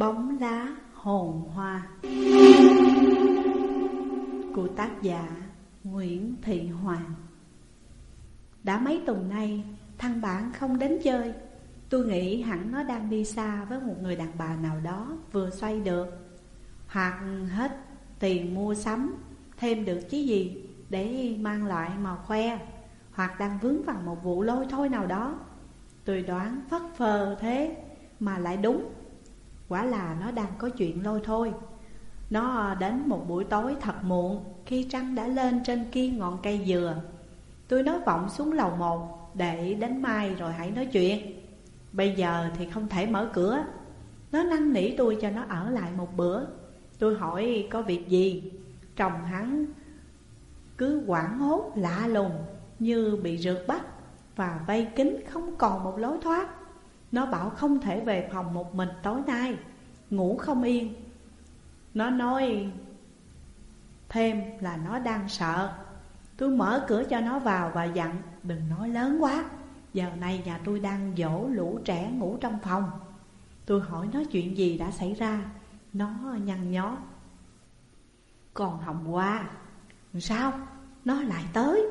Bóng lá hồn hoa. Của tác giả Nguyễn Thị Hoàng. Đã mấy tuần nay thằng bạn không đến chơi. Tôi nghĩ hẳn nó đang đi xa với một người đàn bà nào đó vừa xoay được. Hoặc hết tiền mua sắm, thêm được chứ gì để mang lại mà khoe. Hoặc đang vướng vào một vụ lôi thôi nào đó. Tôi đoán phất phơ thế mà lại đúng. Quả là nó đang có chuyện lôi thôi. Nó ờ, đến một buổi tối thật muộn Khi trăng đã lên trên kia ngọn cây dừa. Tôi nói vọng xuống lầu một, Để đến mai rồi hãy nói chuyện. Bây giờ thì không thể mở cửa. Nó năn nỉ tôi cho nó ở lại một bữa. Tôi hỏi, có việc gì? Chồng hắn cứ quảng hốt lạ lùng Như bị rượt bắt Và vây kín không còn một lối thoát. Nó bảo không thể về phòng một mình tối nay. Ngủ không yên. Nó nói thêm là nó đang sợ. Tôi mở cửa cho nó vào và dặn, Đừng nói lớn quá. Giờ này nhà tôi đang dỗ lũ trẻ ngủ trong phòng. Tôi hỏi nó chuyện gì đã xảy ra. Nó nhăn nhó. Còn hôm qua Sao? Nó lại tới.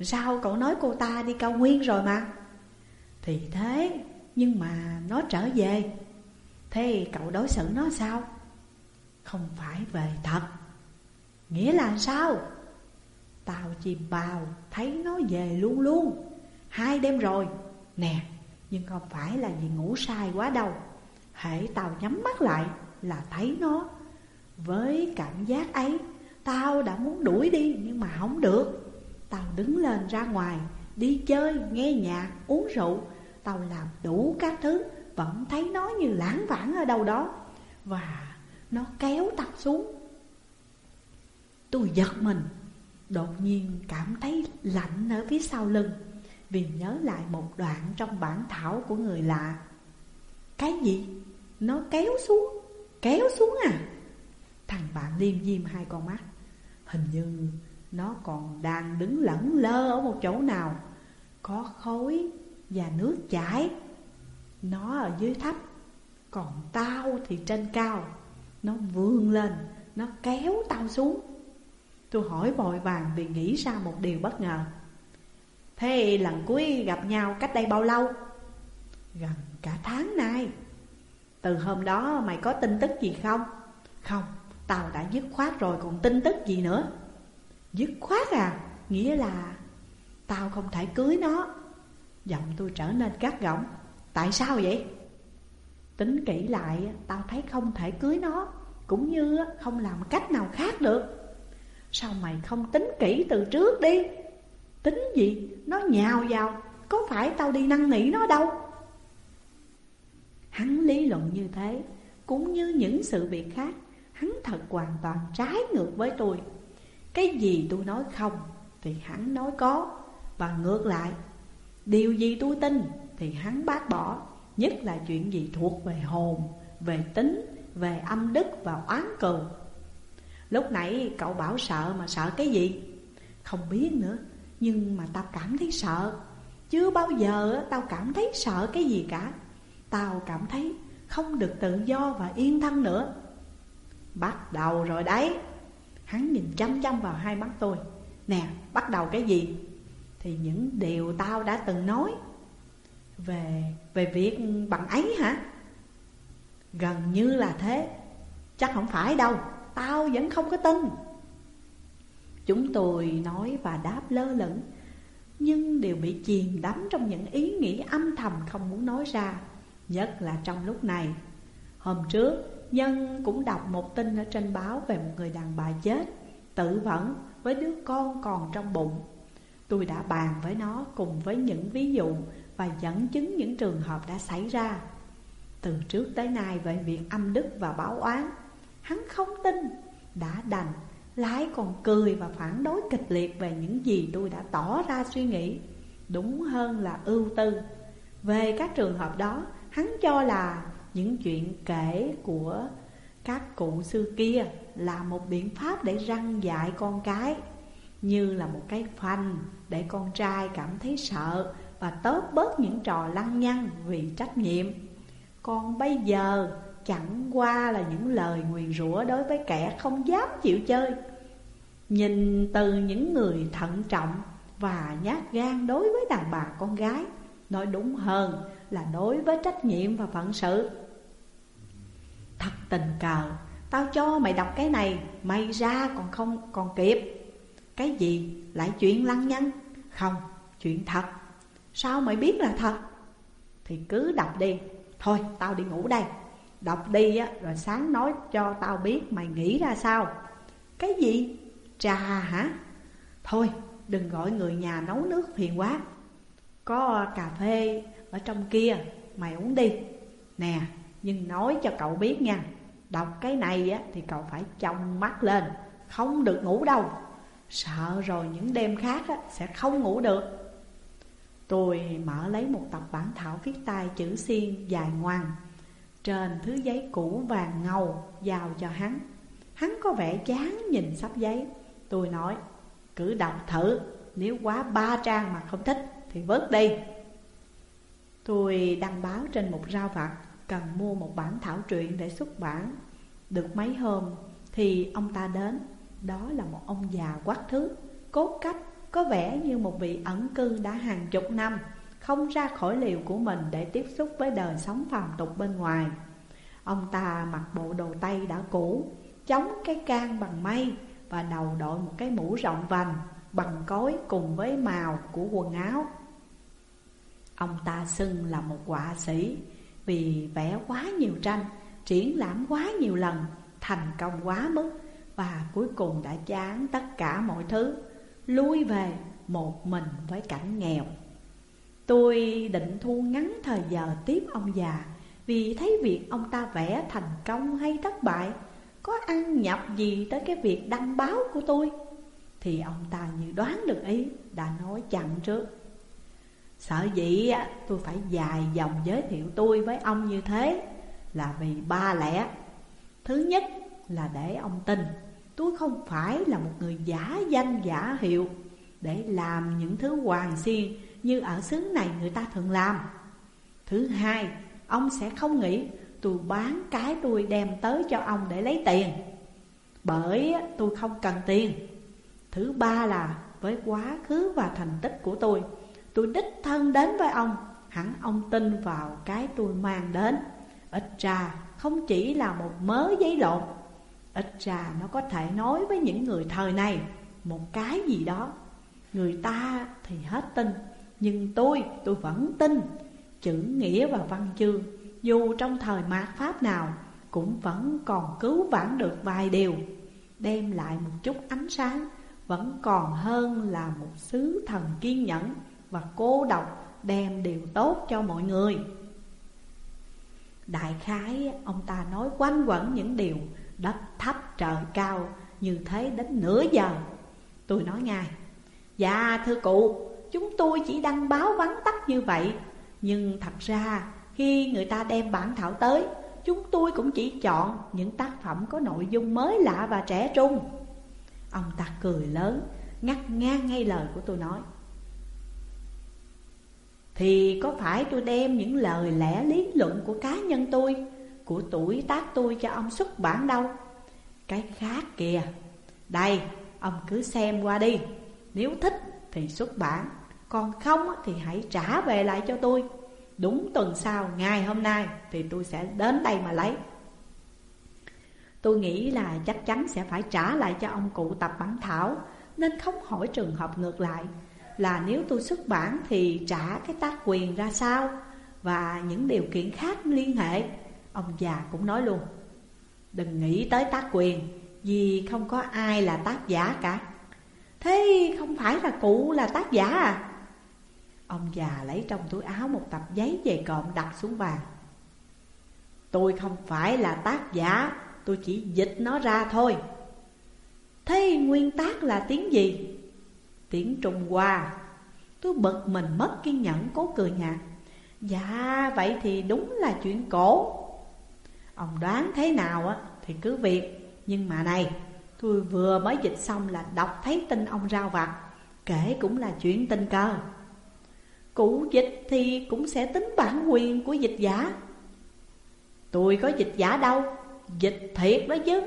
Sao cậu nói cô ta đi cao nguyên rồi mà? Thì thế nhưng mà nó trở về. Thế cậu đối xử nó sao? Không phải về thật. Nghĩa là sao? Tao chìm vào thấy nó về luôn luôn. Hai đêm rồi. Nè Nhưng không phải là vì ngủ sai quá đâu. Hễ tao nhắm mắt lại Là thấy nó. Với cảm giác ấy Tao đã muốn đuổi đi Nhưng mà không được. Tao đứng lên ra ngoài Đi chơi, nghe nhạc, uống rượu Tao làm đủ các thứ, Vẫn thấy nó như lãng vãng ở đâu đó, Và nó kéo tao xuống Tôi giật mình, Đột nhiên cảm thấy lạnh ở phía sau lưng, vì nhớ lại một đoạn trong bản thảo của người lạ Cái gì? Nó kéo xuống Kéo xuống à? Thằng bạn liêm diêm hai con mắt, Hình như nó còn đang đứng lẫn lơ ở một chỗ nào, Có khối và nước chảy. Nó ở dưới thấp. Còn tao thì trên cao. Nó vươn lên. Nó kéo tao xuống. Tôi hỏi vội vàng vì nghĩ ra một điều bất ngờ. Thế lần cuối gặp nhau cách đây bao lâu? Gần cả tháng nay. Từ hôm đó mày có tin tức gì không? Không, tao đã dứt khoát rồi còn tin tức gì nữa? Dứt khoát à? Nghĩa là tao không thể cưới nó. Giọng tôi trở nên gắt gỏng. Tại sao vậy? Tính kỹ lại, tao thấy không thể cưới nó, Cũng như không làm cách nào khác được. Sao mày không tính kỹ từ trước đi? Tính gì? Nó nhào vào, Có phải tao đi năn nỉ nó đâu? Hắn lý luận như thế, Cũng như những sự việc khác, Hắn thật hoàn toàn trái ngược với tôi. Cái gì tôi nói không, Thì hắn nói có, Và ngược lại Điều gì tôi tin Thì hắn bác bỏ, Nhất là chuyện gì thuộc về hồn, Về tính, Về âm đức và oán cừu Lúc nãy cậu bảo sợ mà sợ cái gì? Không biết nữa, nhưng mà tao cảm thấy sợ. Chưa bao giờ tao cảm thấy sợ cái gì cả. Tao cảm thấy không được tự do và yên thân nữa. Bắt đầu rồi đấy. Hắn nhìn chăm chăm vào hai mắt tôi. Nè, bắt đầu cái gì? Thì những điều tao đã từng nói Về về việc bằng ấy hả? Gần như là thế. Chắc không phải đâu. Tao vẫn không có tin. Chúng tôi nói và đáp lơ lửng, Nhưng đều bị chìm đắm trong những ý nghĩ âm thầm không muốn nói ra, Nhất là trong lúc này. Hôm trước, Nhân cũng đọc một tin ở trên báo về một người đàn bà chết, Tự vẫn với đứa con còn trong bụng. Tôi đã bàn với nó cùng với những ví dụ Và dẫn chứng những trường hợp đã xảy ra. Từ trước tới nay về việc âm đức và báo oán, Hắn không tin, Đã đành Lái còn cười và phản đối kịch liệt về những gì tôi đã tỏ ra suy nghĩ. Đúng hơn là ưu tư. Về các trường hợp đó, Hắn cho là những chuyện kể của các cụ xưa kia Là một biện pháp để răng dạy con cái, Như là một cái phanh để con trai cảm thấy sợ Và tớp bớt những trò lăng nhăng vì trách nhiệm. Còn bây giờ chẳng qua là những lời nguyền rủa đối với kẻ không dám chịu chơi. Nhìn từ những người thận trọng và nhát gan đối với đàn bà con gái Nói đúng hơn là đối với trách nhiệm và phận sự. Thật tình cờ, tao cho mày đọc cái này, mày ra còn không còn kịp. Cái gì, lại chuyện lăng nhăng? Không, chuyện thật. Sao mày biết là thật? Thì cứ đọc đi. Thôi, tao đi ngủ đây. Đọc đi á, rồi sáng nói cho tao biết mày nghĩ ra sao. Cái gì? Trà hả? Thôi, đừng gọi người nhà nấu nước phiền quá. Có cà phê ở trong kia, mày uống đi. Nè, nhưng nói cho cậu biết nha. Đọc cái này á, thì cậu phải trông mắt lên. Không được ngủ đâu. Sợ rồi những đêm khác á, sẽ không ngủ được. Tôi mở lấy một tập bản thảo viết tay chữ xiên dài ngoằng Trên thứ giấy cũ vàng ngầu giao cho hắn. Hắn có vẻ chán nhìn sắp giấy. Tôi nói cứ đọc thử Nếu quá ba trang mà không thích thì vớt đi. Tôi đăng báo trên một rau vặt Cần mua một bản thảo truyện để xuất bản. Được mấy hôm thì ông ta đến đó là một ông già quắc thước Cốt cách, có vẻ như một vị ẩn cư đã hàng chục năm, Không ra khỏi liều của mình để tiếp xúc với đời sống phàm tục bên ngoài. Ông ta mặc bộ đồ tây đã cũ, Chống cái can bằng mây Và đầu đội một cái mũ rộng vành, Bằng cối cùng với màu của quần áo. Ông ta xưng là một họa sĩ, Vì vẽ quá nhiều tranh, Triển lãm quá nhiều lần, Thành công quá mức. Và cuối cùng đã chán tất cả mọi thứ Lui về một mình với cảnh nghèo. Tôi định thu ngắn thời giờ tiếp ông già, Vì thấy việc ông ta vẽ thành công hay thất bại, Có ăn nhập gì tới cái việc đăng báo của tôi, Thì ông ta như đoán được ý, Đã nói chặn trước. Sợ dĩ tôi phải dài dòng giới thiệu tôi với ông như thế, Là vì ba lẽ. Thứ nhất là để ông tin. Tôi không phải là một người giả danh giả hiệu Để làm những thứ hoàng xiên như ở xứ này người ta thường làm. Thứ hai, ông sẽ không nghĩ tôi bán cái tôi đem tới cho ông để lấy tiền Bởi tôi không cần tiền. Thứ ba là với quá khứ và thành tích của tôi Tôi đích thân đến với ông Hẳn ông tin vào cái tôi mang đến. Ít ra không chỉ là một mớ giấy lộn Ít ra nó có thể nói với những người thời này Một cái gì đó. Người ta thì hết tin Nhưng tôi, tôi vẫn tin. Chữ nghĩa và văn chương Dù trong thời mạt Pháp nào Cũng vẫn còn cứu vãn được vài điều Đem lại một chút ánh sáng Vẫn còn hơn là một sứ thần kiên nhẫn Và cô độc đem điều tốt cho mọi người. Đại khái ông ta nói quanh quẩn những điều Đất thấp trời cao như thế đến nửa giờ. Tôi nói ngay Dạ thưa cụ, Chúng tôi chỉ đăng báo vắn tắt như vậy. Nhưng thật ra, khi người ta đem bản thảo tới, Chúng tôi cũng chỉ chọn những tác phẩm có nội dung mới lạ và trẻ trung. Ông ta cười lớn, Ngắt ngang ngay lời của tôi nói, Thì có phải tôi đem những lời lẽ lý luận của cá nhân tôi của tuổi tác tôi cho ông xuất bản đâu. Cái khác kìa. Đây, ông cứ xem qua đi. Nếu thích thì xuất bản. Còn không thì hãy trả về lại cho tôi. Đúng tuần sau, ngày hôm nay Thì tôi sẽ đến đây mà lấy. Tôi nghĩ là chắc chắn sẽ phải trả lại cho ông cụ tập bản thảo Nên không hỏi trường hợp ngược lại. Là nếu tôi xuất bản thì trả cái tác quyền ra sao? Và những điều kiện khác liên hệ. Ông già cũng nói luôn, Đừng nghĩ tới tác quyền, Vì không có ai là tác giả cả. Thế không phải là cụ là tác giả à? Ông già lấy trong túi áo một tập giấy dày cộm đặt xuống bàn. Tôi không phải là tác giả, Tôi chỉ dịch nó ra thôi. Thế nguyên tác là tiếng gì? Tiếng Trung Hoa. Tôi bực mình mất kiên nhẫn cố cười nhạt Dạ vậy thì đúng là chuyện cổ. Ông đoán thế nào á, thì cứ việc. Nhưng mà này, Tôi vừa mới dịch xong là đọc thấy tin ông rao vặt, Kể cũng là chuyện tình cờ. Cụ dịch thì cũng sẽ tính bản quyền của dịch giả. Tôi có dịch giả đâu, Dịch thiệt đó chứ.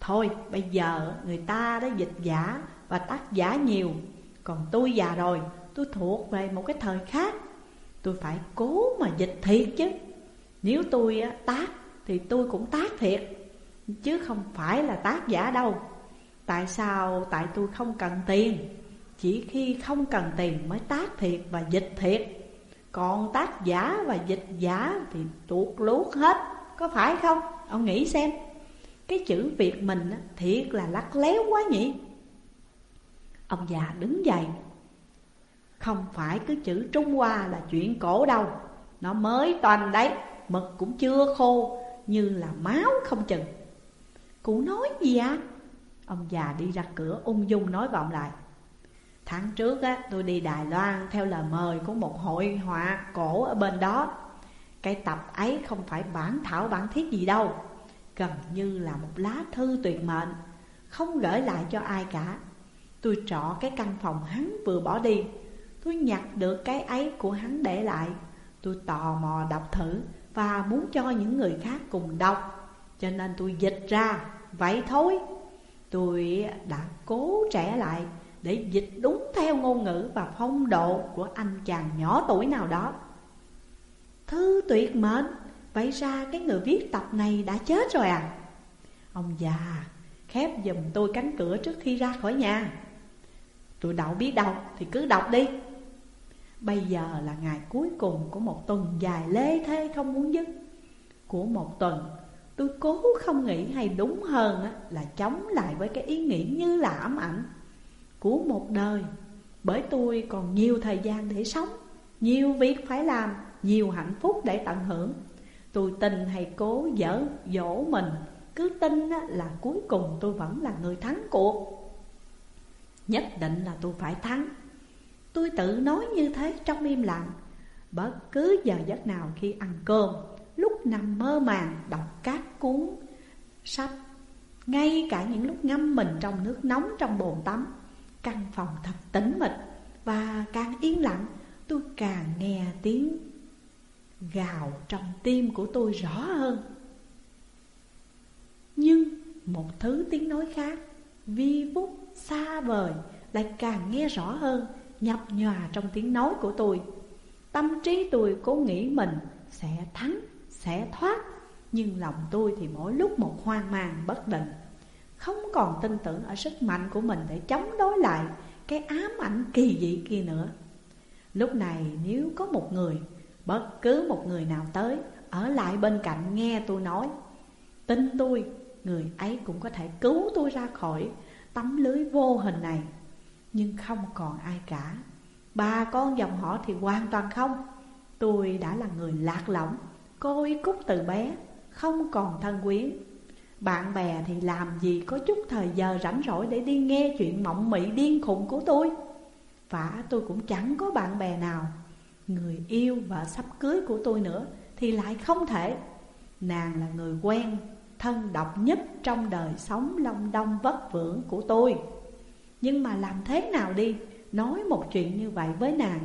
Thôi, bây giờ người ta đã dịch giả và tác giả nhiều, Còn tôi già rồi, tôi thuộc về một cái thời khác. Tôi phải cố mà dịch thiệt chứ. Nếu tôi tác thì tôi cũng tác thiệt, Chứ không phải là tác giả đâu. Tại sao? Tại tôi không cần tiền. Chỉ khi không cần tiền mới tác thiệt và dịch thiệt. Còn tác giả và dịch giả thì tuột lút hết, Có phải không? Ông nghĩ xem. Cái chữ Việt mình thiệt là lắc léo quá nhỉ. Ông già đứng dậy. Không phải cứ chữ Trung Hoa là chuyện cổ đâu. Nó mới toàn đấy, Mực cũng chưa khô. Như là máu không chừng. Cụ nói gì ạ? À? Ông già đi ra cửa ung dung nói vọng lại. Tháng trước á, tôi đi Đài Loan theo lời mời của một hội họa cổ ở bên đó. Cái tập ấy không phải bản thảo bản thiết gì đâu. Gần như là một lá thư tuyệt mệnh Không gửi lại cho ai cả. Tôi trọ cái căn phòng hắn vừa bỏ đi. Tôi nhặt được cái ấy của hắn để lại. Tôi tò mò đọc thử và muốn cho những người khác cùng đọc. Cho nên tôi dịch ra Vậy thôi. Tôi đã cố trẻ lại để dịch đúng theo ngôn ngữ và phong độ của anh chàng nhỏ tuổi nào đó. Thư tuyệt mệnh, vậy ra cái người viết tập này đã chết rồi à? Ông già, khép giùm tôi cánh cửa trước khi ra khỏi nhà. Tôi đâu biết đâu thì cứ đọc đi. Bây giờ là ngày cuối cùng của một tuần dài lê thê không muốn dứt. Của một tuần, Tôi cố không nghĩ hay đúng hơn là chống lại với cái ý nghĩ như là ám ảnh. Của một đời, Bởi tôi còn nhiều thời gian để sống, Nhiều việc phải làm, Nhiều hạnh phúc để tận hưởng. Tôi tin hay cố dở dỗ mình, Cứ tin là cuối cùng tôi vẫn là người thắng cuộc. Nhất định là tôi phải thắng. Tôi tự nói như thế trong im lặng. Bất cứ giờ giấc nào khi ăn cơm, lúc nằm mơ màng, đọc các cuốn sách, Ngay cả những lúc ngâm mình trong nước nóng trong bồn tắm, Căn phòng thật tĩnh mịch Và càng yên lặng, tôi càng nghe tiếng gào trong tim của tôi rõ hơn. Nhưng một thứ tiếng nói khác, Vi vút xa vời lại càng nghe rõ hơn. Nhập nhòa trong tiếng nói của tôi. Tâm trí tôi cố nghĩ mình sẽ thắng, sẽ thoát, Nhưng lòng tôi thì mỗi lúc một hoang mang, bất định Không còn tin tưởng ở sức mạnh của mình để chống đối lại Cái ám ảnh kỳ dị kia nữa. Lúc này nếu có một người, Bất cứ một người nào tới, Ở lại bên cạnh nghe tôi nói, Tin tôi, Người ấy cũng có thể cứu tôi ra khỏi Tấm lưới vô hình này. Nhưng không còn ai cả. Ba con dòng họ thì hoàn toàn không. Tôi đã là người lạc lõng Cô ý cúc từ bé, Không còn thân quyến. Bạn bè thì làm gì có chút thời giờ rảnh rỗi Để đi nghe chuyện mộng mị điên khùng của tôi? Và tôi cũng chẳng có bạn bè nào. Người yêu và sắp cưới của tôi nữa Thì lại không thể. Nàng là người quen, Thân độc nhất trong đời sống long đong vất vưởng của tôi. Nhưng mà làm thế nào đi, Nói một chuyện như vậy với nàng,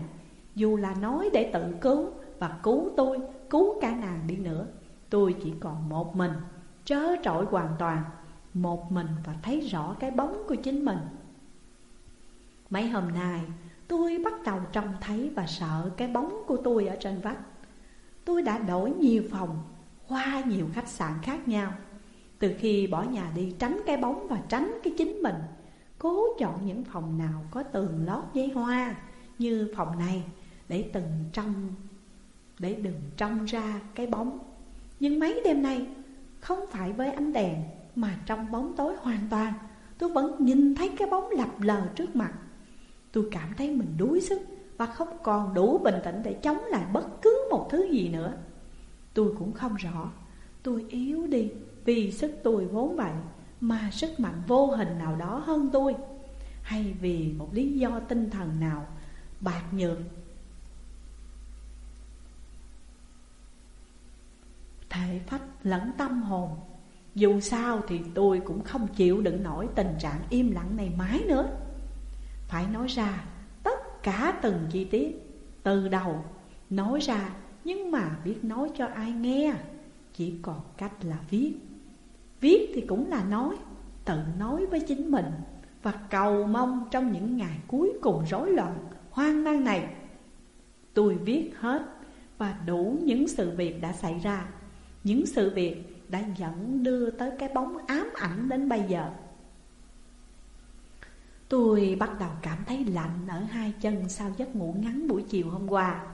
Dù là nói để tự cứu Và cứu tôi, cứu cả nàng đi nữa, Tôi chỉ còn một mình Trớ trội hoàn toàn, Một mình và thấy rõ cái bóng của chính mình. Mấy hôm nay, tôi bắt đầu trông thấy và sợ cái bóng của tôi ở trên vách. Tôi đã đổi nhiều phòng, qua nhiều khách sạn khác nhau, Từ khi bỏ nhà đi tránh cái bóng và tránh cái chính mình. Cố chọn những phòng nào có tường lót giấy hoa Như phòng này để từng trong, để đừng trông ra cái bóng. Nhưng mấy đêm nay, không phải với ánh đèn Mà trong bóng tối hoàn toàn, Tôi vẫn nhìn thấy cái bóng lập lờ trước mặt. Tôi cảm thấy mình đuối sức Và không còn đủ bình tĩnh để chống lại bất cứ một thứ gì nữa. Tôi cũng không rõ, Tôi yếu đi vì sức tôi vốn vậy. Mà sức mạnh vô hình nào đó hơn tôi, Hay vì một lý do tinh thần nào bạc nhược. Thể phách lẫn tâm hồn, Dù sao thì tôi cũng không chịu đựng nổi tình trạng im lặng này mãi nữa. Phải nói ra tất cả từng chi tiết, Từ đầu nói ra, nhưng mà biết nói cho ai nghe, Chỉ còn cách là viết. Viết thì cũng là nói, Tự nói với chính mình Và cầu mong trong những ngày cuối cùng rối loạn, Hoang mang này. Tôi viết hết Và đủ những sự việc đã xảy ra, Những sự việc đã dẫn đưa tới cái bóng ám ảnh đến bây giờ. Tôi bắt đầu cảm thấy lạnh ở hai chân sau giấc ngủ ngắn buổi chiều hôm qua.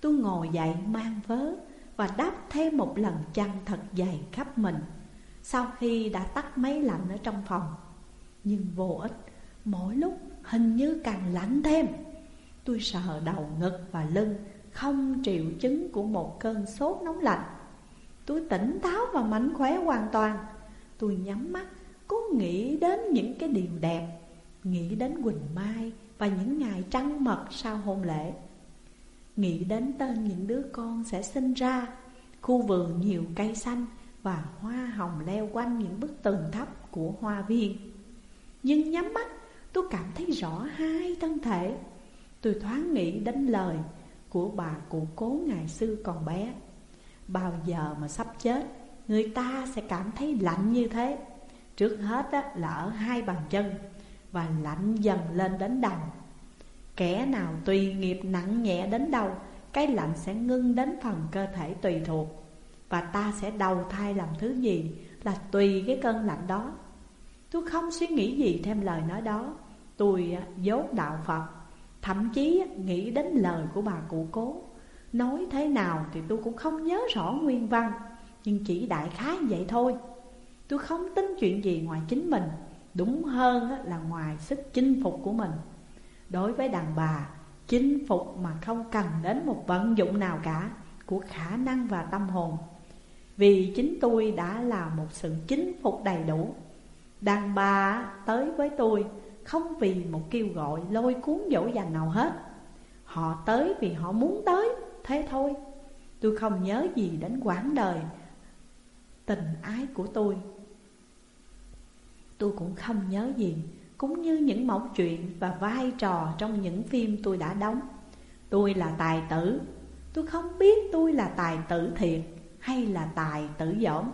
Tôi ngồi dậy mang vớ và đắp thêm một lần chăn thật dày khắp mình. Sau khi đã tắt máy lạnh ở trong phòng Nhưng vô ích, mỗi lúc hình như càng lạnh thêm. Tôi sợ đầu ngực và lưng không triệu chứng của một cơn sốt nóng lạnh. Tôi tỉnh táo và mạnh khỏe hoàn toàn. Tôi nhắm mắt cố nghĩ đến những cái điều đẹp Nghĩ đến Quỳnh Mai và những ngày trăng mật sau hôn lễ. Nghĩ đến tên những đứa con sẽ sinh ra Khu vườn nhiều cây xanh và hoa hồng leo quanh những bức tường thấp của hoa viên. Nhưng nhắm mắt, tôi cảm thấy rõ hai thân thể. Tôi thoáng nghĩ đến lời của bà cụ cố ngày xưa còn bé. Bao giờ mà sắp chết, Người ta sẽ cảm thấy lạnh như thế. Trước hết là ở hai bàn chân Và lạnh dần lên đến đầu. Kẻ nào tùy nghiệp nặng nhẹ đến đâu Cái lạnh sẽ ngưng đến phần cơ thể tùy thuộc. Và ta sẽ đầu thai làm thứ gì Là tùy cái cơn lạnh đó. Tôi không suy nghĩ gì thêm lời nói đó. Tôi à, dốt đạo Phật. Thậm chí à, nghĩ đến lời của bà cụ cố. Nói thế nào thì tôi cũng không nhớ rõ nguyên văn, Nhưng chỉ đại khái vậy thôi. Tôi không tin chuyện gì ngoài chính mình. Đúng hơn là ngoài sức chinh phục của mình. Đối với đàn bà, Chinh phục mà không cần đến một vận dụng nào cả Của khả năng và tâm hồn. Vì chính tôi đã là một sự chinh phục đầy đủ. Đàn bà tới với tôi Không vì một kêu gọi lôi cuốn dỗ dành nào hết. Họ tới vì họ muốn tới Thế thôi. Tôi không nhớ gì đến quãng đời Tình ái của tôi. Tôi cũng không nhớ gì cũng như những mẫu chuyện và vai trò trong những phim tôi đã đóng. Tôi là tài tử, tôi không biết tôi là tài tử thiệt hay là tài tử dởm.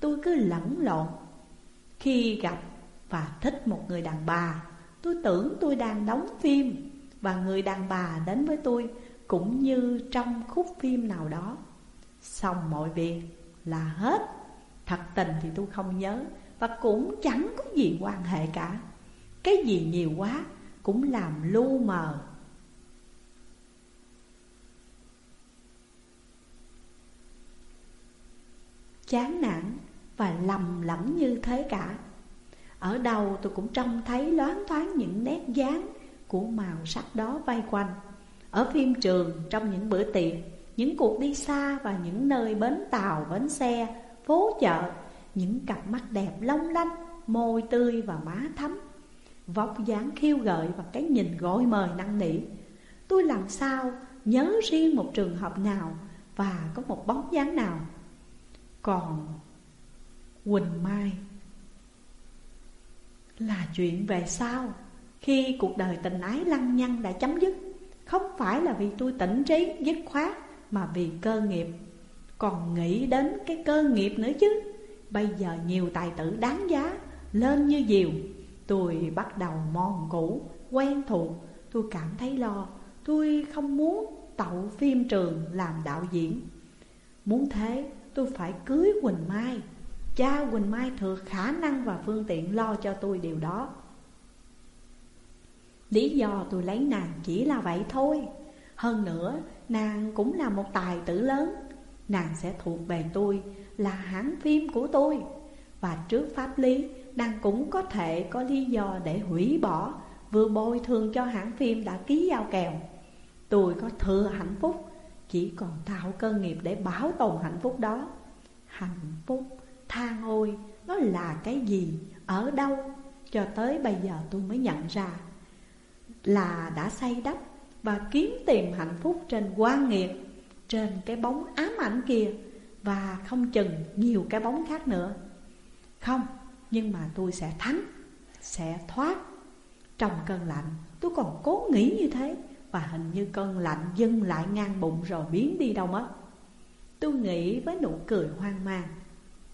Tôi cứ lẫn lộn. Khi gặp và thích một người đàn bà, tôi tưởng tôi đang đóng phim và người đàn bà đến với tôi cũng như trong khúc phim nào đó. Xong mọi việc là hết. Thật tình thì tôi không nhớ và cũng chẳng có gì quan hệ cả. Cái gì nhiều quá cũng làm lu mờ Chán nản và lầm lẫn như thế cả. Ở đâu tôi cũng trông thấy loáng thoáng những nét dáng của màu sắc đó vây quanh. Ở phim trường, trong những bữa tiệc, những cuộc đi xa và những nơi bến tàu, bến xe, phố chợ Những cặp mắt đẹp long lanh, môi tươi và má thắm Vóc dáng khiêu gợi và cái nhìn gọi mời năng nỉ. Tôi làm sao nhớ riêng một trường hợp nào Và có một bóng dáng nào? Còn Quỳnh Mai Là chuyện về sau. Khi cuộc đời tình ái lăng nhăng đã chấm dứt Không phải là vì tôi tỉnh trí dứt khoát Mà vì cơ nghiệp. Còn nghĩ đến cái cơ nghiệp nữa chứ. Bây giờ nhiều tài tử đáng giá Lên như diều. Tôi bắt đầu mòn cũ, quen thuộc. Tôi cảm thấy lo. Tôi không muốn tậu phim trường làm đạo diễn. Muốn thế tôi phải cưới Quỳnh Mai. Cha Quỳnh Mai thừa khả năng và phương tiện lo cho tôi điều đó. Lý do tôi lấy nàng chỉ là vậy thôi. Hơn nữa, nàng cũng là một tài tử lớn. Nàng sẽ thuộc về tôi là hãng phim của tôi. Và trước pháp lý, nàng cũng có thể có lý do để hủy bỏ Vừa bồi thường cho hãng phim đã ký giao kèo. Tôi có thừa hạnh phúc chỉ còn tạo cơ nghiệp để bảo tồn hạnh phúc đó. Hạnh phúc, than ôi, nó là cái gì, ở đâu? Cho tới bây giờ tôi mới nhận ra Là đã xây đắp và kiếm tìm hạnh phúc trên quan nghiệp Trên cái bóng ám ảnh kia Và không chừng nhiều cái bóng khác nữa. Không, nhưng mà tôi sẽ thắng Sẽ thoát. Trong cơn lạnh tôi còn cố nghĩ như thế. Và hình như cơn lạnh dâng lại ngang bụng rồi biến đi đâu mất. Tôi nghĩ với nụ cười hoang mang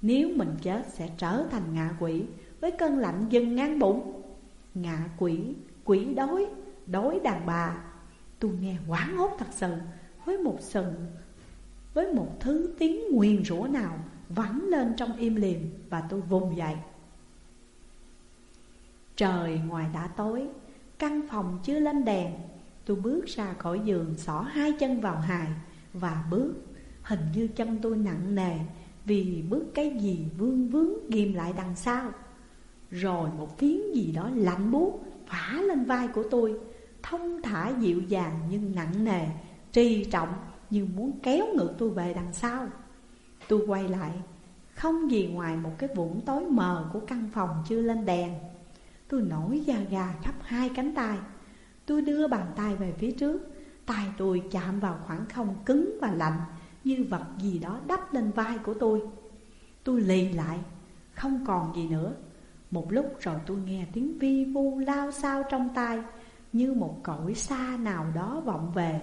Nếu mình chết sẽ trở thành ngạ quỷ Với cơn lạnh dâng ngang bụng. Ngạ quỷ, quỷ đói, đói đàn bà. Tôi nghe quá hốt thật sự Với một sự Với một thứ tiếng nguyền rủa nào Vắng lên trong im liềm Và tôi vùng dậy. Trời ngoài đã tối Căn phòng chưa lên đèn Tôi bước ra khỏi giường xỏ hai chân vào hài Và bước. Hình như chân tôi nặng nề Vì bước cái gì vương vướng ghim lại đằng sau. Rồi một tiếng gì đó lạnh buốt phả lên vai của tôi. Thông thả dịu dàng nhưng nặng nề, Trì trọng như muốn kéo ngược tôi về đằng sau. Tôi quay lại, Không gì ngoài một cái vũng tối mờ của căn phòng chưa lên đèn. Tôi nổi da gà khắp hai cánh tay. Tôi đưa bàn tay về phía trước. Tay tôi chạm vào khoảng không cứng và lạnh, Như vật gì đó đắp lên vai của tôi. Tôi lì lại, Không còn gì nữa. Một lúc rồi tôi nghe tiếng vi vu lao sao trong tai, Như một cõi xa nào đó vọng về,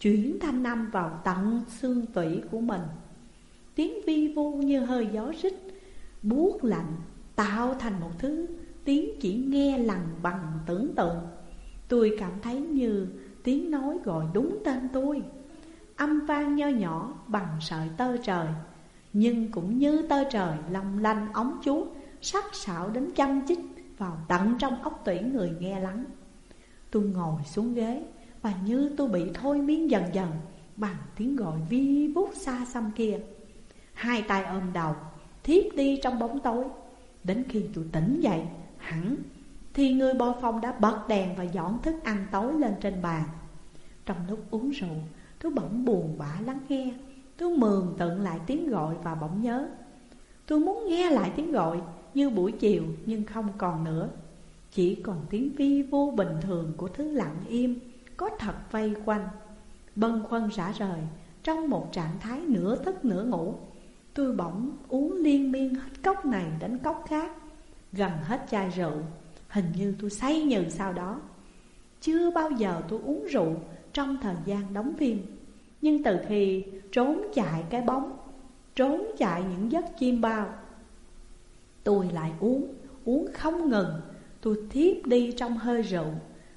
Chuyển thanh âm vào tận xương tủy của mình. Tiếng vi vu như hơi gió rít, Buốt lạnh, tạo thành một thứ tiếng chỉ nghe lằng bằng tưởng tượng. Tôi cảm thấy như tiếng nói gọi đúng tên tôi. Âm vang nho nhỏ bằng sợi tơ trời, Nhưng cũng như tơ trời long lanh ống chú, Sắc sảo đến chăm chích vào tận trong ốc tủy người nghe lắng. Tôi ngồi xuống ghế Và như tôi bị thôi miên dần dần Bằng tiếng gọi vi vút xa xăm kia. Hai tay ôm đầu, Thiếp đi trong bóng tối. Đến khi tôi tỉnh dậy, Hẳn thì người bôi phong đã bật đèn và dọn thức ăn tối lên trên bàn. Trong lúc uống rượu Tôi bỗng buồn bã lắng nghe. Tôi mường tượng lại tiếng gọi và bỗng nhớ. Tôi muốn nghe lại tiếng gọi, như buổi chiều nhưng không còn nữa. Chỉ còn tiếng vi vô bình thường của thứ lặng im Có thật vây quanh. Bân khuân rã rời, Trong một trạng thái nửa thức nửa ngủ, Tôi bỗng uống liên miên hết cốc này đến cốc khác, Gần hết chai rượu. Hình như tôi say nhừ sau đó. Chưa bao giờ tôi uống rượu trong thời gian đóng phim. Nhưng từ khi trốn chạy cái bóng Trốn chạy những giấc chim bao Tôi lại uống, uống không ngừng. Tôi thiếp đi trong hơi rượu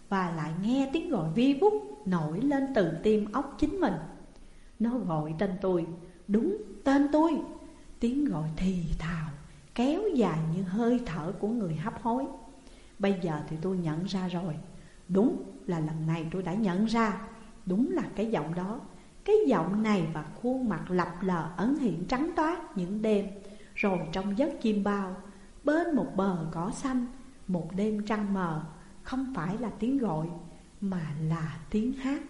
Và lại nghe tiếng gọi vi vút nổi lên từ tim óc chính mình. Nó gọi tên tôi, đúng tên tôi. Tiếng gọi thì thào, kéo dài như hơi thở của người hấp hối. Bây giờ thì tôi nhận ra rồi. Đúng là lần này tôi đã nhận ra. Đúng là cái giọng đó. Cái giọng này và khuôn mặt lập lờ ấn hiện trắng toát những đêm. Rồi trong giấc chim bao, Bên một bờ cỏ xanh, Một đêm trăng mờ, Không phải là tiếng gọi, Mà là tiếng hát.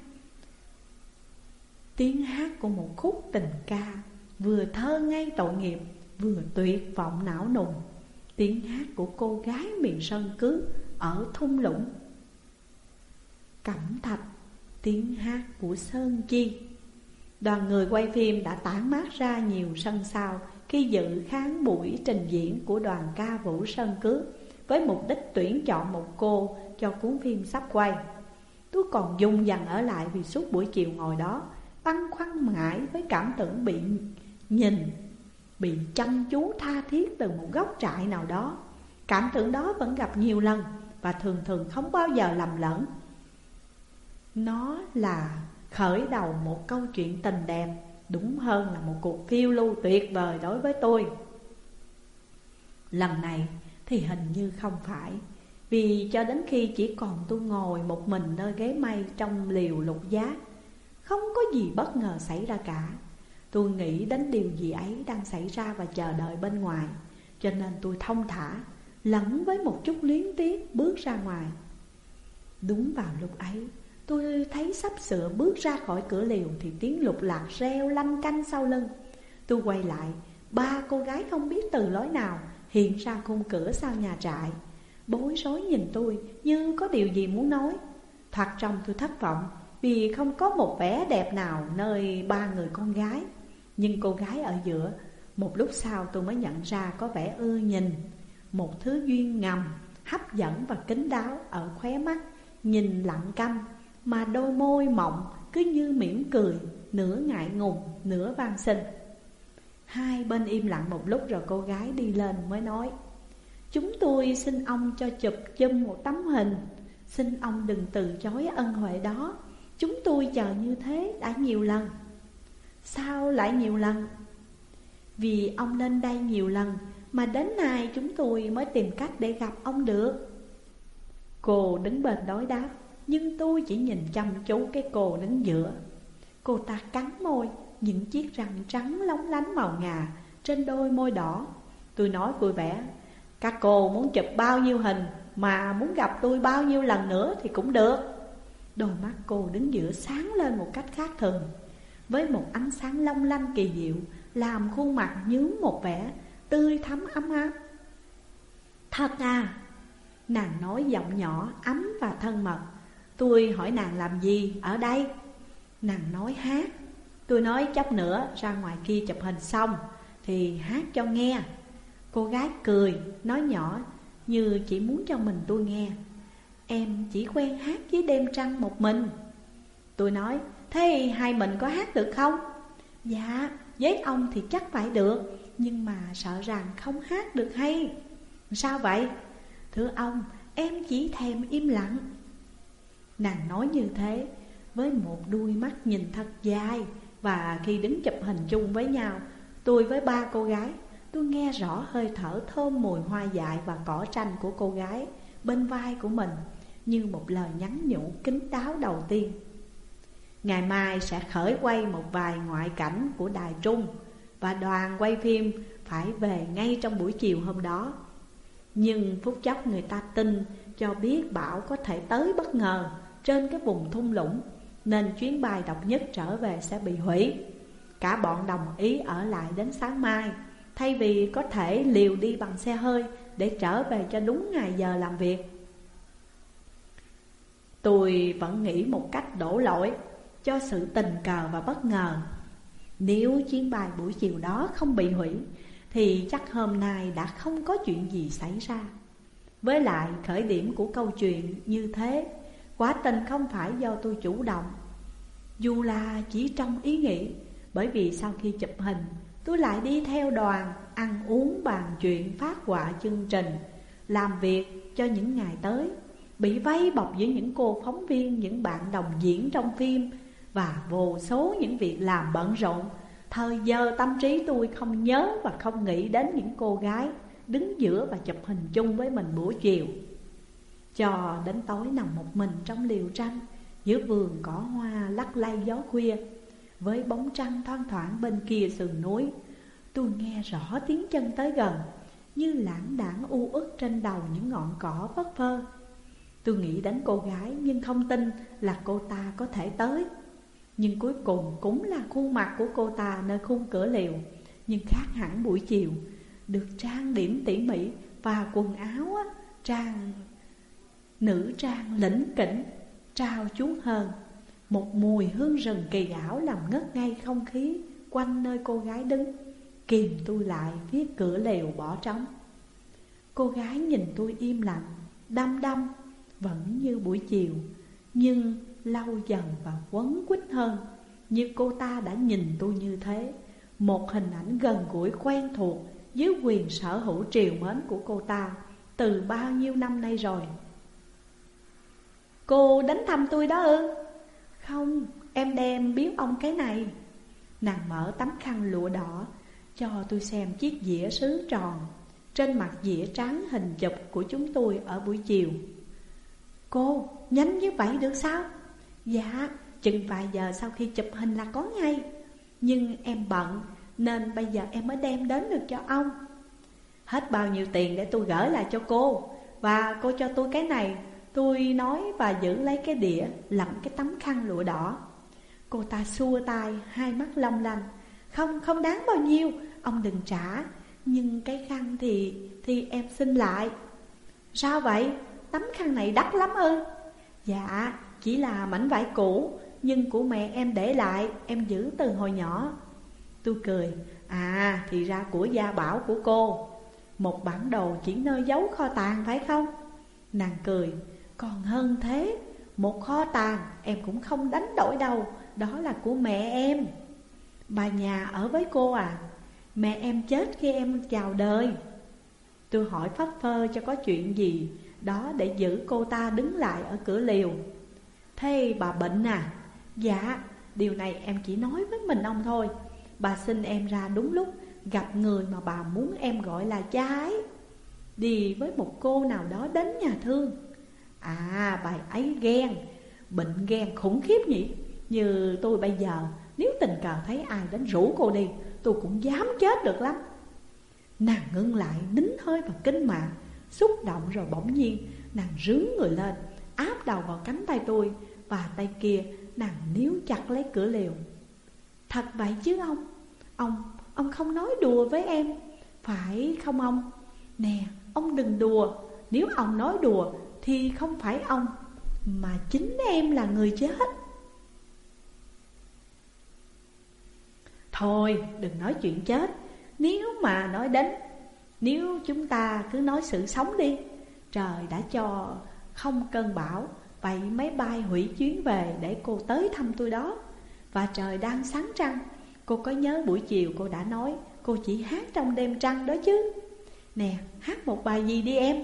Tiếng hát của một khúc tình ca Vừa thơ ngay tội nghiệp, Vừa tuyệt vọng não nùng. Tiếng hát của cô gái miền sơn cước ở thung lũng. Cẩm thạch, tiếng hát của Sơn Chi Đoàn người quay phim đã tản mát ra nhiều sân sau Khi dự khán buổi trình diễn của đoàn ca vũ Sơn Cước Với mục đích tuyển chọn một cô cho cuốn phim sắp quay. Tôi còn dung dằn ở lại vì suốt buổi chiều ngồi đó, Băn khoăn mãi với cảm tưởng bị nhìn Bị chăm chú tha thiết từ một góc trại nào đó. Cảm tưởng đó vẫn gặp nhiều lần Và thường thường không bao giờ lầm lẫn. Nó là khởi đầu một câu chuyện tình đẹp, Đúng hơn là một cuộc phiêu lưu tuyệt vời đối với tôi. Lần này thì hình như không phải, Vì cho đến khi chỉ còn tôi ngồi một mình nơi ghế mây trong liều lục giác, Không có gì bất ngờ xảy ra cả. Tôi nghĩ đến điều gì ấy đang xảy ra và chờ đợi bên ngoài. Cho nên tôi thông thả, Lẫn với một chút luyến tiếc bước ra ngoài. Đúng vào lúc ấy, Tôi thấy sắp sửa bước ra khỏi cửa liều Thì tiếng lục lạc reo lanh canh sau lưng. Tôi quay lại, Ba cô gái không biết từ lối nào Hiện ra khung cửa sau nhà trại. Bối rối nhìn tôi như có điều gì muốn nói. Thoạt trong tôi thất vọng Vì không có một vẻ đẹp nào nơi ba người con gái nhưng cô gái ở giữa Một lúc sau tôi mới nhận ra có vẻ ưa nhìn Một thứ duyên ngầm Hấp dẫn và kín đáo ở khóe mắt Nhìn lặng căm Mà đôi môi mọng cứ như mỉm cười Nửa ngại ngùng, nửa van xin. Hai bên im lặng một lúc rồi cô gái đi lên mới nói Chúng tôi xin ông cho chụp chân một tấm hình. Xin ông đừng từ chối ân huệ đó. Chúng tôi chờ như thế đã nhiều lần. Sao lại nhiều lần? Vì ông lên đây nhiều lần Mà đến nay chúng tôi mới tìm cách để gặp ông được. Cô đứng bên đối đáp, Nhưng tôi chỉ nhìn chăm chú cái cô đứng giữa. Cô ta cắn môi, Những chiếc răng trắng lóng lánh màu ngà Trên đôi môi đỏ. Tôi nói vui vẻ, Các cô muốn chụp bao nhiêu hình Mà muốn gặp tôi bao nhiêu lần nữa thì cũng được. Đôi mắt cô đứng giữa sáng lên một cách khác thường. Với một ánh sáng long lanh kỳ diệu, Làm khuôn mặt nhướng một vẻ tươi thắm ấm áp. Thật à? Nàng nói giọng nhỏ, ấm và thân mật. Tôi hỏi nàng làm gì ở đây? Nàng nói hát. Tôi nói chấp nữa ra ngoài kia chụp hình xong, Thì hát cho nghe. Cô gái cười, nói nhỏ, Như chỉ muốn cho mình tôi nghe. Em chỉ quen hát với đêm trăng một mình. Tôi nói Thế hai mình có hát được không? Dạ với ông thì chắc phải được, Nhưng mà sợ rằng không hát được hay Sao vậy? Thưa ông, em chỉ thèm im lặng Nàng nói như thế, Với một đuôi mắt nhìn thật dài, Và khi đứng chụp hình chung với nhau, Tôi với ba cô gái, Tôi nghe rõ hơi thở thơm mùi hoa dại và cỏ tranh của cô gái Bên vai của mình, Như một lời nhắn nhủ kính đáo đầu tiên Ngày mai sẽ khởi quay một vài ngoại cảnh của Đài Trung Và đoàn quay phim phải về ngay trong buổi chiều hôm đó. Nhưng phút chốc người ta tin cho biết bão có thể tới bất ngờ trên cái vùng thung lũng, Nên chuyến bay độc nhất trở về sẽ bị hủy. Cả bọn đồng ý ở lại đến sáng mai, Thay vì có thể liều đi bằng xe hơi Để trở về cho đúng ngày giờ làm việc. Tôi vẫn nghĩ một cách đổ lỗi. Cho sự tình cờ và bất ngờ. Nếu chuyến bay buổi chiều đó không bị hủy, Thì chắc hôm nay đã không có chuyện gì xảy ra. Với lại, khởi điểm của câu chuyện như thế, quá tình không phải do tôi chủ động. Dù là chỉ trong ý nghĩ, Bởi vì sau khi chụp hình, Tôi lại đi theo đoàn Ăn uống bàn chuyện phát họa chương trình, Làm việc cho những ngày tới, Bị vây bọc giữa những cô phóng viên, Những bạn đồng diễn trong phim và vô số những việc làm bận rộn. Thời giờ tâm trí tôi không nhớ và không nghĩ đến những cô gái Đứng giữa và chụp hình chung với mình buổi chiều. Cho đến tối nằm một mình trong liều tranh Giữa vườn cỏ hoa lắc lay gió khuya, Với bóng trăng thoang thoảng bên kia sườn núi, Tôi nghe rõ tiếng chân tới gần, Như lãng đảng u ức trên đầu những ngọn cỏ phất phơ. Tôi nghĩ đến cô gái nhưng không tin là cô ta có thể tới. Nhưng cuối cùng cũng là khuôn mặt của cô ta nơi khung cửa liều Nhưng khác hẳn buổi chiều. Được trang điểm tỉ mỉ và quần áo á, trang Nữ trang lĩnh kỉnh Trao chuốt hơn. Một mùi hương rừng kỳ ảo làm ngất ngay không khí Quanh nơi cô gái đứng. Kìm tôi lại phía cửa lều bỏ trống. Cô gái nhìn tôi im lặng Đăm đăm Vẫn như buổi chiều. Nhưng lâu dần và quấn quýt hơn. Như cô ta đã nhìn tôi như thế, Một hình ảnh gần gũi quen thuộc Dưới quyền sở hữu triều mến của cô ta Từ bao nhiêu năm nay rồi. Cô đến thăm tôi đó ư? Không, em đem biếu ông cái này. Nàng mở tấm khăn lụa đỏ, Cho tôi xem chiếc dĩa sứ tròn Trên mặt dĩa trắng hình chụp của chúng tôi ở buổi chiều. Cô, nhánh như vậy được sao? Dạ chừng vài giờ sau khi chụp hình là có ngay. Nhưng em bận, Nên bây giờ em mới đem đến được cho ông. Hết bao nhiêu tiền để tôi gửi lại cho cô. Và cô cho tôi cái này. Tôi nói và giữ lấy cái đĩa lặm cái tấm khăn lụa đỏ. Cô ta xua tay, hai mắt long lanh. Không không đáng bao nhiêu, Ông đừng trả. Nhưng cái khăn thì thì em xin lại. Sao vậy? Tấm khăn này đắt lắm ư? Dạ chỉ là mảnh vải cũ, Nhưng của mẹ em để lại, Em giữ từ hồi nhỏ. Tôi cười À thì ra của gia bảo của cô. Một bản đồ chỉ nơi giấu kho tàng phải không? Nàng cười, còn hơn thế, Một kho tàng em cũng không đánh đổi đâu, đó là của mẹ em. Bà nhà ở với cô à? Mẹ em chết khi em chào đời. Tôi hỏi phất phơ cho có chuyện gì, Đó để giữ cô ta đứng lại ở cửa liều. Thế bà bệnh à? Dạ Điều này em chỉ nói với mình ông thôi. Bà xin em ra đúng lúc, Gặp người mà bà muốn em gọi là cha ấy. Đi với một cô nào đó đến nhà thương. À bà ấy ghen, Bệnh ghen khủng khiếp nhỉ. Như tôi bây giờ, Nếu tình cờ thấy ai đến rủ cô đi, Tôi cũng dám chết được lắm. Nàng ngưng lại, nín hơi và kinh mạng, Xúc động rồi bỗng nhiên Nàng rướn người lên. Áp đầu vào cánh tay tôi Và tay kia nàng níu chặt lấy cửa liều Thật vậy chứ ông? Ông, ông không nói đùa với em. Phải không ông? Nè, ông đừng đùa. Nếu ông nói đùa Thì không phải ông Mà chính em là người chết. Thôi, đừng nói chuyện chết. Nếu mà nói đến Nếu chúng ta cứ nói sự sống đi. Trời đã cho không cơn bão, Vậy máy bay hủy chuyến về để cô tới thăm tôi đó. Và trời đang sáng trăng, Cô có nhớ buổi chiều cô đã nói, Cô chỉ hát trong đêm trăng đó chứ. Nè, hát một bài gì đi em?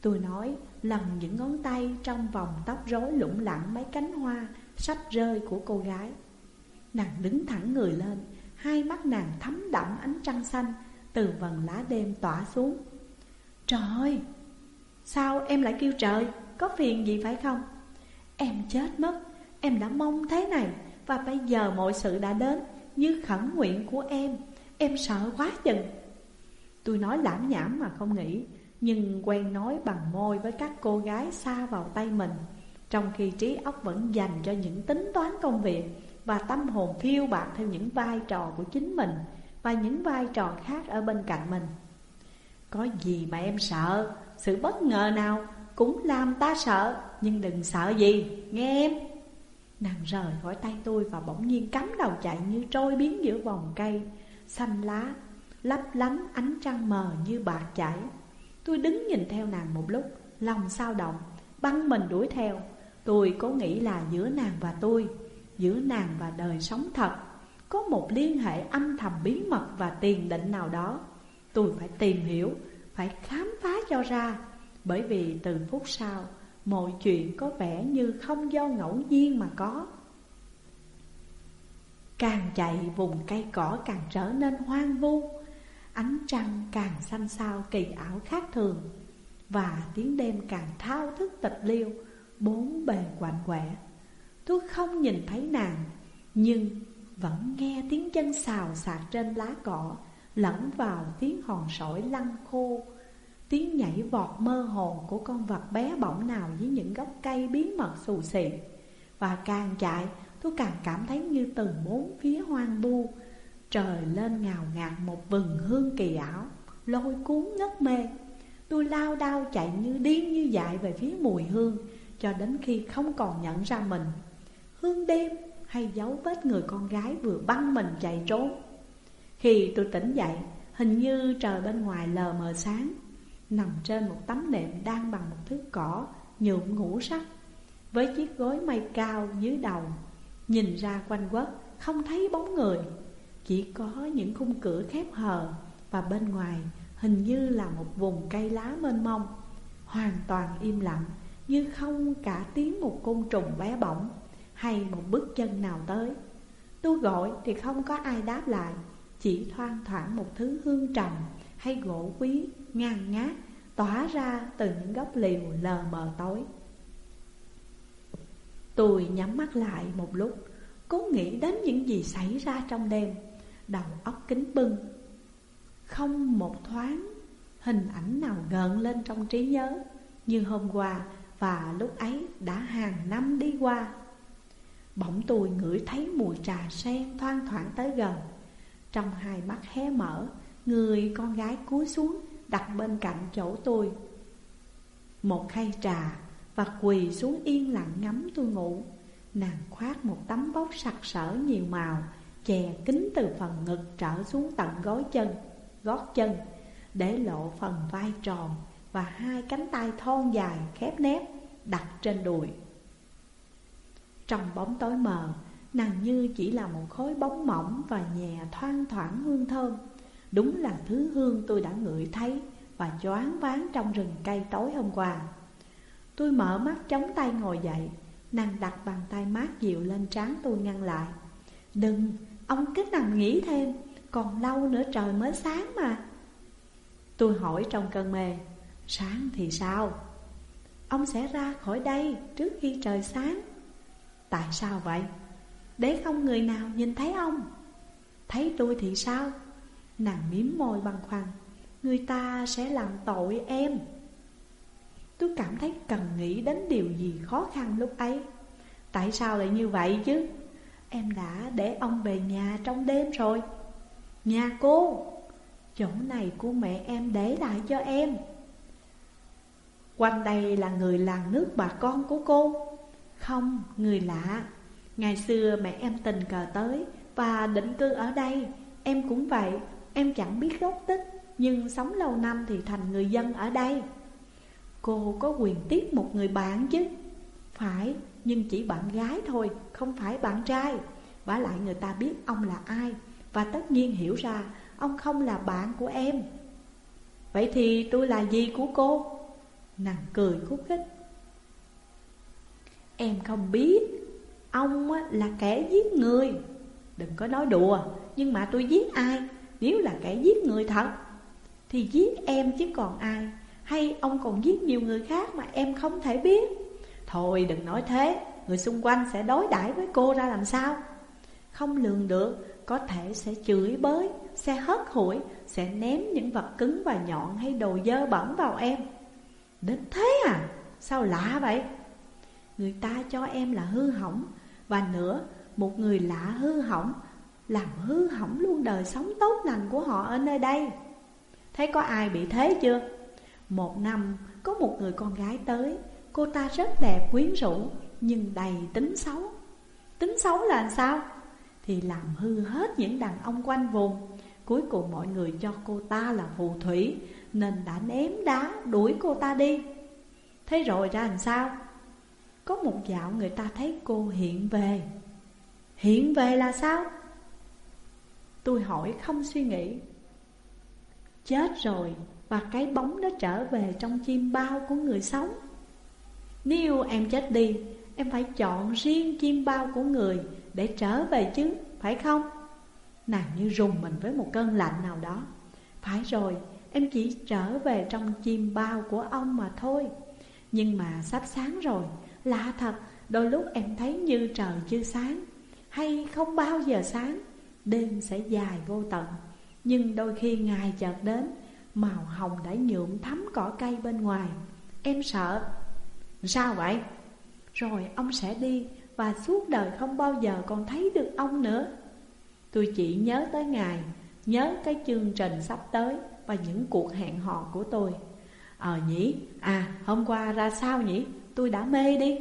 Tôi nói lần những ngón tay trong vòng tóc rối lủng lẳng mấy cánh hoa Sắp rơi của cô gái. Nàng đứng thẳng người lên, Hai mắt nàng thấm đậm ánh trăng xanh Từ vầng lá đêm tỏa xuống. Trời ơi Sao em lại kêu trời? Có phiền gì phải không? Em chết mất. Em đã mong thế này. Và bây giờ mọi sự đã đến. Như khẩn nguyện của em. Em sợ quá chừng. Tôi nói lãm nhảm mà không nghĩ. Nhưng quen nói bằng môi với các cô gái xa vào tay mình. Trong khi trí óc vẫn dành cho những tính toán công việc Và tâm hồn phiêu bạc theo những vai trò của chính mình Và những vai trò khác ở bên cạnh mình. Có gì mà em sợ? Sự bất ngờ nào cũng làm ta sợ Nhưng đừng sợ gì, nghe em. Nàng rời khỏi tay tôi và bỗng nhiên cắm đầu chạy như trôi biến giữa vòng cây. Xanh lá, lấp lánh ánh trăng mờ như bạc chảy. Tôi đứng nhìn theo nàng một lúc, lòng sao động, băng mình đuổi theo. Tôi cố nghĩ là giữa nàng và tôi, giữa nàng và đời sống thật Có một liên hệ âm thầm bí mật và tiền định nào đó. Tôi phải tìm hiểu, phải khám phá cho ra. Bởi vì từ phút sau, Mọi chuyện có vẻ như không do ngẫu nhiên mà có. Càng chạy vùng cây cỏ càng trở nên hoang vu, Ánh trăng càng xanh xao kỳ ảo khác thường, Và tiếng đêm càng thao thức tịch liêu, Bốn bề quạnh quẻ. Tôi không nhìn thấy nàng, Nhưng vẫn nghe tiếng chân xào xạc trên lá cỏ Lẫn vào tiếng hòn sỏi lăn khô, Tiếng nhảy vọt mơ hồ của con vật bé bỏng nào dưới những gốc cây bí mật xù xì. Và càng chạy, tôi càng cảm thấy như từ bốn phía hoang vu. Trời lên ngào ngạt một vừng hương kỳ ảo, Lôi cuốn ngất mê. Tôi lao đao chạy như điên như dại về phía mùi hương, Cho đến khi không còn nhận ra mình. Hương đêm hay dấu vết người con gái vừa băng mình chạy trốn. Khi tôi tỉnh dậy, Hình như trời bên ngoài lờ mờ sáng, Nằm trên một tấm nệm đang bằng một thứ cỏ, nhuộm ngũ sắc. Với chiếc gối mây cao dưới đầu, Nhìn ra quanh quất, không thấy bóng người. Chỉ có những khung cửa khép hờ Và bên ngoài hình như là một vùng cây lá mênh mông, Hoàn toàn im lặng, Như không cả tiếng một côn trùng bé bỏng Hay một bước chân nào tới. Tôi gọi thì không có ai đáp lại. Chỉ thoang thoảng một thứ hương trầm hay gỗ quý ngang ngát, Tỏa ra từ những góc liều lờ mờ tối. Tôi nhắm mắt lại một lúc, Cố nghĩ đến những gì xảy ra trong đêm. Đầu óc kính bưng. Không một thoáng, Hình ảnh nào gợn lên trong trí nhớ, Như hôm qua Và lúc ấy đã hàng năm đi qua. Bỗng tôi ngửi thấy mùi trà sen thoang thoảng tới gần. Trong hai mắt hé mở Người con gái cúi xuống đặt bên cạnh chỗ tôi. Một khay trà và quỳ xuống yên lặng ngắm tôi ngủ. Nàng khoác một tấm bóc sặc sỡ nhiều màu Chè kính từ phần ngực trở xuống tận gối chân, gót chân Để lộ phần vai tròn và hai cánh tay thon dài khép nép đặt trên đùi. Trong bóng tối mờ, Nàng như chỉ là một khối bóng mỏng và nhẹ thoang thoảng hương thơm. Đúng là thứ hương tôi đã ngửi thấy và choáng váng trong rừng cây tối hôm qua. Tôi mở mắt chống tay ngồi dậy. Nàng đặt bàn tay mát dịu lên trán tôi ngăn lại. Đừng, ông cứ nằm nghỉ thêm Còn lâu nữa trời mới sáng mà. Tôi hỏi trong cơn mê Sáng thì sao? Ông sẽ ra khỏi đây trước khi trời sáng. Tại sao vậy? Để không người nào nhìn thấy ông. Thấy tôi thì sao? Nàng miếm môi bằng khoăn Người ta sẽ làm tội em. Tôi cảm thấy cần nghĩ đến điều gì khó khăn lúc ấy. Tại sao lại như vậy chứ? Em đã để ông về nhà trong đêm rồi. Nhà cô Chỗ này của mẹ em để lại cho em. Quanh đây là người làng nước bà con của cô. Không, người lạ. Ngày xưa mẹ em tình cờ tới Và định cư ở đây. Em cũng vậy Em chẳng biết gốc tích Nhưng sống lâu năm thì thành người dân ở đây. Cô có quyền tiếp một người bạn chứ? Phải, nhưng chỉ bạn gái thôi Không phải bạn trai. Và lại người ta biết ông là ai Và tất nhiên hiểu ra Ông không là bạn của em. Vậy thì tôi là gì của cô? Nàng cười khúc khích. Em không biết. Ông là kẻ giết người. Đừng có nói đùa, Nhưng mà tôi giết ai? Nếu là kẻ giết người thật, Thì giết em chứ còn ai? Hay ông còn giết nhiều người khác mà em không thể biết? Thôi, đừng nói thế. Người xung quanh sẽ đối đãi với cô ra làm sao? Không lường được, Có thể sẽ chửi bới, Sẽ hớt hủi, Sẽ ném những vật cứng và nhọn hay đồ dơ bẩn vào em. Đến thế à? Sao lạ vậy? Người ta cho em là hư hỏng và nữa, một người lạ hư hỏng, Làm hư hỏng luôn đời sống tốt lành của họ ở nơi đây. Thấy có ai bị thế chưa? Một năm, có một người con gái tới, Cô ta rất đẹp, quyến rũ, Nhưng đầy tính xấu. Tính xấu là làm sao? Thì làm hư hết những đàn ông quanh vùng. Cuối cùng mọi người cho cô ta là phù thủy, Nên đã ném đá đuổi cô ta đi. Thế rồi ra làm sao? Có một dạo người ta thấy cô hiện về. Hiện về là sao? Tôi hỏi không suy nghĩ. Chết rồi, Và cái bóng nó trở về trong chim bao của người sống. Nếu em chết đi, Em phải chọn riêng chim bao của người Để trở về chứ, Phải không? Nàng như rùng mình với một cơn lạnh nào đó. Phải rồi, Em chỉ trở về trong chim bao của ông mà thôi. Nhưng mà sắp sáng rồi Lạ thật, Đôi lúc em thấy như trời chưa sáng, Hay không bao giờ sáng, Đêm sẽ dài vô tận. Nhưng đôi khi ngày chợt đến, Màu hồng đã nhuộm thấm cỏ cây bên ngoài. Em sợ, Sao vậy? Rồi ông sẽ đi, Và suốt đời không bao giờ còn thấy được ông nữa. Tôi chỉ nhớ tới ngày, Nhớ cái chương trình sắp tới Và những cuộc hẹn hò của tôi. Ờ nhỉ? À hôm qua ra sao nhỉ? Tôi đã mê đi.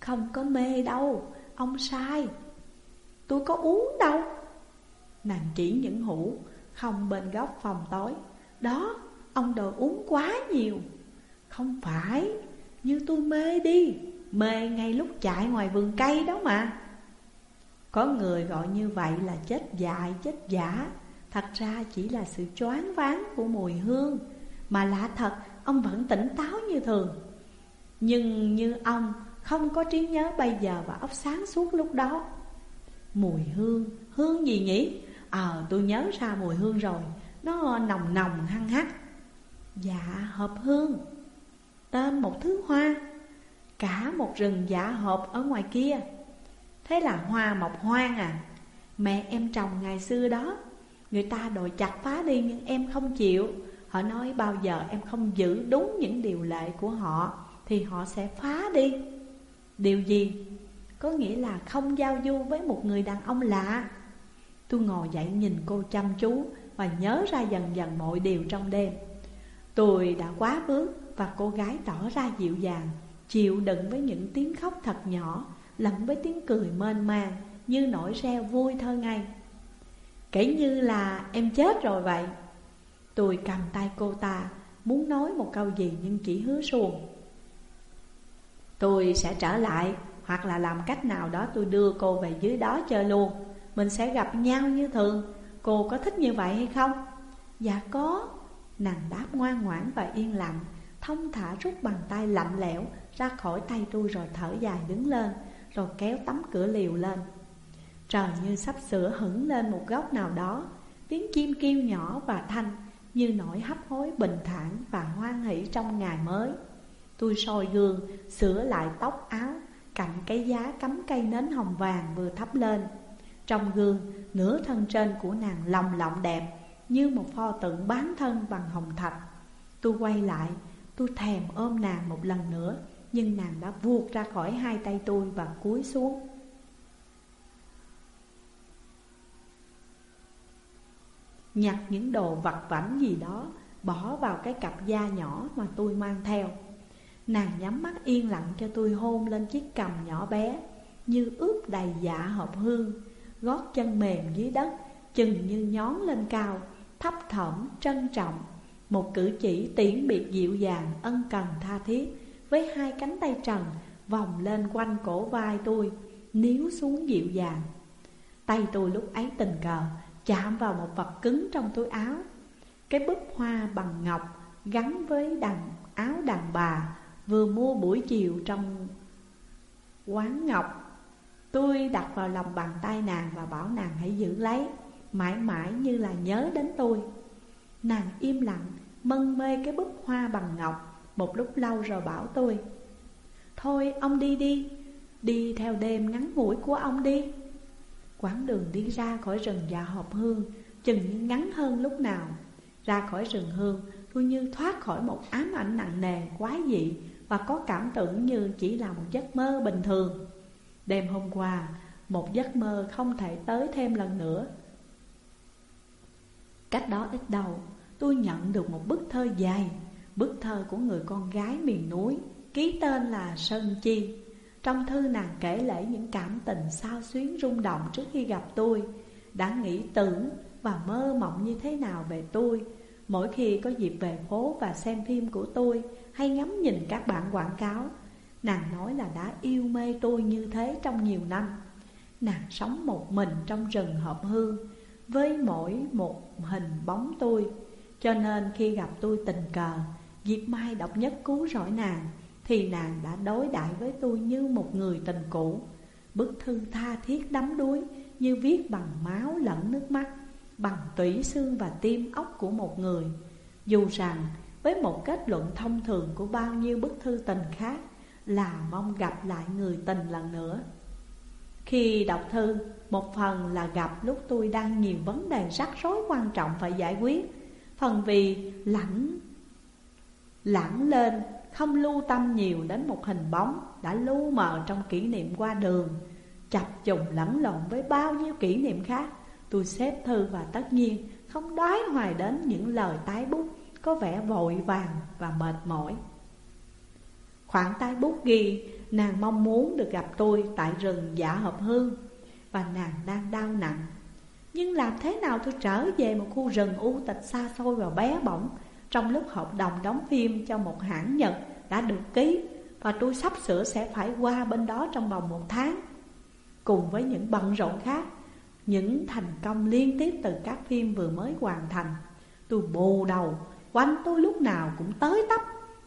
Không có mê đâu Ông sai. Tôi có uống đâu. Nàng chỉ những hũ Không bên góc phòng tối. Đó Ông đồ uống quá nhiều. Không phải Như tôi mê đi. Mê ngay lúc chạy ngoài vườn cây đó mà. Có người gọi như vậy là chết dại, chết giả. Thật ra chỉ là sự choáng váng của mùi hương. Mà lạ thật, ông vẫn tỉnh táo như thường. Nhưng như ông không có trí nhớ bây giờ và óc sáng suốt lúc đó. Mùi hương, hương gì nhỉ? Ờ, tôi nhớ ra mùi hương rồi. Nó nồng nồng hăng hắc. Dạ hợp hương. Tên một thứ hoa. Cả một rừng dạ hợp ở ngoài kia. Thế là hoa mọc hoang à. Mẹ em trồng ngày xưa đó. Người ta đòi chặt phá đi nhưng em không chịu. Họ nói bao giờ em không giữ đúng những điều lệ của họ. Thì họ sẽ phá đi Điều gì? Có nghĩa là không giao du với một người đàn ông lạ Tôi ngồi dậy nhìn cô chăm chú Và nhớ ra dần dần mọi điều trong đêm Tôi đã quá bước Và cô gái tỏ ra dịu dàng Chịu đựng với những tiếng khóc thật nhỏ lẫn với tiếng cười mênh mang như nỗi reo vui thơ ngây. Kể như là em chết rồi vậy. Tôi cầm tay cô ta, muốn nói một câu gì nhưng chỉ hứa xuồng. Tôi sẽ trở lại, Hoặc là làm cách nào đó tôi đưa cô về dưới đó chơi luôn. Mình sẽ gặp nhau như thường. Cô có thích như vậy hay không? Dạ có. Nàng đáp ngoan ngoãn và yên lặng Thông thả rút bàn tay lạnh lẽo Ra khỏi tay tôi rồi thở dài đứng lên Rồi kéo tấm cửa liều lên. Trời như sắp sửa hững lên một góc nào đó. Tiếng chim kêu nhỏ và thanh Như nỗi hấp hối bình thản và hoan hỷ trong ngày mới. Tôi soi gương, sửa lại tóc áo Cạnh cái giá cắm cây nến hồng vàng vừa thắp lên. Trong gương, nửa thân trên của nàng lòng lộng đẹp Như một pho tượng bán thân bằng hồng thạch. Tôi quay lại, tôi thèm ôm nàng một lần nữa Nhưng nàng đã vuột ra khỏi hai tay tôi và cúi xuống. Nhặt những đồ vặt vảnh gì đó Bỏ vào cái cặp da nhỏ mà tôi mang theo. Nàng nhắm mắt yên lặng cho tôi hôn lên chiếc cầm nhỏ bé, Như ướp đầy dạ hợp hương, Gót chân mềm dưới đất, Chừng như nhón lên cao, Thấp thỏm, trân trọng. Một cử chỉ tiễn biệt dịu dàng, Ân cần tha thiết, Với hai cánh tay trần Vòng lên quanh cổ vai tôi, Níu xuống dịu dàng. Tay tôi lúc ấy tình cờ, Chạm vào một vật cứng trong túi áo. Cái búp hoa bằng ngọc Gắn với đằng, áo đàn bà Vừa mua buổi chiều trong quán ngọc, Tôi đặt vào lòng bàn tay nàng và bảo nàng hãy giữ lấy. Mãi mãi như là nhớ đến tôi. Nàng im lặng, mân mê cái bức hoa bằng ngọc. Một lúc lâu rồi bảo tôi, Thôi, ông đi đi Đi theo đêm ngắn ngủi của ông đi. Quãng đường đi ra khỏi rừng dạ hộp hương, Chừng như ngắn hơn lúc nào. Ra khỏi rừng hương, Tôi như thoát khỏi một ám ảnh nặng nề quá dị. Và có cảm tưởng như chỉ là một giấc mơ bình thường. Đêm hôm qua, Một giấc mơ không thể tới thêm lần nữa. Cách đó ít đầu Tôi nhận được một bức thơ dài, Bức thơ của người con gái miền núi, Ký tên là Sơn Chi. Trong thư nàng kể lể những cảm tình sao xuyến rung động trước khi gặp tôi, Đã nghĩ tưởng và mơ mộng như thế nào về tôi. Mỗi khi có dịp về phố và xem phim của tôi hay ngắm nhìn các bản quảng cáo. Nàng nói là đã yêu mê tôi như thế trong nhiều năm. Nàng sống một mình trong rừng hợp hương, Với mỗi một hình bóng tôi. Cho nên khi gặp tôi tình cờ Diệp Mai độc nhất cứu rỗi nàng, thì nàng đã đối đãi với tôi như một người tình cũ. Bức thư tha thiết đắm đuối, Như viết bằng máu lẫn nước mắt, Bằng tủy xương và tim óc của một người. Dù rằng với một kết luận thông thường của bao nhiêu bức thư tình khác Là mong gặp lại người tình lần nữa. Khi đọc thư, một phần là gặp lúc tôi đang nhiều vấn đề rắc rối quan trọng phải giải quyết. Phần vì lãng lãng lên không lưu tâm nhiều đến một hình bóng đã lu mờ trong kỷ niệm qua đường chập trùng lẫn lộn với bao nhiêu kỷ niệm khác tôi xếp thư và tất nhiên không đoái hoài đến những lời tái bút có vẻ vội vàng và mệt mỏi. Khoảng tay bút ghi, nàng mong muốn được gặp tôi tại rừng giả hợp hương. Và nàng đang đau nặng. Nhưng làm thế nào tôi trở về một khu rừng u tịch xa xôi và bé bỏng, trong lúc hợp đồng đóng phim cho một hãng Nhật đã được ký Và tôi sắp sửa sẽ phải qua bên đó trong vòng một tháng? Cùng với những bận rộn khác, Những thành công liên tiếp từ các phim vừa mới hoàn thành, Tôi bù đầu Quanh tôi lúc nào cũng tới tấp.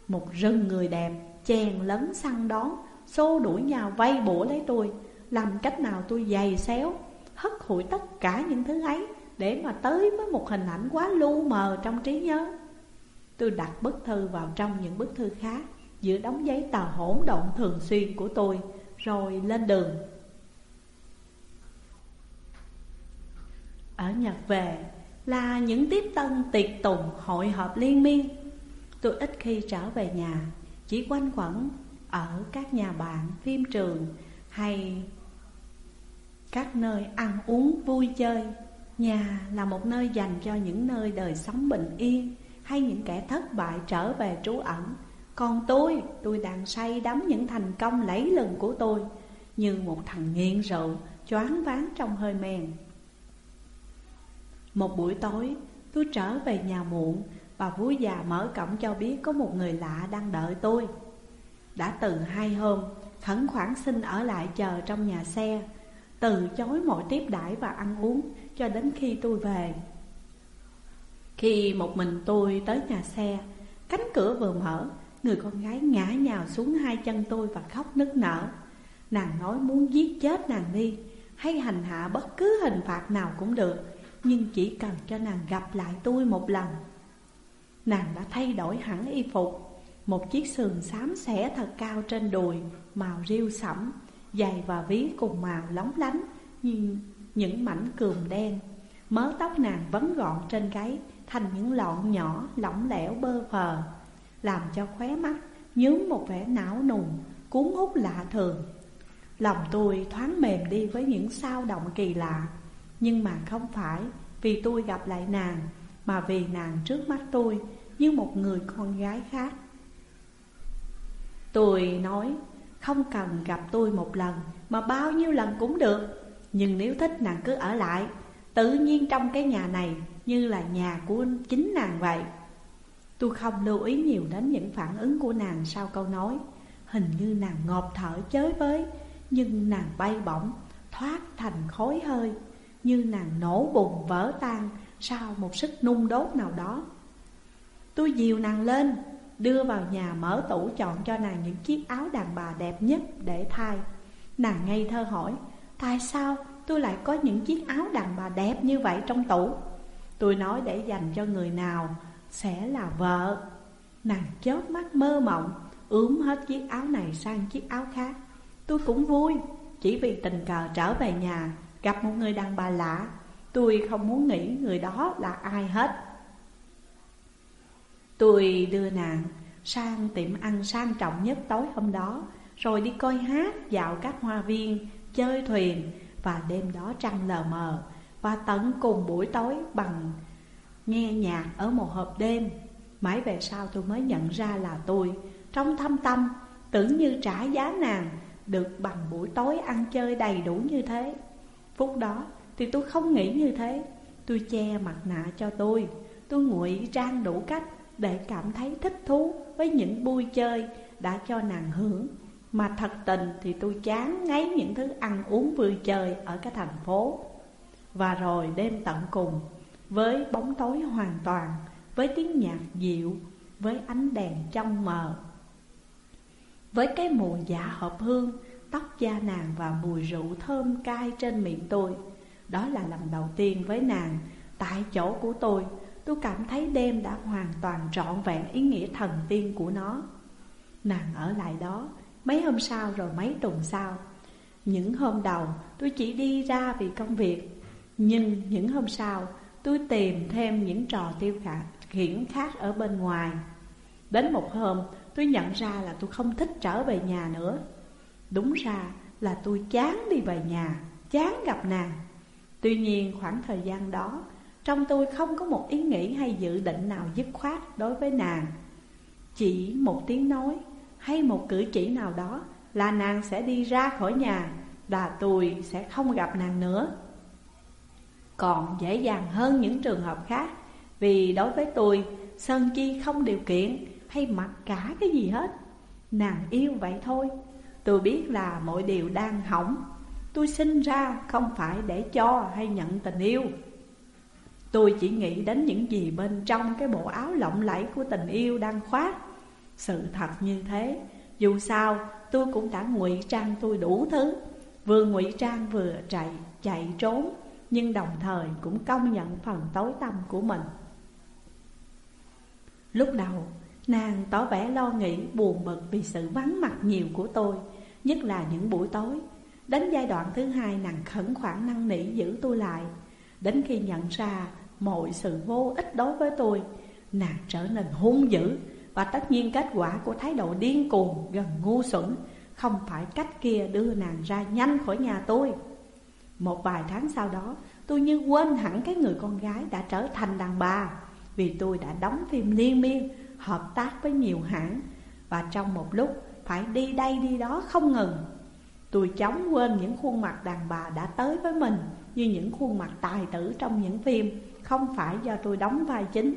Một rừng người đẹp, chèn lấn săn đón, Xô đuổi nhau vây bủa lấy tôi. Làm cách nào tôi dày xéo, Hất hủi tất cả những thứ ấy Để mà tới với một hình ảnh quá lu mờ trong trí nhớ. Tôi đặt bức thư vào trong những bức thư khác Giữa đóng giấy tờ hỗn độn thường xuyên của tôi, Rồi lên đường. Ở Nhật về là những tiếp tân tiệc tùng hội họp liên miên. Tôi ít khi trở về nhà Chỉ quanh quẩn ở các nhà bạn, phim trường Hay các nơi ăn uống vui chơi. Nhà là một nơi dành cho những nơi đời sống bình yên hay những kẻ thất bại trở về trú ẩn. Còn tôi, tôi đang say đắm những thành công lẫy lừng của tôi Như một thằng nghiện rượu, choáng váng trong hơi men. Một buổi tối, tôi trở về nhà muộn Và vú già mở cổng cho biết có một người lạ đang đợi tôi. Đã từ hai hôm, Khẩn khoản xin ở lại chờ trong nhà xe Từ chối mọi tiếp đãi và ăn uống Cho đến khi tôi về. Khi một mình tôi tới nhà xe Cánh cửa vừa mở Người con gái ngã nhào xuống hai chân tôi và khóc nức nở. Nàng nói muốn giết chết nàng đi Hay hành hạ bất cứ hình phạt nào cũng được nhưng chỉ cần cho nàng gặp lại tôi một lần. Nàng đã thay đổi hẳn y phục. Một chiếc sườn xám xẻ thật cao trên đùi, Màu riêu sẫm Giày và ví cùng màu lóng lánh Như những mảnh cườm đen. Mớ tóc nàng vấn gọn trên gáy, Thành những lọn nhỏ, lỏng lẻo bơ phờ Làm cho khóe mắt nhướng một vẻ não nùng, Cuốn hút lạ thường. Lòng tôi thoáng mềm đi với những sao động kỳ lạ. Nhưng mà không phải vì tôi gặp lại nàng, Mà vì nàng trước mắt tôi như một người con gái khác. Tôi nói, không cần gặp tôi một lần, Mà bao nhiêu lần cũng được. Nhưng nếu thích nàng cứ ở lại, Tự nhiên trong cái nhà này Như là nhà của chính nàng vậy. Tôi không lưu ý nhiều đến những phản ứng của nàng sau câu nói. Hình như nàng ngọt thở chới với, Nhưng nàng bay bổng, Thoát thành khói hơi. Như nàng nổ bùng vỡ tan Sau một sức nung đốt nào đó. Tôi dìu nàng lên, Đưa vào nhà mở tủ chọn cho nàng những chiếc áo đàn bà đẹp nhất để thay. Nàng ngây thơ hỏi, Tại sao tôi lại có những chiếc áo đàn bà đẹp như vậy trong tủ? Tôi nói, để dành cho người nào sẽ là vợ. Nàng chớp mắt mơ mộng, Ướm hết chiếc áo này sang chiếc áo khác. Tôi cũng vui, Chỉ vì tình cờ trở về nhà Gặp một người đàn bà lạ. Tôi không muốn nghĩ người đó là ai hết. Tôi đưa nàng sang tiệm ăn sang trọng nhất tối hôm đó Rồi đi coi hát, dạo các hoa viên, chơi thuyền Và đêm đó trăng lờ mờ Và tận cùng buổi tối bằng nghe nhạc ở một hộp đêm. Mãi về sau tôi mới nhận ra là tôi Trong thâm tâm tưởng như trả giá nàng Được bằng buổi tối ăn chơi đầy đủ như thế. Phút đó thì tôi không nghĩ như thế. Tôi che mặt nạ cho tôi. Tôi ngụy trang đủ cách để cảm thấy thích thú với những vui chơi đã cho nàng hưởng. Mà thật tình thì tôi chán ngấy những thứ ăn uống vui chơi ở cái thành phố. Và rồi đêm tận cùng với bóng tối hoàn toàn Với tiếng nhạc dịu, với ánh đèn trong mờ Với cái mùi dạ hợp hương, tóc da nàng và mùi rượu thơm cay trên miệng tôi. Đó là lần đầu tiên với nàng, tại chỗ của tôi Tôi cảm thấy đêm đã hoàn toàn trọn vẹn ý nghĩa thần tiên của nó. Nàng ở lại đó, mấy hôm sau rồi mấy tuần sau. Những hôm đầu, tôi chỉ đi ra vì công việc. Nhưng những hôm sau, tôi tìm thêm những trò tiêu khiển khác ở bên ngoài. Đến một hôm, tôi nhận ra là tôi không thích trở về nhà nữa. Đúng ra là tôi chán đi về nhà, chán gặp nàng. Tuy nhiên khoảng thời gian đó trong tôi không có một ý nghĩ hay dự định nào dứt khoát đối với nàng. Chỉ một tiếng nói hay một cử chỉ nào đó là nàng sẽ đi ra khỏi nhà Và tôi sẽ không gặp nàng nữa. Còn dễ dàng hơn những trường hợp khác Vì đối với tôi Sơn Chi không điều kiện hay mặc cả cái gì hết. Nàng yêu vậy thôi. Tôi biết là mọi điều đang hỏng. Tôi sinh ra không phải để cho hay nhận tình yêu. Tôi chỉ nghĩ đến những gì bên trong cái bộ áo lộng lẫy của tình yêu đang khoác. Sự thật như thế. Dù sao, tôi cũng đã ngụy trang tôi đủ thứ. Vừa ngụy trang vừa chạy chạy trốn, Nhưng đồng thời cũng công nhận phần tối tâm của mình. Lúc đầu, nàng tỏ vẻ lo nghĩ, buồn bực vì sự vắng mặt nhiều của tôi. Nhất là những buổi tối. Đến giai đoạn thứ hai, nàng khẩn khoản năn nỉ giữ tôi lại. Đến khi nhận ra mọi sự vô ích đối với tôi, Nàng trở nên hung dữ Và tất nhiên kết quả của thái độ điên cuồng gần ngu xuẩn. Không phải cách kia đưa nàng ra nhanh khỏi nhà tôi. Một vài tháng sau đó, Tôi như quên hẳn cái người con gái đã trở thành đàn bà, Vì tôi đã đóng phim liên miên, Hợp tác với nhiều hãng. Và trong một lúc phải đi đây đi đó không ngừng. Tôi chóng quên những khuôn mặt đàn bà đã tới với mình, Như những khuôn mặt tài tử trong những phim, không phải do tôi đóng vai chính.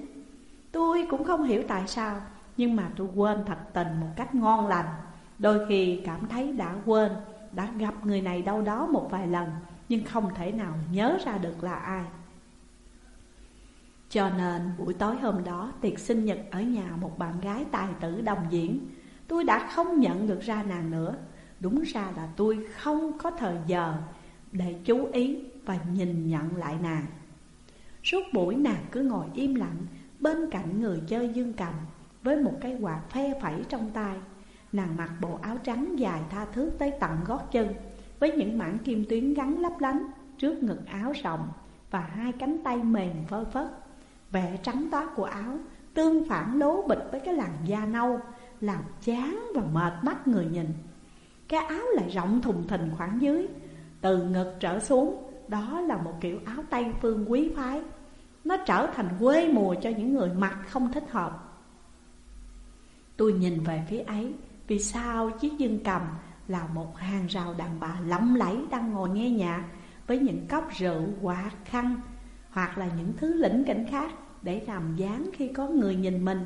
Tôi cũng không hiểu tại sao, Nhưng mà tôi quên thật tình một cách ngon lành. Đôi khi cảm thấy đã quên, Đã gặp người này đâu đó một vài lần, Nhưng không thể nào nhớ ra được là ai. Cho nên buổi tối hôm đó, Tiệc sinh nhật ở nhà một bạn gái tài tử đồng diễn. Tôi đã không nhận được ra nàng nữa. Đúng ra là tôi không có thời giờ Để chú ý và nhìn nhận lại nàng. Suốt buổi nàng cứ ngồi im lặng Bên cạnh người chơi dương cầm Với một cái quạt phe phẩy trong tay. Nàng mặc bộ áo trắng dài tha thước tới tận gót chân, Với những mảng kim tuyến gắn lấp lánh Trước ngực áo rộng Và hai cánh tay mềm phơ phất Vẻ trắng toát của áo Tương phản lố bịch với cái làn da nâu làm chán và mệt mắt người nhìn. Cái áo lại rộng thùng thình khoảng dưới Từ ngực trở xuống Đó là một kiểu áo Tây phương quý phái. Nó trở thành quê mùa cho những người mặc không thích hợp. Tôi nhìn về phía ấy Vì sao chiếc dương cầm là một hàng rào đàn bà lẫm lẫy đang ngồi nghe nhạc Với những cốc rượu, quạt, khăn Hoặc là những thứ lĩnh cảnh khác để làm dáng khi có người nhìn mình.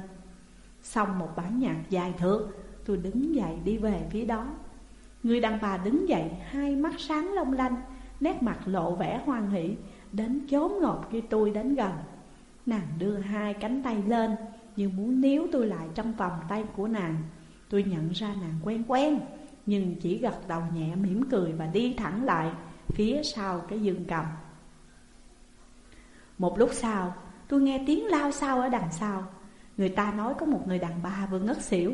Xong một bản nhạc dài thước Tôi đứng dậy đi về phía đó. Người đàn bà đứng dậy, Hai mắt sáng long lanh, Nét mặt lộ vẻ hoan hỷ, Đến chốn ngọt khi tôi đến gần. Nàng đưa hai cánh tay lên, Như muốn níu tôi lại trong vòng tay của nàng. Tôi nhận ra nàng quen quen, Nhưng chỉ gật đầu nhẹ mỉm cười Và đi thẳng lại phía sau cái giường cầm. Một lúc sau, tôi nghe tiếng lao sao ở đằng sau. Người ta nói có một người đàn bà vừa ngất xỉu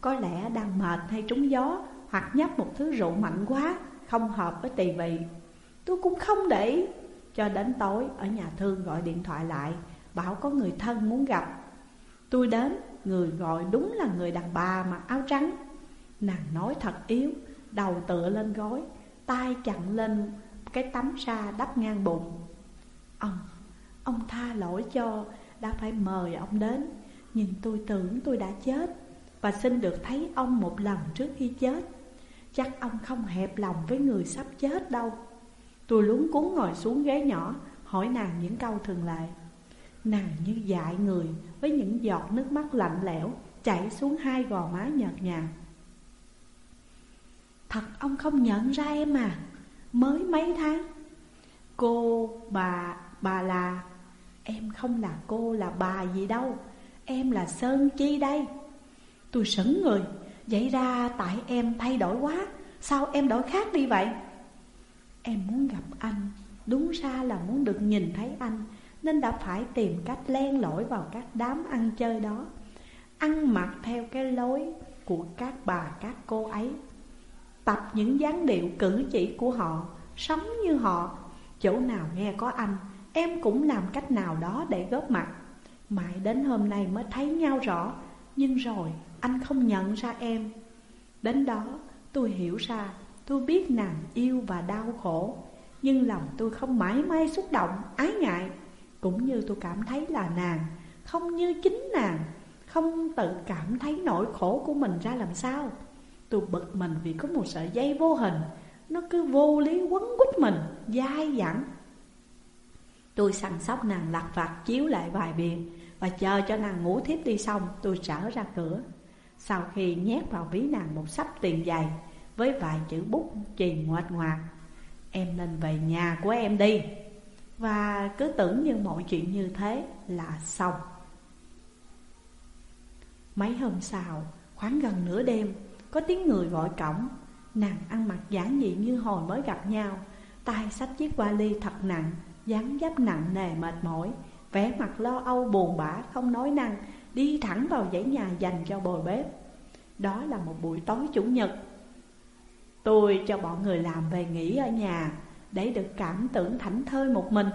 Có lẽ đang mệt hay trúng gió Hoặc nhấp một thứ rượu mạnh quá Không hợp với tỳ vị. Tôi cũng không để ý. Cho đến tối ở nhà thương gọi điện thoại lại Bảo có người thân muốn gặp. Tôi đến Người gọi đúng là người đàn bà mặc áo trắng. Nàng nói thật yếu Đầu tựa lên gối tay chặn lên cái tấm sa đắp ngang bụng. Ông, ông tha lỗi cho Đã phải mời ông đến nhìn tôi tưởng tôi đã chết Và xin được thấy ông một lần trước khi chết. Chắc ông không hẹp lòng với người sắp chết đâu. Tôi lúng cuốn ngồi xuống ghế nhỏ Hỏi nàng những câu thường lệ. Nàng như dại người Với những giọt nước mắt lạnh lẽo Chảy xuống hai gò má nhợt nhạt. Thật ông không nhận ra em à? Mới mấy tháng? Cô, bà, bà là Em không là cô là bà gì đâu. Em là Sơn Chi đây. Tôi sững người Vậy ra tại em thay đổi quá. Sao em đổi khác đi vậy? Em muốn gặp anh, Đúng ra là muốn được nhìn thấy anh, Nên đã phải tìm cách len lỏi vào các đám ăn chơi đó. Ăn mặc theo cái lối của các bà, các cô ấy. Tập những dáng điệu cử chỉ của họ, Sống như họ. Chỗ nào nghe có anh, Em cũng làm cách nào đó để góp mặt. Mãi đến hôm nay mới thấy nhau rõ. Nhưng rồi anh không nhận ra em. Đến đó tôi hiểu ra Tôi biết nàng yêu và đau khổ. Nhưng lòng tôi không mãi may xúc động, ái ngại. Cũng như tôi cảm thấy là nàng Không như chính nàng. Không tự cảm thấy nỗi khổ của mình ra làm sao. Tôi bực mình vì có một sợi dây vô hình. Nó cứ vô lý quấn quýt mình, dai dẳng. Tôi săn sóc nàng lặt vặt chiếu lại vài biện và chờ cho nàng ngủ thiếp đi xong tôi trở ra cửa. Sau khi nhét vào ví nàng một sắp tiền dày Với vài chữ bút chì ngoệt ngoạc Em nên về nhà của em đi. Và cứ tưởng như mọi chuyện như thế là xong. Mấy hôm sau, khoảng gần nửa đêm Có tiếng người gọi cổng. Nàng ăn mặc giản dị như hồi mới gặp nhau tay xách chiếc vali thật nặng dáng dấp nặng nề mệt mỏi vẻ mặt lo âu buồn bã, không nói năng, đi thẳng vào dãy nhà dành cho bồi bếp. Đó là một buổi tối chủ nhật. Tôi cho bọn người làm về nghỉ ở nhà, để được cảm tưởng thảnh thơi một mình.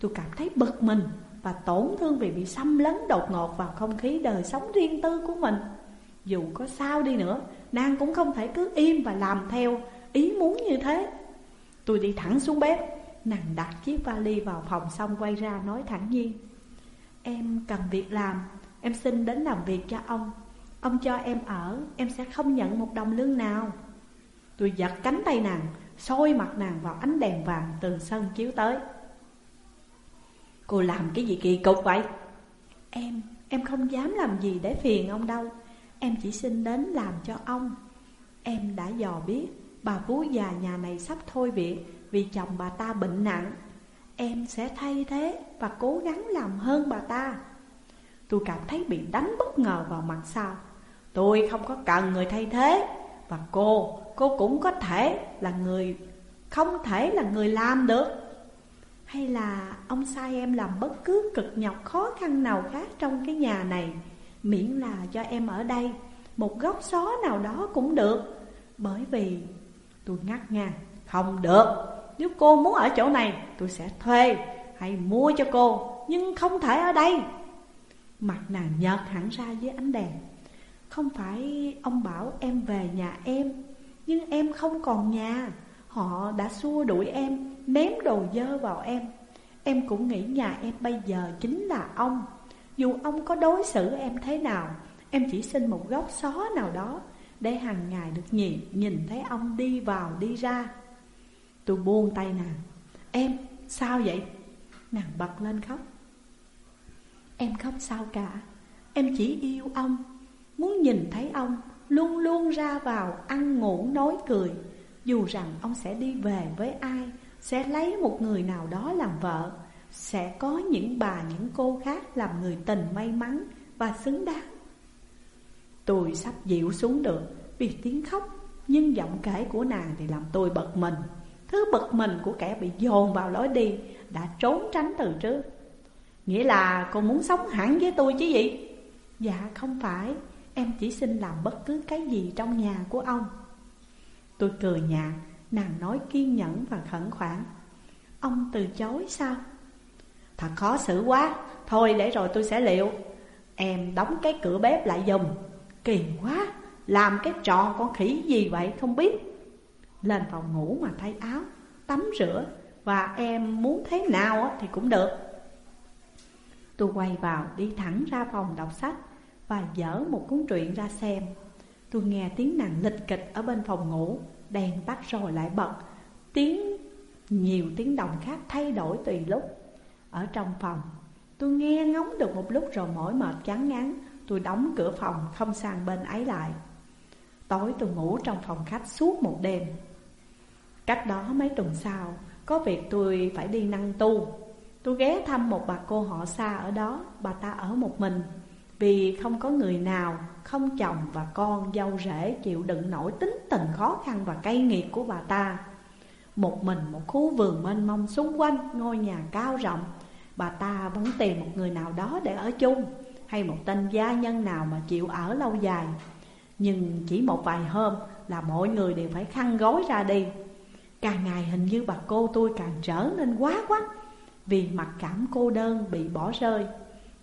Tôi cảm thấy bực mình và tổn thương vì bị xâm lấn đột ngột vào không khí đời sống riêng tư của mình. Dù có sao đi nữa, nàng cũng không thể cứ im và làm theo ý muốn như thế. Tôi đi thẳng xuống bếp Nàng đặt chiếc vali vào phòng xong quay ra nói thẳng nhiên. Em cần việc làm Em xin đến làm việc cho ông. Ông cho em ở Em sẽ không nhận một đồng lương nào. Tôi giật cánh tay nàng soi mặt nàng vào ánh đèn vàng từ sân chiếu tới. Cô làm cái gì kỳ cục vậy? Em, em không dám làm gì để phiền ông đâu. Em chỉ xin đến làm cho ông. Em đã dò biết bà vú già nhà này sắp thôi việc. Vì chồng bà ta bệnh nặng Em sẽ thay thế và cố gắng làm hơn bà ta. Tôi cảm thấy bị đánh bất ngờ vào mặt sau. Tôi không có cần người thay thế Và cô, cô cũng có thể là người Không thể là người làm được. Hay là ông sai em làm bất cứ cực nhọc khó khăn nào khác trong cái nhà này Miễn là cho em ở đây Một góc xó nào đó cũng được. Bởi vì tôi ngắt ngang Không được. Nếu cô muốn ở chỗ này, tôi sẽ thuê hay mua cho cô, Nhưng không thể ở đây. Mặt nàng nhợt hẳn ra dưới ánh đèn. Không phải ông bảo em về nhà em, Nhưng em không còn nhà. Họ đã xua đuổi em, Ném đồ dơ vào em. Em cũng nghĩ nhà em bây giờ chính là ông. Dù ông có đối xử em thế nào, Em chỉ xin một góc xó nào đó Để hàng ngày được nhìn Nhìn thấy ông đi vào đi ra. Tôi buông tay nàng. Em, sao vậy? Nàng bật lên khóc. Em không sao cả? Em chỉ yêu ông. Muốn nhìn thấy ông, Luôn luôn ra vào ăn ngủ nói cười. Dù rằng ông sẽ đi về với ai, Sẽ lấy một người nào đó làm vợ, Sẽ có những bà, những cô khác Làm người tình may mắn Và xứng đáng. Tôi sắp dịu xuống được Vì tiếng khóc, Nhưng giọng kể của nàng thì làm tôi bật mình. Thứ bực mình của kẻ bị dồn vào lối đi Đã trốn tránh từ trước. Nghĩa là cô muốn sống hẳn với tôi chứ gì? Dạ không phải. Em chỉ xin làm bất cứ cái gì trong nhà của ông. Tôi cười nhạt, Nàng nói kiên nhẫn và khẩn khoản. Ông từ chối sao? Thật khó xử quá. Thôi, để rồi tôi sẽ liệu. Em đóng cái cửa bếp lại dùm Kỳ quá. Làm cái trò con khỉ gì vậy? Không biết. Lên phòng ngủ mà thay áo, Tắm rửa, Và em muốn thế nào thì cũng được. Tôi quay vào đi thẳng ra phòng đọc sách Và dở một cuốn truyện ra xem. Tôi nghe tiếng nàng lịch kịch ở bên phòng ngủ, Đèn tắt rồi lại bật. Tiếng, nhiều tiếng đồng khác thay đổi tùy lúc. Ở trong phòng, Tôi nghe ngóng được một lúc rồi mỏi mệt chán ngán, Tôi đóng cửa phòng không sang bên ấy lại. Tối tôi ngủ trong phòng khách suốt một đêm. Cách đó mấy tuần sau, Có việc tôi phải đi năng tu. Tôi ghé thăm một bà cô họ xa ở đó, Bà ta ở một mình. Vì không có người nào, Không chồng và con dâu rể Chịu đựng nổi tính tình khó khăn Và cay nghiệt của bà ta. Một mình một khu vườn mênh mông xung quanh, Ngôi nhà cao rộng. Bà ta vẫn tìm một người nào đó để ở chung, Hay một tên gia nhân nào mà chịu ở lâu dài. Nhưng chỉ một vài hôm là mọi người đều phải khăn gối ra đi. Càng ngày hình như bà cô tôi càng trở nên quá quá vì mặc cảm cô đơn bị bỏ rơi.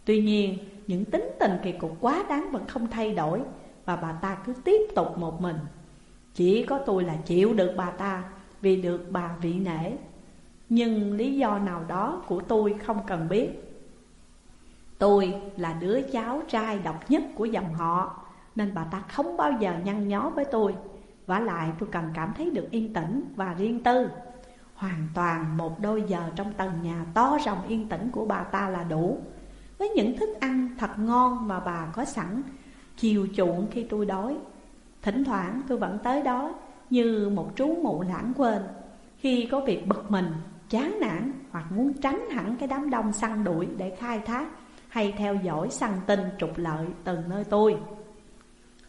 Tuy nhiên, những tính tình kỳ cục quá đáng vẫn không thay đổi và bà ta cứ tiếp tục một mình. Chỉ có tôi là chịu được bà ta vì được bà vị nể. Nhưng lý do nào đó của tôi không cần biết. Tôi là đứa cháu trai độc nhất của dòng họ Nên bà ta không bao giờ nhăn nhó với tôi vả lại tôi cần cảm thấy được yên tĩnh và riêng tư. Hoàn toàn một đôi giờ trong tầng nhà to rộng yên tĩnh của bà ta là đủ. Với những thức ăn thật ngon mà bà có sẵn Chiều chuộng khi tôi đói. Thỉnh thoảng tôi vẫn tới đó như một chú mụ lãng quên. Khi có việc bực mình, chán nản hoặc muốn tránh hẳn cái đám đông săn đuổi để khai thác Hay theo dõi săn tin trục lợi từ nơi tôi.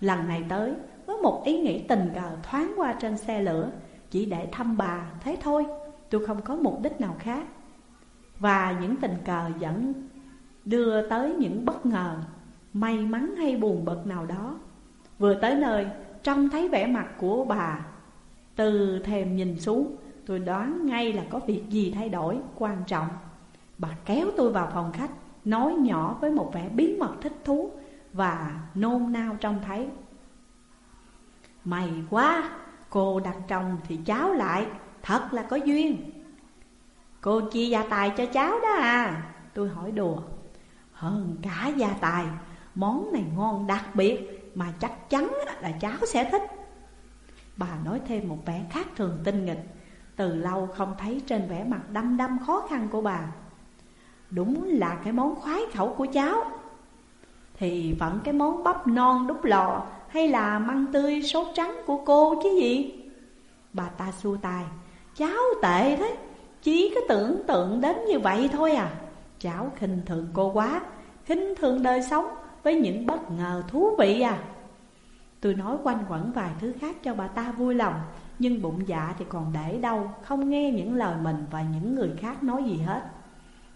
Lần này tới với một ý nghĩ tình cờ thoáng qua trên xe lửa, Chỉ để thăm bà, thế thôi, Tôi không có mục đích nào khác. Và những tình cờ dẫn đưa tới những bất ngờ, May mắn hay buồn bực nào đó. Vừa tới nơi, Trông thấy vẻ mặt của bà, Từ thềm nhìn xuống, Tôi đoán ngay là có việc gì thay đổi, quan trọng. Bà kéo tôi vào phòng khách, Nói nhỏ với một vẻ bí mật thích thú Và nôn nao trông thấy. Mày quá, Cô đặt chồng thì cháu lại. Thật là có duyên. Cô chia gia tài cho cháu đó à? Tôi hỏi đùa. Hơn cả gia tài, Món này ngon đặc biệt Mà chắc chắn là cháu sẽ thích. Bà nói thêm một vẻ khác thường tinh nghịch. Từ lâu không thấy trên vẻ mặt đăm đăm khó khăn của bà. Đúng là cái món khoái khẩu của cháu. Thì vẫn cái món bắp non đúc lò hay là măng tươi sốt trắng của cô chứ gì? Bà ta xua tay. Cháu tệ thế. Chỉ có tưởng tượng đến như vậy thôi à. Cháu khinh thường cô quá. Khinh thường đời sống Với những bất ngờ thú vị à. Tôi nói quanh quẩn vài thứ khác cho bà ta vui lòng. Nhưng bụng dạ thì còn để đâu. Không nghe những lời mình và những người khác nói gì hết.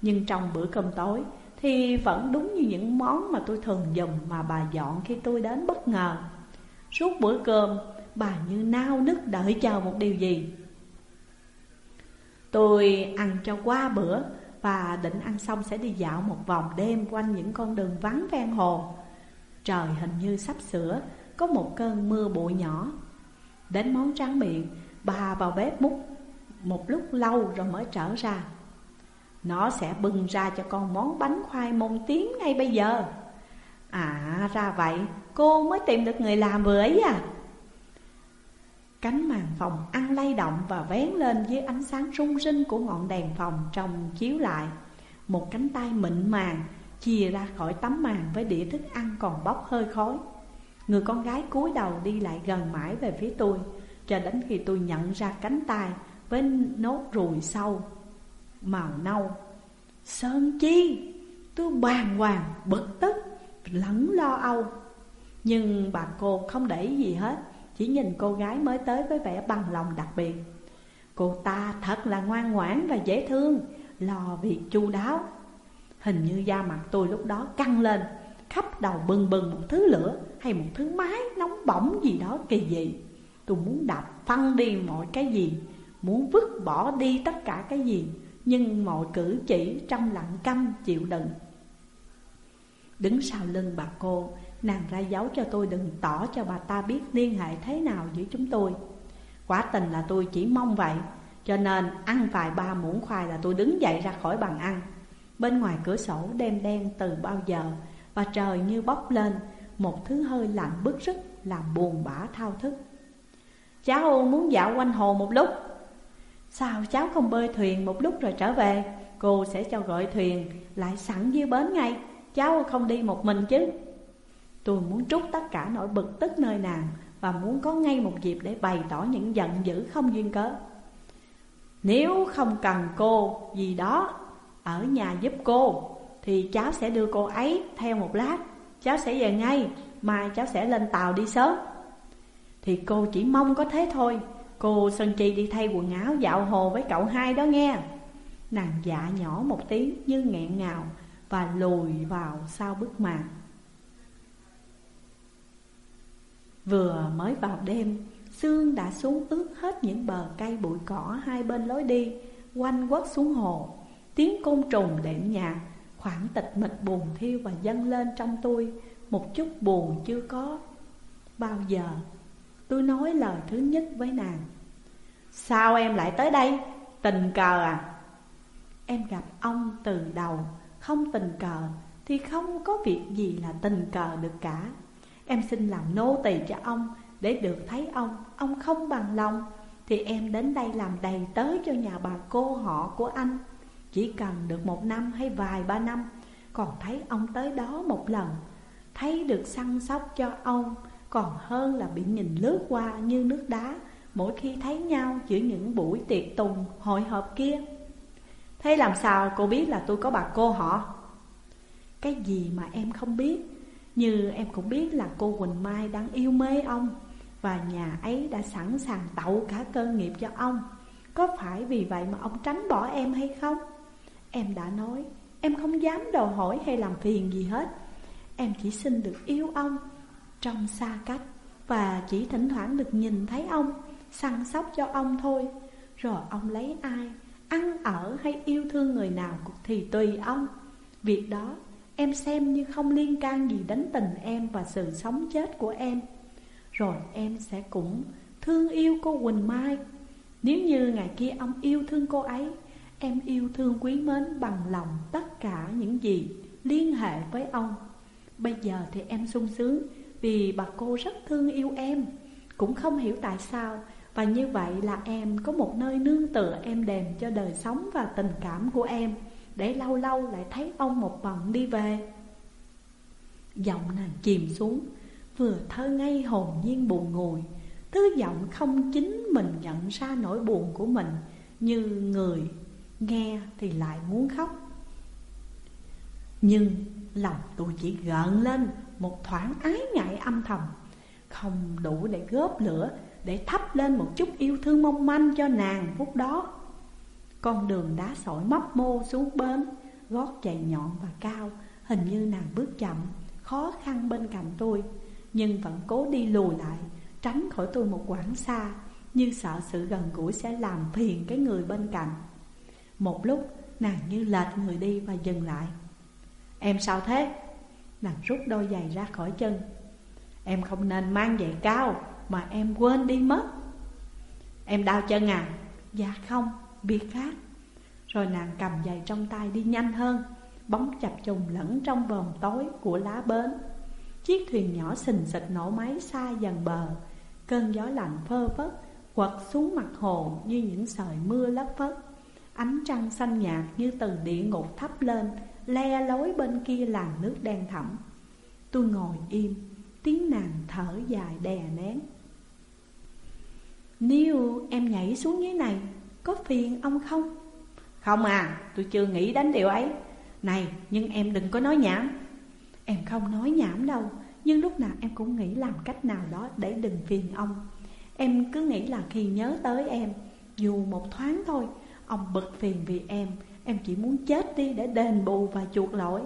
Nhưng trong bữa cơm tối thì vẫn đúng như những món mà tôi thường dùng Mà bà dọn khi tôi đến bất ngờ. Suốt bữa cơm, Bà như nao nức đợi chờ một điều gì? Tôi ăn cho qua bữa Và định ăn xong sẽ đi dạo một vòng đêm Quanh những con đường vắng ven hồ. Trời hình như sắp sửa, Có một cơn mưa bụi nhỏ. Đến món tráng miệng, Bà vào bếp múc một lúc lâu rồi mới trở ra. Nó sẽ bưng ra cho con món bánh khoai môn tiếng ngay bây giờ. À ra vậy, Cô mới tìm được người làm vừa ấy à? Cánh màn phòng ăn lay động và vén lên dưới ánh sáng rung rinh của ngọn đèn phòng trong chiếu lại. Một cánh tay mịn màng chia ra khỏi tấm màn với đĩa thức ăn còn bốc hơi khói. Người con gái cúi đầu đi lại gần mãi về phía tôi, Cho đến khi tôi nhận ra cánh tay với nốt ruồi sâu Màu nâu Sơn chi Tôi bàng hoàng, bực tức, lẫn lo âu. Nhưng bà cô không để gì hết chỉ nhìn cô gái mới tới với vẻ bằng lòng đặc biệt. Cô ta thật là ngoan ngoãn và dễ thương Lo việc chu đáo. Hình như da mặt tôi lúc đó căng lên Khắp đầu bừng bừng một thứ lửa Hay một thứ mái nóng bỏng gì đó kỳ dị. Tôi muốn đập phân đi mọi cái gì Muốn vứt bỏ đi tất cả cái gì nhưng mọi cử chỉ trong lặng căm chịu đựng. Đứng sau lưng bà cô, Nàng ra dấu cho tôi đừng tỏ cho bà ta biết liên hệ thế nào giữa chúng tôi. Quả tình là tôi chỉ mong vậy, Cho nên ăn vài ba muỗng khoai là tôi đứng dậy ra khỏi bàn ăn. Bên ngoài cửa sổ đêm đen từ bao giờ, Và trời như bốc lên, Một thứ hơi lạnh bức rứt, làm buồn bã thao thức. Cháu muốn dạo quanh hồ một lúc. Sao cháu không bơi thuyền một lúc rồi trở về? Cô sẽ cho gọi thuyền, lại sẵn dưới bến ngay. Cháu không đi một mình chứ. Tôi muốn trút tất cả nỗi bực tức nơi nàng Và muốn có ngay một dịp để bày tỏ những giận dữ không duyên cớ. Nếu không cần cô gì đó ở nhà giúp cô, Thì cháu sẽ đưa cô ấy theo một lát. Cháu sẽ về ngay, Mai cháu sẽ lên tàu đi sớm. Thì cô chỉ mong có thế thôi. Cô Sơn Chi đi thay quần áo dạo hồ với cậu hai đó nghe. Nàng dạ nhỏ một tiếng như nghẹn ngào Và lùi vào sau bức màn. Vừa mới vào đêm, Sương đã xuống ướt hết những bờ cây bụi cỏ hai bên lối đi, Quanh quất xuống hồ. Tiếng côn trùng đệm nhạc Khoảng tịch mịch buồn thiêu và dâng lên trong tôi, Một chút buồn chưa có Bao giờ. Tôi nói lời thứ nhất với nàng Sao em lại tới đây? Tình cờ à? Em gặp ông từ đầu, Không tình cờ Thì không có việc gì là tình cờ được cả Em xin làm nô tỳ cho ông Để được thấy ông Ông không bằng lòng Thì em đến đây làm đầy tới cho nhà bà cô họ của anh Chỉ cần được một năm hay vài ba năm, Còn thấy ông tới đó một lần, Thấy được săn sóc cho ông còn hơn là bị nhìn lướt qua như nước đá, Mỗi khi thấy nhau giữa những buổi tiệc tùng, hội họp kia. Thế làm sao cô biết là tôi có bà cô họ Cái gì mà em không biết? Như em cũng biết là cô Quỳnh Mai đang yêu mê ông, Và nhà ấy đã sẵn sàng tậu cả cơ nghiệp cho ông. Có phải vì vậy mà ông tránh bỏ em hay không? Em đã nói, Em không dám đòi hỏi hay làm phiền gì hết. Em chỉ xin được yêu ông trong xa cách, Và chỉ thỉnh thoảng được nhìn thấy ông, Săn sóc cho ông thôi. Rồi ông lấy ai, Ăn ở hay yêu thương người nào Thì tùy ông. Việc đó, Em xem như không liên can gì đến tình em và sự sống chết của em. Rồi em sẽ cũng thương yêu cô Quỳnh Mai. Nếu như ngày kia ông yêu thương cô ấy, Em yêu thương quý mến bằng lòng tất cả những gì liên hệ với ông. Bây giờ thì em sung sướng vì bà cô rất thương yêu em, Cũng không hiểu tại sao. Và như vậy là em có một nơi nương tựa em đềm cho đời sống và tình cảm của em, để lâu lâu lại thấy ông một bận đi về. Giọng nàng chìm xuống, Vừa thơ ngây hồn nhiên buồn ngùi Thứ giọng không chính mình nhận ra nỗi buồn của mình, Như người nghe thì lại muốn khóc. Nhưng lòng tôi chỉ gợn lên một thoáng ái ngại âm thầm, Không đủ để góp lửa, Để thắp lên một chút yêu thương mong manh cho nàng phút đó. Con đường đá sỏi mấp mô xuống bến, Gót chạy nhọn và cao, Hình như nàng bước chậm, Khó khăn bên cạnh tôi, Nhưng vẫn cố đi lùi lại, Tránh khỏi tôi một quãng xa, Như sợ sự gần gũi sẽ làm phiền cái người bên cạnh. Một lúc, nàng như lệch người đi và dừng lại. Em sao thế? Nàng rút đôi giày ra khỏi chân. Em không nên mang giày cao Mà em quên đi mất. Em đau chân à? Dạ không, biết khác. Rồi nàng cầm giày trong tay đi nhanh hơn Bóng chập trùng lẫn trong vòng tối của lá bến. Chiếc thuyền nhỏ xình xịch nổ máy xa dần bờ Cơn gió lạnh phơ phất Quật xuống mặt hồ như những sợi mưa lất phất. Ánh trăng xanh nhạt như từ địa ngục thấp lên Le lối bên kia làn nước đen thẳm. Tôi ngồi im Tiếng nàng thở dài đè nén. Nếu em nhảy xuống dưới này Có phiền ông không? Không à, tôi chưa nghĩ đến điều ấy. Này, nhưng em đừng có nói nhảm. Em không nói nhảm đâu Nhưng lúc nào em cũng nghĩ làm cách nào đó để đừng phiền ông. Em cứ nghĩ là khi nhớ tới em Dù một thoáng thôi Ông bực phiền vì em Em chỉ muốn chết đi để đền bù và chuộc lỗi.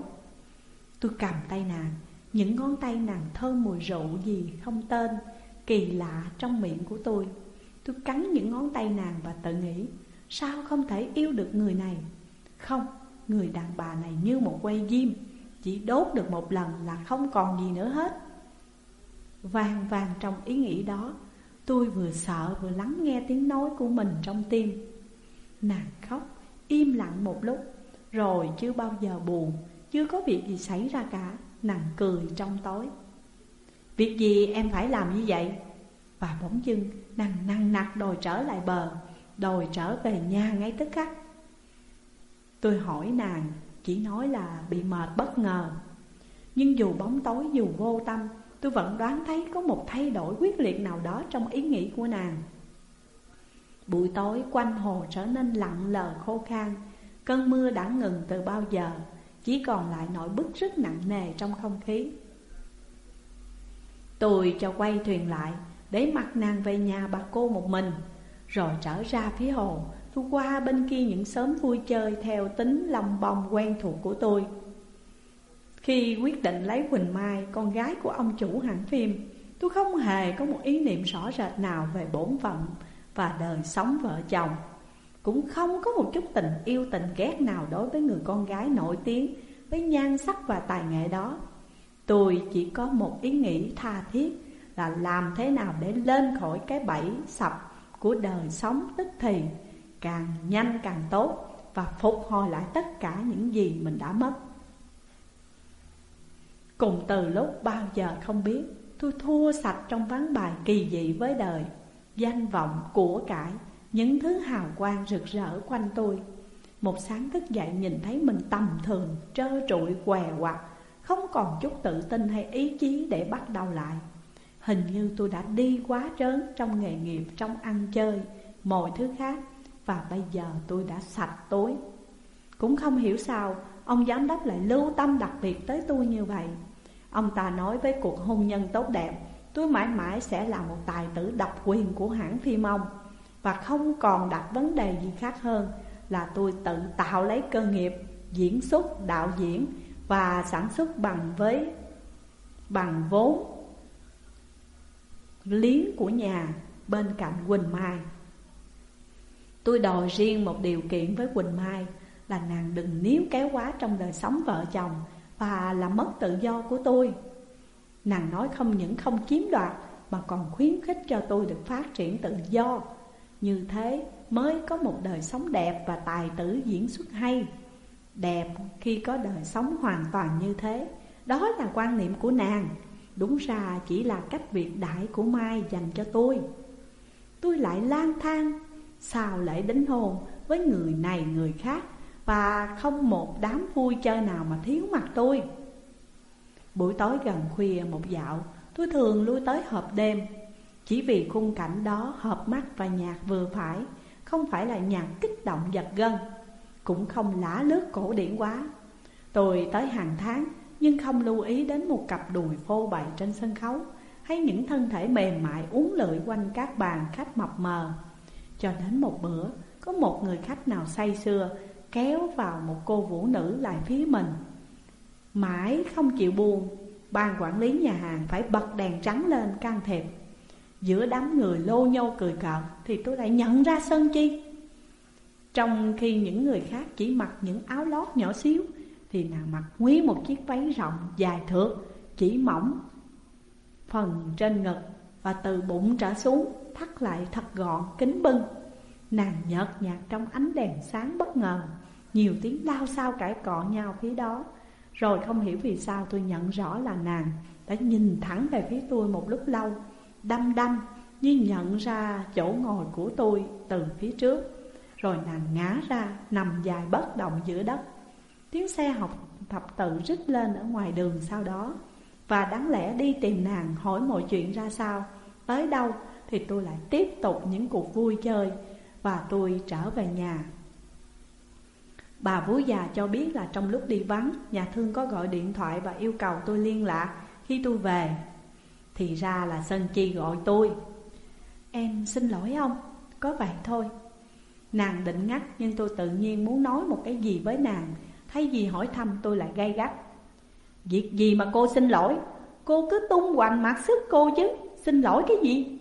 Tôi cầm tay nàng Những ngón tay nàng thơm mùi rượu gì không tên Kỳ lạ trong miệng của tôi. Tôi cắn những ngón tay nàng và tự nghĩ Sao không thể yêu được người này? Không, người đàn bà này như một quay diêm Chỉ đốt được một lần là không còn gì nữa hết. Vàng vàng trong ý nghĩ đó Tôi vừa sợ vừa lắng nghe tiếng nói của mình trong tim. Nàng khóc Im lặng một lúc. Rồi chưa bao giờ buồn, Chưa có việc gì xảy ra cả Nàng cười trong tối. Việc gì em phải làm như vậy? Và bỗng dưng nàng năng nặc đòi trở lại bờ, Đòi trở về nhà ngay tức khắc. Tôi hỏi nàng, Chỉ nói là bị mệt bất ngờ. Nhưng dù bóng tối, dù vô tâm, Tôi vẫn đoán thấy có một thay đổi quyết liệt nào đó trong ý nghĩ của nàng. Buổi tối quanh hồ trở nên lặng lờ khô khan. Cơn mưa đã ngừng từ bao giờ, Chỉ còn lại nỗi bức rất nặng nề trong không khí. Tôi cho quay thuyền lại, Để mặc nàng về nhà bà cô một mình. Rồi trở ra phía hồ, Tôi qua bên kia những xóm vui chơi Theo tính lòng bòng quen thuộc của tôi. Khi quyết định lấy Quỳnh Mai, Con gái của ông chủ hãng phim, Tôi không hề có một ý niệm rõ rệt nào về bổn phận và đời sống vợ chồng. Cũng không có một chút tình yêu tình ghét nào đối với người con gái nổi tiếng, Với nhan sắc và tài nghệ đó. Tôi chỉ có một ý nghĩ tha thiết Là làm thế nào để lên khỏi cái bẫy sập của đời sống tức thì, Càng nhanh càng tốt Và phục hồi lại tất cả những gì mình đã mất. Cùng từ lúc bao giờ không biết, Tôi thua sạch trong ván bài kỳ dị với đời danh vọng, của cải, những thứ hào quang rực rỡ quanh tôi. Một sáng thức dậy nhìn thấy mình tầm thường, trơ trụi, què quặt, không còn chút tự tin hay ý chí để bắt đầu lại. Hình như tôi đã đi quá trớn trong nghề nghiệp, trong ăn chơi, mọi thứ khác, và bây giờ tôi đã sạch tối. Cũng không hiểu sao ông giám đốc lại lưu tâm đặc biệt tới tôi như vậy. Ông ta nói với cuộc hôn nhân tốt đẹp Tôi mãi mãi sẽ là một tài tử độc quyền của hãng phim ông. Và không còn đặt vấn đề gì khác hơn Là tôi tự tạo lấy cơ nghiệp diễn xuất, đạo diễn Và sản xuất bằng với bằng vốn liếng của nhà bên cạnh Quỳnh Mai. Tôi đòi riêng một điều kiện với Quỳnh Mai Là nàng đừng níu kéo quá trong đời sống vợ chồng Và làm mất tự do của tôi. Nàng nói không những không chiếm đoạt, Mà còn khuyến khích cho tôi được phát triển tự do. Như thế mới có một đời sống đẹp và tài tử diễn xuất hay. Đẹp khi có đời sống hoàn toàn như thế, Đó là quan niệm của nàng. Đúng ra chỉ là cách việc đại của Mai dành cho tôi. Tôi lại lang thang, Sao lại đính hôn với người này người khác, Và không một đám vui chơi nào mà thiếu mặt tôi. Buổi tối gần khuya một dạo, tôi thường lui tới hộp đêm. Chỉ vì khung cảnh đó hợp mắt và nhạc vừa phải, Không phải là nhạc kích động giật gân, Cũng không lã lướt cổ điển quá. Tôi tới hàng tháng, Nhưng không lưu ý đến một cặp đùi phô bày trên sân khấu, Hay những thân thể mềm mại uốn lượn quanh các bàn khách mập mờ. Cho đến một bữa, Có một người khách nào say sưa, Kéo vào một cô vũ nữ lại phía mình. Mãi không chịu buồn, Ban quản lý nhà hàng phải bật đèn trắng lên can thiệp. Giữa đám người lô nhô cười cợt Thì tôi lại nhận ra Sơn Chi. Trong khi những người khác chỉ mặc những áo lót nhỏ xíu Thì nàng mặc nguyên một chiếc váy rộng dài thượt Chỉ mỏng Phần trên ngực và từ bụng trở xuống Thắt lại thật gọn kính bưng. Nàng nhợt nhạt trong ánh đèn sáng bất ngờ Nhiều tiếng lao sao cãi cọ nhau phía đó rồi không hiểu vì sao tôi nhận rõ là nàng Đã nhìn thẳng về phía tôi một lúc lâu, Đăm đăm như nhận ra chỗ ngồi của tôi từ phía trước. Rồi nàng ngã ra, nằm dài bất động giữa đất. Tiếng xe học thập tự rít lên ở ngoài đường sau đó. Và đáng lẽ đi tìm nàng hỏi mọi chuyện ra sao. Tới đâu thì tôi lại tiếp tục những cuộc vui chơi Và tôi trở về nhà. Bà vú già cho biết là trong lúc đi vắng Nhà thương có gọi điện thoại và yêu cầu tôi liên lạc khi tôi về. Thì ra là Sơn Chi gọi tôi. Em xin lỗi ông, có vậy thôi. Nàng định ngắt nhưng tôi tự nhiên muốn nói một cái gì với nàng Thay vì hỏi thăm tôi lại gay gắt. Việc gì mà cô xin lỗi? Cô cứ tung hoành mặt sức cô chứ Xin lỗi cái gì?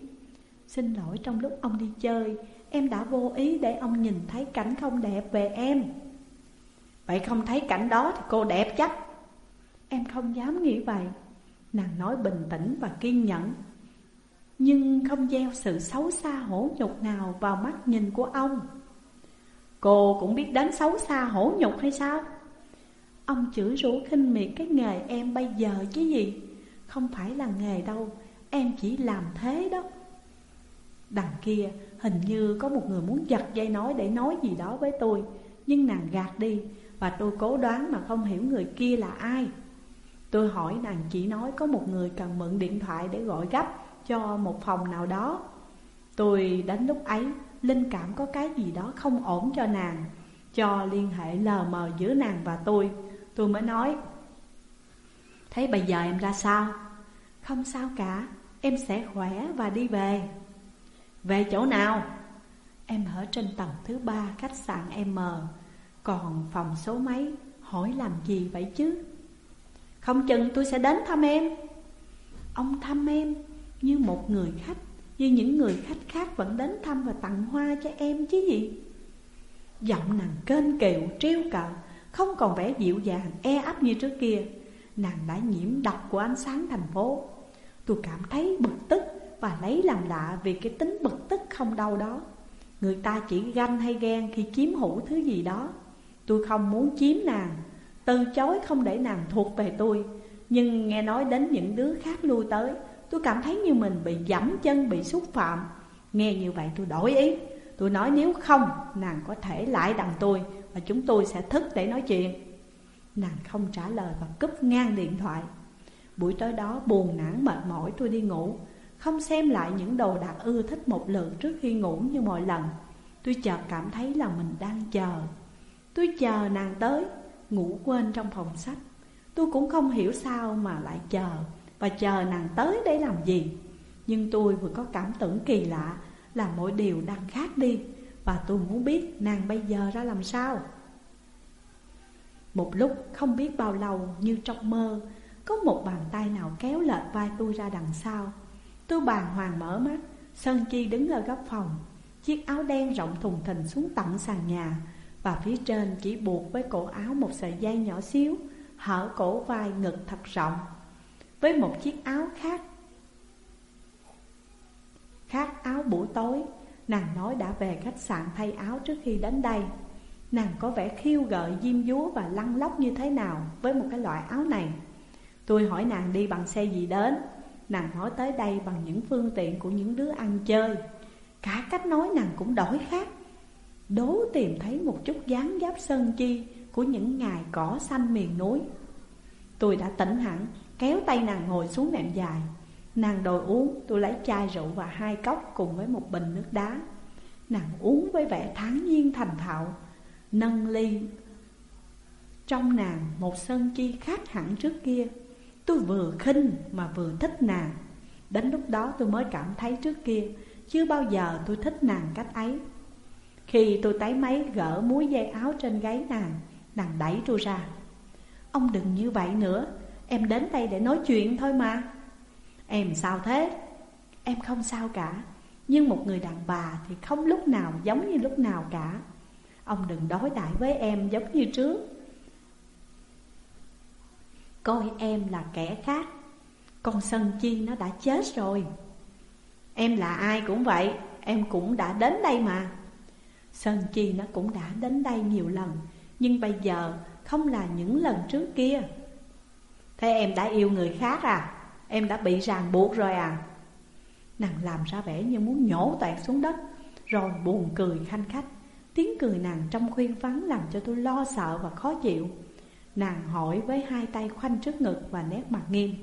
Xin lỗi trong lúc ông đi chơi Em đã vô ý để ông nhìn thấy cảnh không đẹp về em. Vậy không thấy cảnh đó thì cô đẹp chắc. Em không dám nghĩ vậy. Nàng nói bình tĩnh và kiên nhẫn. Nhưng không gieo sự xấu xa hổ nhục nào vào mắt nhìn của ông. Cô cũng biết đến xấu xa hổ nhục hay sao? Ông chửi rủa khinh miệt cái nghề em bây giờ chứ gì? Không phải là nghề đâu, Em chỉ làm thế đó. Đằng kia, hình như có một người muốn giật dây nói để nói gì đó với tôi. Nhưng nàng gạt đi và tôi cố đoán mà không hiểu người kia là ai. Tôi hỏi nàng chỉ nói có một người cần mượn điện thoại để gọi gấp cho một phòng nào đó. Tôi đến lúc ấy linh cảm có cái gì đó không ổn cho nàng Cho liên hệ lờ mờ giữa nàng và tôi. Tôi mới nói Thế bây giờ em ra sao? Không sao cả, em sẽ khỏe và đi về. Về chỗ nào? Em ở trên tầng thứ ba khách sạn M còn phòng số mấy? Hỏi làm gì vậy chứ? Không chừng tôi sẽ đến thăm em. Ông thăm em như một người khách, Như những người khách khác vẫn đến thăm và tặng hoa cho em chứ gì. Giọng nàng kênh kiệu trêu cợt, Không còn vẻ dịu dàng e ấp như trước kia. Nàng đã nhiễm độc của ánh sáng thành phố. Tôi cảm thấy bực tức Và lấy làm lạ vì cái tính bực tức không đâu đó. Người ta chỉ ganh hay ghen khi chiếm hữu thứ gì đó. Tôi không muốn chiếm nàng. Từ chối không để nàng thuộc về tôi. Nhưng nghe nói đến những đứa khác lui tới Tôi cảm thấy như mình bị dẫm chân, bị xúc phạm. Nghe như vậy tôi đổi ý. Tôi nói nếu không, nàng có thể lại đằng tôi Và chúng tôi sẽ thức để nói chuyện. Nàng không trả lời và cúp ngang điện thoại. Buổi tối đó buồn nản mệt mỏi tôi đi ngủ. Không xem lại những đồ đạc ưa thích một lượt trước khi ngủ như mọi lần. Tôi chợt cảm thấy là mình đang chờ. Tôi chờ nàng tới, Ngủ quên trong phòng sách. Tôi cũng không hiểu sao mà lại chờ Và chờ nàng tới để làm gì. Nhưng tôi vừa có cảm tưởng kỳ lạ Là mọi điều đang khác đi Và tôi muốn biết nàng bây giờ ra làm sao. Một lúc không biết bao lâu như trong mơ, Có một bàn tay nào kéo lệch vai tôi ra đằng sau. Tôi bàng hoàng mở mắt, Sơn Chi đứng ở góc phòng, Chiếc áo đen rộng thùng thình xuống tận sàn nhà và phía trên chỉ buộc với cổ áo một sợi dây nhỏ xíu, Hở cổ vai ngực thật rộng, Với một chiếc áo khác. Khác áo buổi tối, Nàng nói đã về khách sạn thay áo trước khi đến đây. Nàng có vẻ khiêu gợi diêm dúa và lăn lóc như thế nào Với một cái loại áo này. Tôi hỏi nàng đi bằng xe gì đến. Nàng nói tới đây bằng những phương tiện của những đứa ăn chơi. Cả cách nói nàng cũng đổi khác. Đố tìm thấy một chút dáng giáp sơn chi Của những ngày cỏ xanh miền núi. Tôi đã tỉnh hẳn, Kéo tay nàng ngồi xuống nệm dài. Nàng đòi uống, tôi lấy chai rượu và hai cốc cùng với một bình nước đá. Nàng uống với vẻ thản nhiên thành thạo, Nâng ly Trong nàng một sân chi khác hẳn trước kia. Tôi vừa khinh mà vừa thích nàng. Đến lúc đó tôi mới cảm thấy trước kia, Chưa bao giờ tôi thích nàng cách ấy. Khi tôi tái máy gỡ múi dây áo trên gáy nàng Nàng đẩy tôi ra. Ông đừng như vậy nữa, Em đến đây để nói chuyện thôi mà. Em sao thế? Em không sao cả, Nhưng một người đàn bà thì không lúc nào giống như lúc nào cả. Ông đừng đối đãi với em giống như trước. Coi em là kẻ khác, Con Sân Chi nó đã chết rồi. Em là ai cũng vậy, Em cũng đã đến đây mà. Sơn Chi nó cũng đã đến đây nhiều lần Nhưng bây giờ không là những lần trước kia. Thế em đã yêu người khác à? Em đã bị ràng buộc rồi à? Nàng làm ra vẻ như muốn nhổ toẹt xuống đất Rồi buồn cười khanh khách. Tiếng cười nàng trong khuyên vắng làm cho tôi lo sợ và khó chịu. Nàng hỏi với hai tay khoanh trước ngực và nét mặt nghiêm.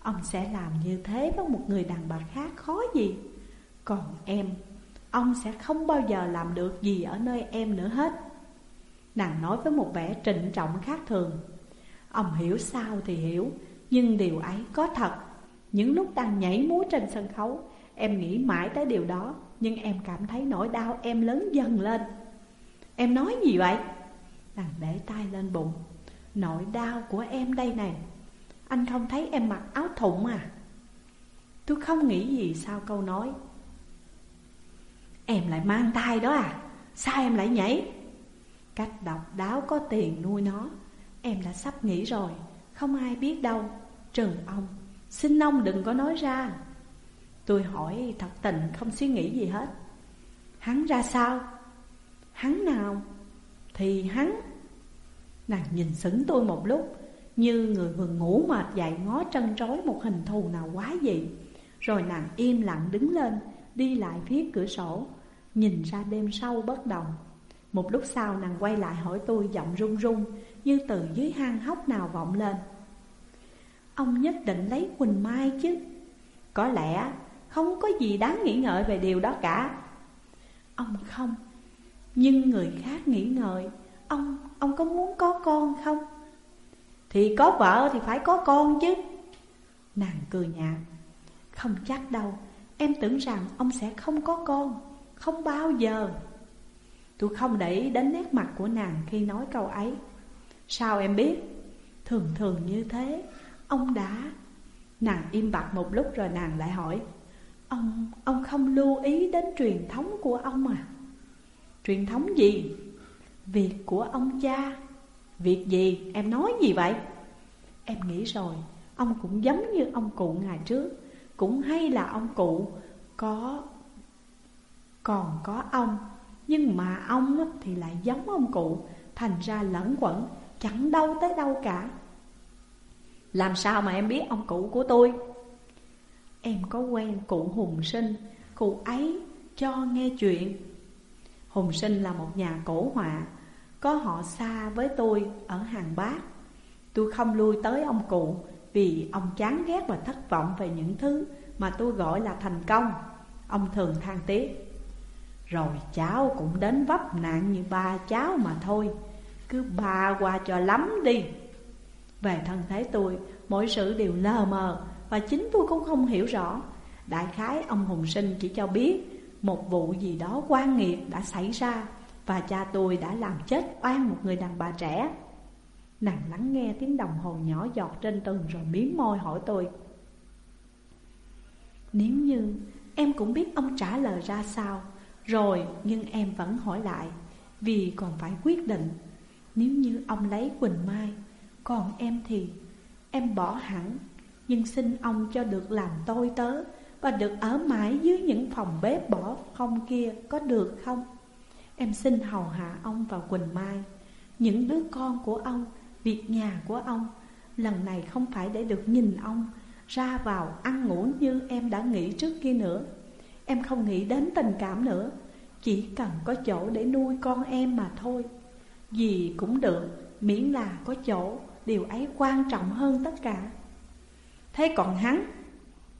Ông sẽ làm như thế với một người đàn bà khác khó gì. Còn em, ông sẽ không bao giờ làm được gì ở nơi em nữa hết. Nàng nói với một vẻ trịnh trọng khác thường. Ông hiểu sao thì hiểu, Nhưng điều ấy có thật. Những lúc đang nhảy múa trên sân khấu, Em nghĩ mãi tới điều đó, Nhưng em cảm thấy nỗi đau em lớn dần lên. Em nói gì vậy? Nàng để tay lên bụng. Nỗi đau của em đây này. Anh không thấy em mặc áo thụng à? Tôi không nghĩ gì sau câu nói. Em lại mang tay đó à? Sao em lại nhảy? Cách độc đáo có tiền nuôi nó. Em đã sắp nghĩ rồi. Không ai biết đâu. Trừ ông. Xin ông đừng có nói ra. Tôi hỏi thật tình, không suy nghĩ gì hết. Hắn ra sao? Hắn nào? Thì hắn. Nàng nhìn sững tôi một lúc, Như người vừa ngủ mệt dậy ngó trân trối một hình thù nào quá dị. Rồi nàng im lặng đứng lên Đi lại phía cửa sổ Nhìn ra đêm sâu bất động. Một lúc sau nàng quay lại hỏi tôi giọng run run Như từ dưới hang hốc nào vọng lên. Ông nhất định lấy Quỳnh Mai chứ. Có lẽ không có gì đáng nghĩ ngợi về điều đó cả. Ông không Nhưng người khác nghĩ ngợi. Ông, ông có muốn có con không? Thì có vợ thì phải có con chứ. Nàng cười nhạt. Không chắc đâu Em tưởng rằng ông sẽ không có con Không bao giờ Tôi không để ý đến nét mặt của nàng khi nói câu ấy Sao em biết? Thường thường như thế Ông đã Nàng im bặt một lúc rồi nàng lại hỏi Ông, ông không lưu ý đến truyền thống của ông à Truyền thống gì? Việc của ông cha Việc gì? Em nói gì vậy? Em nghĩ rồi Ông cũng giống như ông cụ ngày trước cũng hay là ông cụ Có, Còn có ông, Nhưng mà ông thì lại giống ông cụ, Thành ra lẫn quẩn, Chẳng đâu tới đâu cả. Làm sao mà em biết ông cụ của tôi? Em có quen cụ Hùng Sinh, Cụ ấy cho nghe chuyện. Hùng Sinh là một nhà cổ họa, Có họ xa với tôi ở hàng bát Tôi không lui tới ông cụ vì ông chán ghét và thất vọng về những thứ Mà tôi gọi là thành công, Ông thường than tiếc Rồi cháu cũng đến vấp nạn như ba cháu mà thôi, Cứ ba qua cho lắm đi. Về thân thế tôi Mọi sự đều lờ mờ Và chính tôi cũng không hiểu rõ. Đại khái ông Hùng Sinh chỉ cho biết một vụ gì đó quan nghiệt đã xảy ra Và cha tôi đã làm chết oan một người đàn bà trẻ. Nàng lắng nghe tiếng đồng hồ nhỏ giọt trên tường rồi miếm môi hỏi tôi. Nếu như em cũng biết ông trả lời ra sao Rồi nhưng em vẫn hỏi lại Vì còn phải quyết định. Nếu như ông lấy Quỳnh Mai Còn em thì em bỏ hẳn. Nhưng xin ông cho được làm tôi tớ và được ở mãi dưới những phòng bếp bỏ không kia có được không? Em xin hầu hạ ông và Quỳnh Mai. Những đứa con của ông, việc nhà của ông, Lần này không phải để được nhìn ông, Ra vào ăn ngủ như em đã nghĩ trước kia nữa. Em không nghĩ đến tình cảm nữa, Chỉ cần có chỗ để nuôi con em mà thôi. Gì cũng được, Miễn là có chỗ, Điều ấy quan trọng hơn tất cả. Thế còn hắn?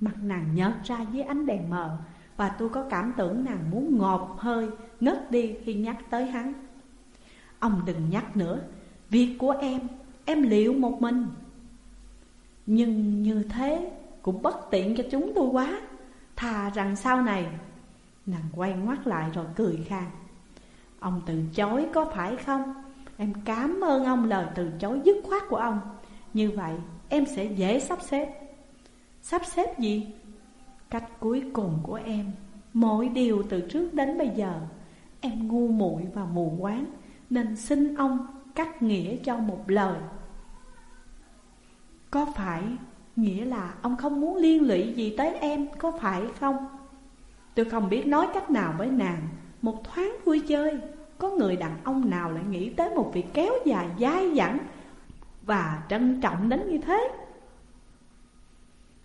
Mặt nàng nhợt ra dưới ánh đèn mờ, Và tôi có cảm tưởng nàng muốn ngọt hơi, Ngất đi khi nhắc tới hắn. Ông đừng nhắc nữa Việc của em Em liệu một mình. Nhưng như thế Cũng bất tiện cho chúng tôi quá. Thà rằng sau này, Nàng quay ngoắt lại rồi cười khan Ông từ chối có phải không? Em cảm ơn ông lời từ chối dứt khoát của ông. Như vậy, em sẽ dễ sắp xếp. Sắp xếp gì? Cách cuối cùng của em Mọi điều từ trước đến bây giờ, Em ngu muội và mù quáng, Nên xin ông cách nghĩa cho một lời. Có phải nghĩa là ông không muốn liên lụy gì tới em, Có phải không? Tôi không biết nói cách nào với nàng. Một thoáng vui chơi. Có người đàn ông nào lại nghĩ tới một việc kéo dài, dai dẳng Và trân trọng đến như thế?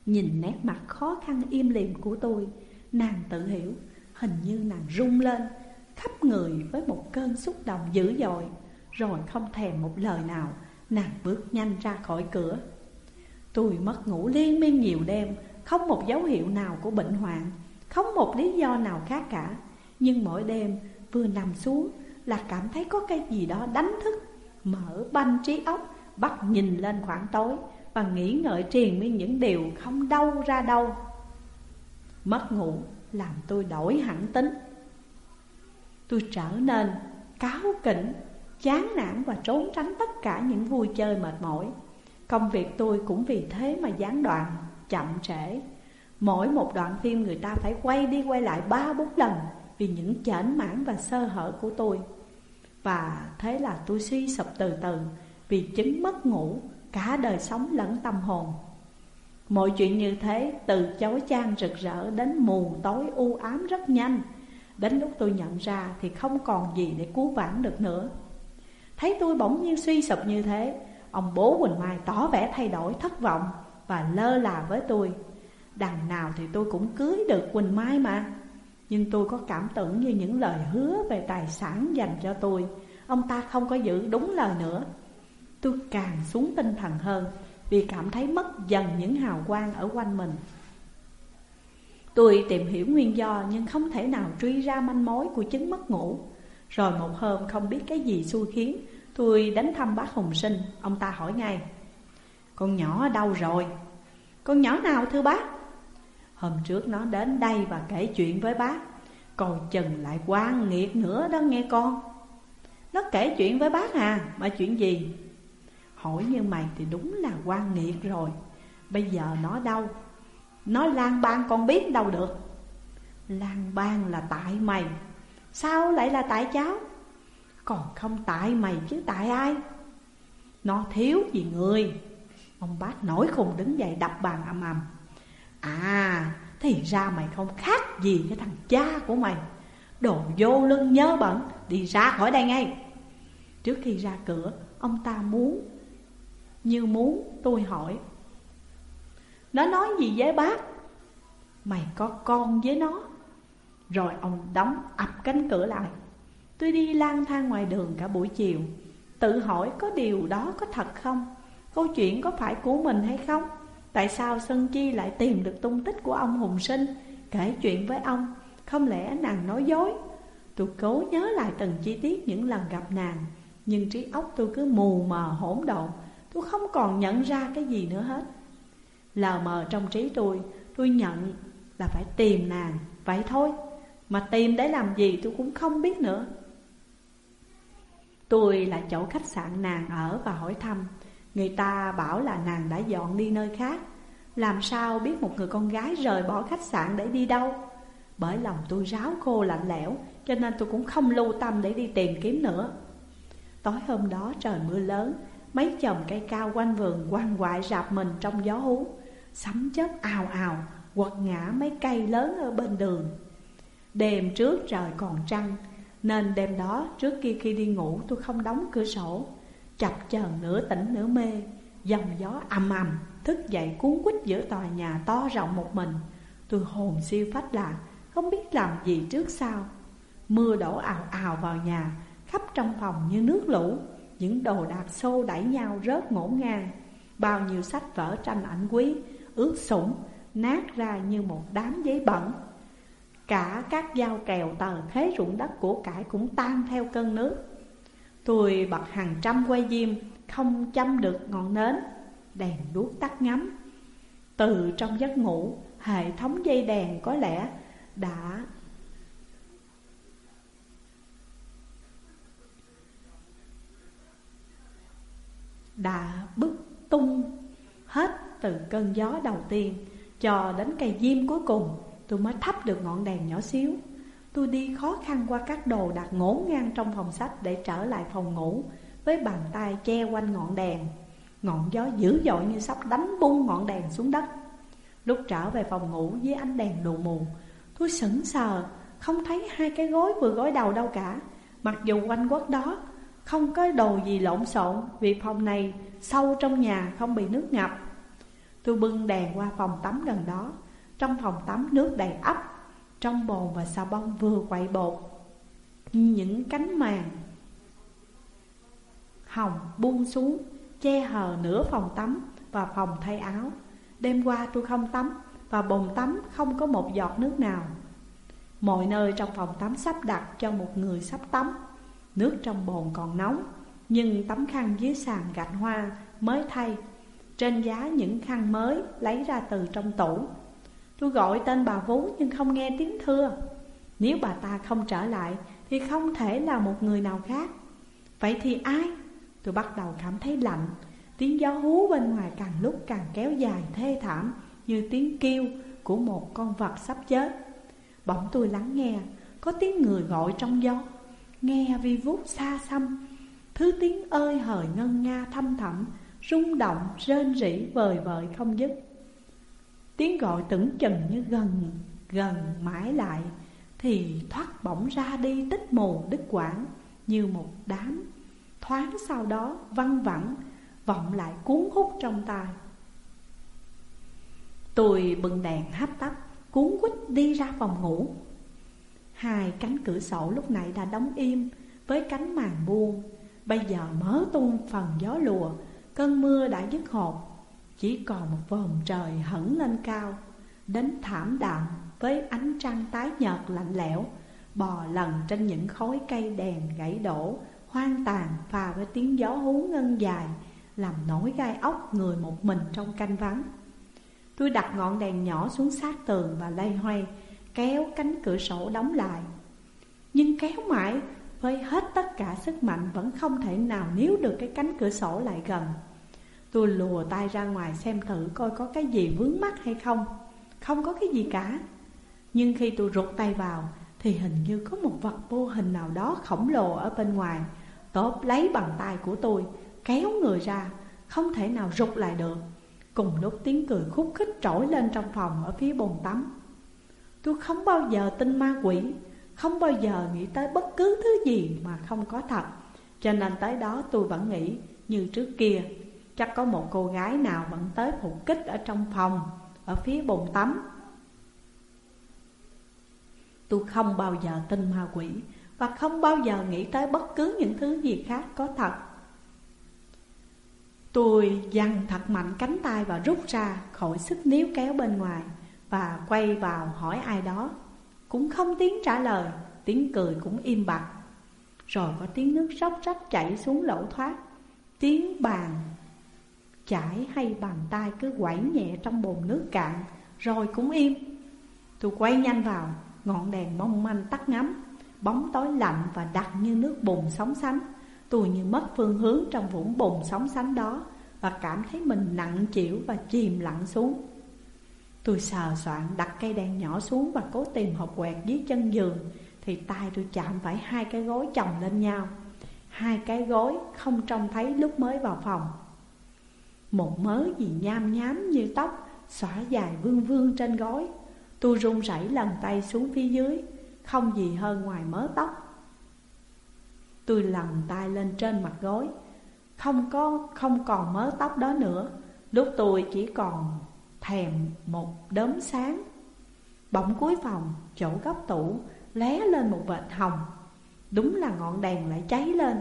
Nhìn nét mặt khó khăn im lìm của tôi, Nàng tự hiểu. Hình như nàng rung lên, Khắp người với một cơn xúc động dữ dội. Rồi không thèm một lời nào. Nàng bước nhanh ra khỏi cửa. Tôi mất ngủ liên miên nhiều đêm. Không một dấu hiệu nào của bệnh hoạn. Không một lý do nào khác cả. Nhưng mỗi đêm vừa nằm xuống Là cảm thấy có cái gì đó đánh thức Mở banh trí óc Bắt nhìn lên khoảng tối Và nghĩ ngợi triền miên những điều không đâu ra đâu. Mất ngủ làm tôi đổi hẳn tính. Tôi trở nên cáo kỉnh, chán nản và trốn tránh tất cả những vui chơi mệt mỏi. Công việc tôi cũng vì thế mà gián đoạn, chậm trễ. Mỗi một đoạn phim người ta phải quay đi quay lại ba bốn lần Vì những chểnh mãn và sơ hở của tôi. Và thế là tôi suy sụp từ từ Vì chứng mất ngủ cả đời sống lẫn tâm hồn. Mọi chuyện như thế từ chói chang rực rỡ đến mù tối u ám rất nhanh. Đến lúc tôi nhận ra thì không còn gì để cứu vãn được nữa. Thấy tôi bỗng nhiên suy sụp như thế, Ông bố Quỳnh Mai tỏ vẻ thay đổi thất vọng Và lơ là với tôi. Đằng nào thì tôi cũng cưới được Quỳnh Mai mà. Nhưng tôi có cảm tưởng như những lời hứa về tài sản dành cho tôi. Ông ta không có giữ đúng lời nữa. Tôi càng xuống tinh thần hơn Vì cảm thấy mất dần những hào quang ở quanh mình. Tôi tìm hiểu nguyên do nhưng không thể nào truy ra manh mối của chứng mất ngủ. Rồi một hôm không biết cái gì xui khiến Tôi đến thăm bác Hùng Sinh Ông ta hỏi ngay Con nhỏ ở đâu rồi? Con nhỏ nào thưa bác? Hôm trước nó đến đây và kể chuyện với bác Còn chừng lại quan nghiệt nữa đó nghe con Nó kể chuyện với bác à Mà chuyện gì? Hỏi như mày thì đúng là quan nghiệt rồi Bây giờ nó đâu? Nó lang bang con biết đâu được Lang bang là tại mày Sao lại là tại cháu? Còn không tại mày chứ tại ai? Nó thiếu gì người? Ông bác nổi khùng đứng dậy đập bàn ầm ầm. À thì ra mày không khác gì cái thằng cha của mày. Đồ vô lưng nhớ bẩn, Đi ra khỏi đây ngay. Trước khi ra cửa, Ông ta muốn, Như muốn tôi hỏi. Nó nói gì với bác? Mày có con với nó. Rồi ông đóng ập cánh cửa lại. Tôi đi lang thang ngoài đường cả buổi chiều. Tự hỏi có điều đó có thật không? Câu chuyện có phải của mình hay không? Tại sao Sơn Chi lại tìm được tung tích của ông Hùng Sinh, Kể chuyện với ông? Không lẽ nàng nói dối? Tôi cố nhớ lại từng chi tiết những lần gặp nàng, Nhưng trí óc tôi cứ mù mờ hỗn độn. Tôi không còn nhận ra cái gì nữa hết. Lờ mờ trong trí tôi Tôi nhận là phải tìm nàng, Vậy thôi. Mà tìm để làm gì tôi cũng không biết nữa. Tôi lại chỗ khách sạn nàng ở và hỏi thăm. Người ta bảo là nàng đã dọn đi nơi khác. Làm sao biết một người con gái rời bỏ khách sạn để đi đâu? Bởi lòng tôi ráo khô lạnh lẽo, Cho nên tôi cũng không lưu tâm để đi tìm kiếm nữa. Tối hôm đó trời mưa lớn, Mấy chồng cây cao quanh vườn quăng quại rạp mình trong gió hú. Sấm chớp ào ào, Quật ngã mấy cây lớn ở bên đường. Đêm trước trời còn trăng nên đêm đó, trước kia khi đi ngủ, tôi không đóng cửa sổ, Chập chờn nửa tỉnh nửa mê, Dòng gió ầm ầm, Thức dậy cuốn quýt giữa tòa nhà to rộng một mình. Tôi hồn siêu phách lạc Không biết làm gì trước sau. Mưa đổ ào ào vào nhà, Khắp trong phòng như nước lũ. Những đồ đạc xô đẩy nhau rớt ngổn ngang. Bao nhiêu sách vở tranh ảnh quý, Ướt sũng, Nát ra như một đám giấy bẩn. Cả các dao kèo tờ thế ruộng đất của cải cũng tan theo cơn nước. Tôi bật hàng trăm quay diêm, Không chăm được ngọn nến, Đèn đuốc tắt ngắm. Từ trong giấc ngủ, Hệ thống dây đèn có lẽ đã Đã bức tung hết từ cơn gió đầu tiên Cho đến cây diêm cuối cùng. Tôi mới thắp được ngọn đèn nhỏ xíu. Tôi đi khó khăn qua các đồ đặt ngổn ngang trong phòng sách Để trở lại phòng ngủ, Với bàn tay che quanh ngọn đèn. Ngọn gió dữ dội như sắp đánh bung ngọn đèn xuống đất. Lúc trở về phòng ngủ với ánh đèn lù mù, Tôi sững sờ, Không thấy hai cái gối vừa gối đầu đâu cả. Mặc dù quanh quất đó Không có đồ gì lộn xộn, Vì phòng này sâu trong nhà không bị nước ngập. Tôi bưng đèn qua phòng tắm gần đó trong phòng tắm nước đầy ấp Trong bồn và xà bông vừa quậy bột. Những cánh màn Hồng buông xuống, Che hờ nửa phòng tắm và phòng thay áo. Đêm qua tôi không tắm Và bồn tắm không có một giọt nước nào. Mọi nơi trong phòng tắm sắp đặt cho một người sắp tắm. Nước trong bồn còn nóng, Nhưng tấm khăn dưới sàn gạch hoa mới thay. Trên giá những khăn mới lấy ra từ trong tủ. Tôi gọi tên bà Vú nhưng không nghe tiếng thưa. Nếu bà ta không trở lại Thì không thể là một người nào khác. Vậy thì ai? Tôi bắt đầu cảm thấy lạnh. Tiếng gió hú bên ngoài càng lúc càng kéo dài thê thảm Như tiếng kêu của một con vật sắp chết. Bỗng tôi lắng nghe Có tiếng người gọi trong gió. Nghe vi vút xa xăm Thứ tiếng ơi hời ngân nga thâm thẳm rung động, rên rỉ, vời vợi không dứt. Tiếng gọi tưởng chừng như gần, gần mãi lại Thì thoát bỗng ra đi tích mù đứt quãng Như một đám. Thoáng sau đó văng vẳng Vọng lại cuốn hút trong tai. Tôi bừng đèn hấp tấp Cuốn quýt đi ra phòng ngủ. Hai cánh cửa sổ lúc nãy đã đóng im Với cánh màn buông. Bây giờ mở tung phần gió lùa Cơn mưa đã dứt hột. Chỉ còn một vòm trời hẳn lên cao, Đến thảm đạm với ánh trăng tái nhợt lạnh lẽo, Bò lần trên những khối cây đèn gãy đổ, Hoang tàn pha với tiếng gió hú ngân dài, Làm nổi gai ốc người một mình trong canh vắng. Tôi đặt ngọn đèn nhỏ xuống sát tường và lây hoay, Kéo cánh cửa sổ đóng lại. Nhưng kéo mãi, với hết tất cả sức mạnh vẫn không thể nào níu được cái cánh cửa sổ lại gần. Tôi lùa tay ra ngoài xem thử coi có cái gì vướng mắt hay không. Không có cái gì cả. Nhưng khi tôi rụt tay vào, Thì hình như có một vật vô hình nào đó khổng lồ ở bên ngoài. Tốp lấy bàn tay của tôi, Kéo người ra, Không thể nào rụt lại được. Cùng lúc tiếng cười khúc khích trỗi lên trong phòng ở phía bồn tắm. Tôi không bao giờ tin ma quỷ, Không bao giờ nghĩ tới bất cứ thứ gì mà không có thật. Cho nên tới đó tôi vẫn nghĩ như trước kia. Chắc có một cô gái nào vẫn tới phục kích ở trong phòng, Ở phía bồn tắm. Tôi không bao giờ tin ma quỷ Và không bao giờ nghĩ tới bất cứ những thứ gì khác có thật. Tôi giằng thật mạnh cánh tay và rút ra khỏi sức níu kéo bên ngoài Và quay vào hỏi ai đó. Cũng không tiếng trả lời, Tiếng cười cũng im bặt. Rồi có tiếng nước róc rách chảy xuống lỗ thoát, Tiếng bàn chải hay bàn tay cứ quẩy nhẹ trong bồn nước cạn, Rồi cũng im. Tôi quay nhanh vào, Ngọn đèn mong manh tắt ngắm Bóng tối lạnh và đặc như nước bùn sóng sánh. Tôi như mất phương hướng trong vũng bùn sóng sánh đó Và cảm thấy mình nặng chịu và chìm lặng xuống. Tôi sờ soạn đặt cây đèn nhỏ xuống và cố tìm hộp quẹt dưới chân giường, Thì tay tôi chạm phải hai cái gối chồng lên nhau. Hai cái gối không trông thấy lúc mới vào phòng một mớ gì nham nhám như tóc Xõa dài vương vương trên gối. Tôi run rẩy lần tay xuống phía dưới Không gì hơn ngoài mớ tóc. Tôi lần tay lên trên mặt gối. Không có không còn mớ tóc đó nữa. Lúc tôi chỉ còn thèm một đốm sáng. Bỗng cuối phòng, chỗ góc tủ lé lên một vệt hồng. Đúng là ngọn đèn lại cháy lên.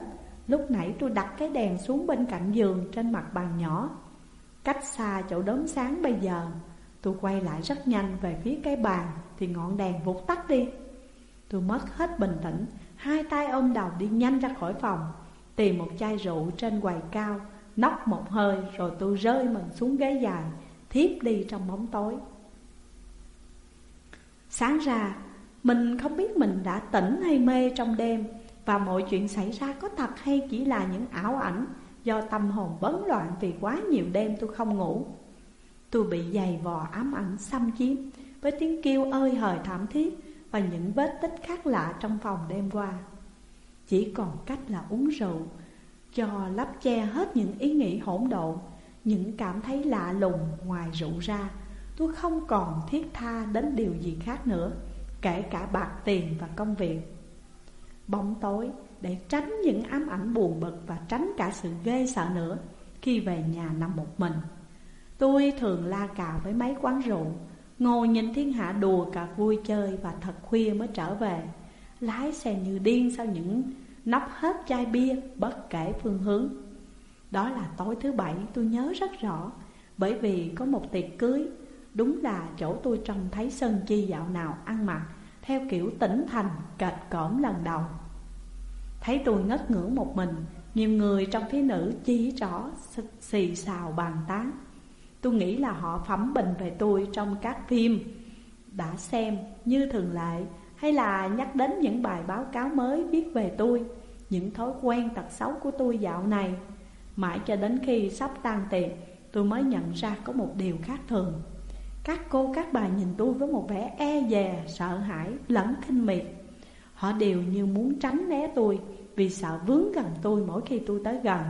Lúc nãy tôi đặt cái đèn xuống bên cạnh giường trên mặt bàn nhỏ. Cách xa chỗ đốm sáng bây giờ, Tôi quay lại rất nhanh về phía cái bàn Thì ngọn đèn vụt tắt đi. Tôi mất hết bình tĩnh, Hai tay ôm đầu đi nhanh ra khỏi phòng, Tìm một chai rượu trên quầy cao, Nóc một hơi rồi tôi rơi mình xuống ghế dài, Thiếp đi trong bóng tối. Sáng ra, Mình không biết mình đã tỉnh hay mê trong đêm. Và mọi chuyện xảy ra có thật hay chỉ là những ảo ảnh Do tâm hồn bấn loạn vì quá nhiều đêm tôi không ngủ. Tôi bị dày vò ám ảnh xâm chiếm Với tiếng kêu ơi hời thảm thiết Và những vết tích khác lạ trong phòng đêm qua. Chỉ còn cách là uống rượu, Cho lấp che hết những ý nghĩ hỗn độn, Những cảm thấy lạ lùng ngoài rượu ra. Tôi không còn thiết tha đến điều gì khác nữa, Kể cả bạc tiền và công việc. Bóng tối để tránh những ám ảnh buồn bực Và tránh cả sự ghê sợ nữa Khi về nhà nằm một mình. Tôi thường la cà với mấy quán rượu, Ngồi nhìn thiên hạ đùa cả vui chơi Và thật khuya mới trở về, Lái xe như điên sau những nắp hết chai bia Bất kể phương hướng. Đó là tối thứ bảy, tôi nhớ rất rõ, Bởi vì có một tiệc cưới, Đúng là chỗ tôi trông thấy Sơn Chi dạo nào ăn mặc Theo kiểu tỉnh thành kịch cỡm lần đầu. Thấy tôi ngất ngưỡng một mình Nhiều người trong phía nữ chỉ rõ xì xào bàn tán. Tôi nghĩ là họ phẩm bình về tôi trong các phim. Đã xem như thường lệ Hay là nhắc đến những bài báo cáo mới viết về tôi Những thói quen tật xấu của tôi dạo này. Mãi cho đến khi sắp tan tiệc Tôi mới nhận ra có một điều khác thường. Các cô các bà nhìn tôi với một vẻ e dè, sợ hãi, lẫn kinh miệt. Họ đều như muốn tránh né tôi vì sợ vướng gần tôi mỗi khi tôi tới gần.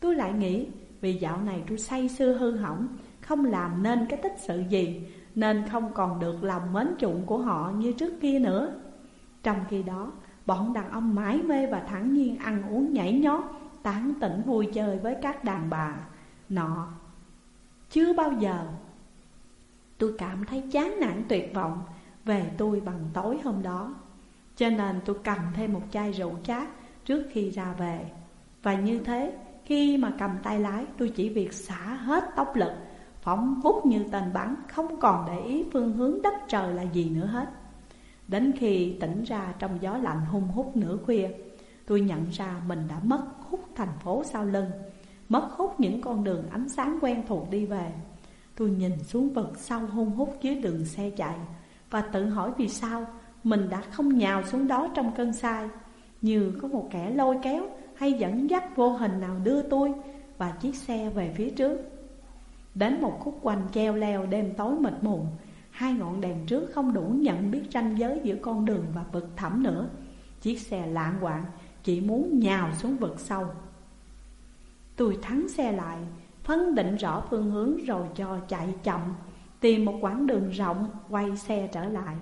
Tôi lại nghĩ, vì dạo này tôi say sưa hư hỏng, Không làm nên cái tích sự gì, Nên không còn được lòng mến chuộng của họ như trước kia nữa. Trong khi đó, Bọn đàn ông mãi mê và thẳng nhiên ăn uống nhảy nhót, Tán tỉnh vui chơi với các đàn bà, Nọ. Chưa bao giờ Tôi cảm thấy chán nản tuyệt vọng Về tôi bằng tối hôm đó. Cho nên tôi cầm thêm một chai rượu chát Trước khi ra về. Và như thế, khi mà cầm tay lái, tôi chỉ việc xả hết tốc lực Phóng vút như tên bắn, Không còn để ý phương hướng đất trời là gì nữa hết. Đến khi tỉnh ra trong gió lạnh hung hút nửa khuya, Tôi nhận ra mình đã mất hút thành phố sau lưng, Mất hút những con đường ánh sáng quen thuộc đi về. Tôi nhìn xuống vực sâu hung hút dưới đường xe chạy Và tự hỏi vì sao mình đã không nhào xuống đó trong cơn say. Như có một kẻ lôi kéo hay dẫn dắt vô hình nào đưa tôi và chiếc xe về phía trước. Đến một khúc quanh treo leo đêm tối mịt mù, hai ngọn đèn trước không đủ nhận biết ranh giới giữa con đường và vực thẳm nữa. Chiếc xe lạng quạng chỉ muốn nhào xuống vực sâu. Tôi thắng xe lại, phân định rõ phương hướng rồi cho chạy chậm, tìm một quãng đường rộng quay xe trở lại.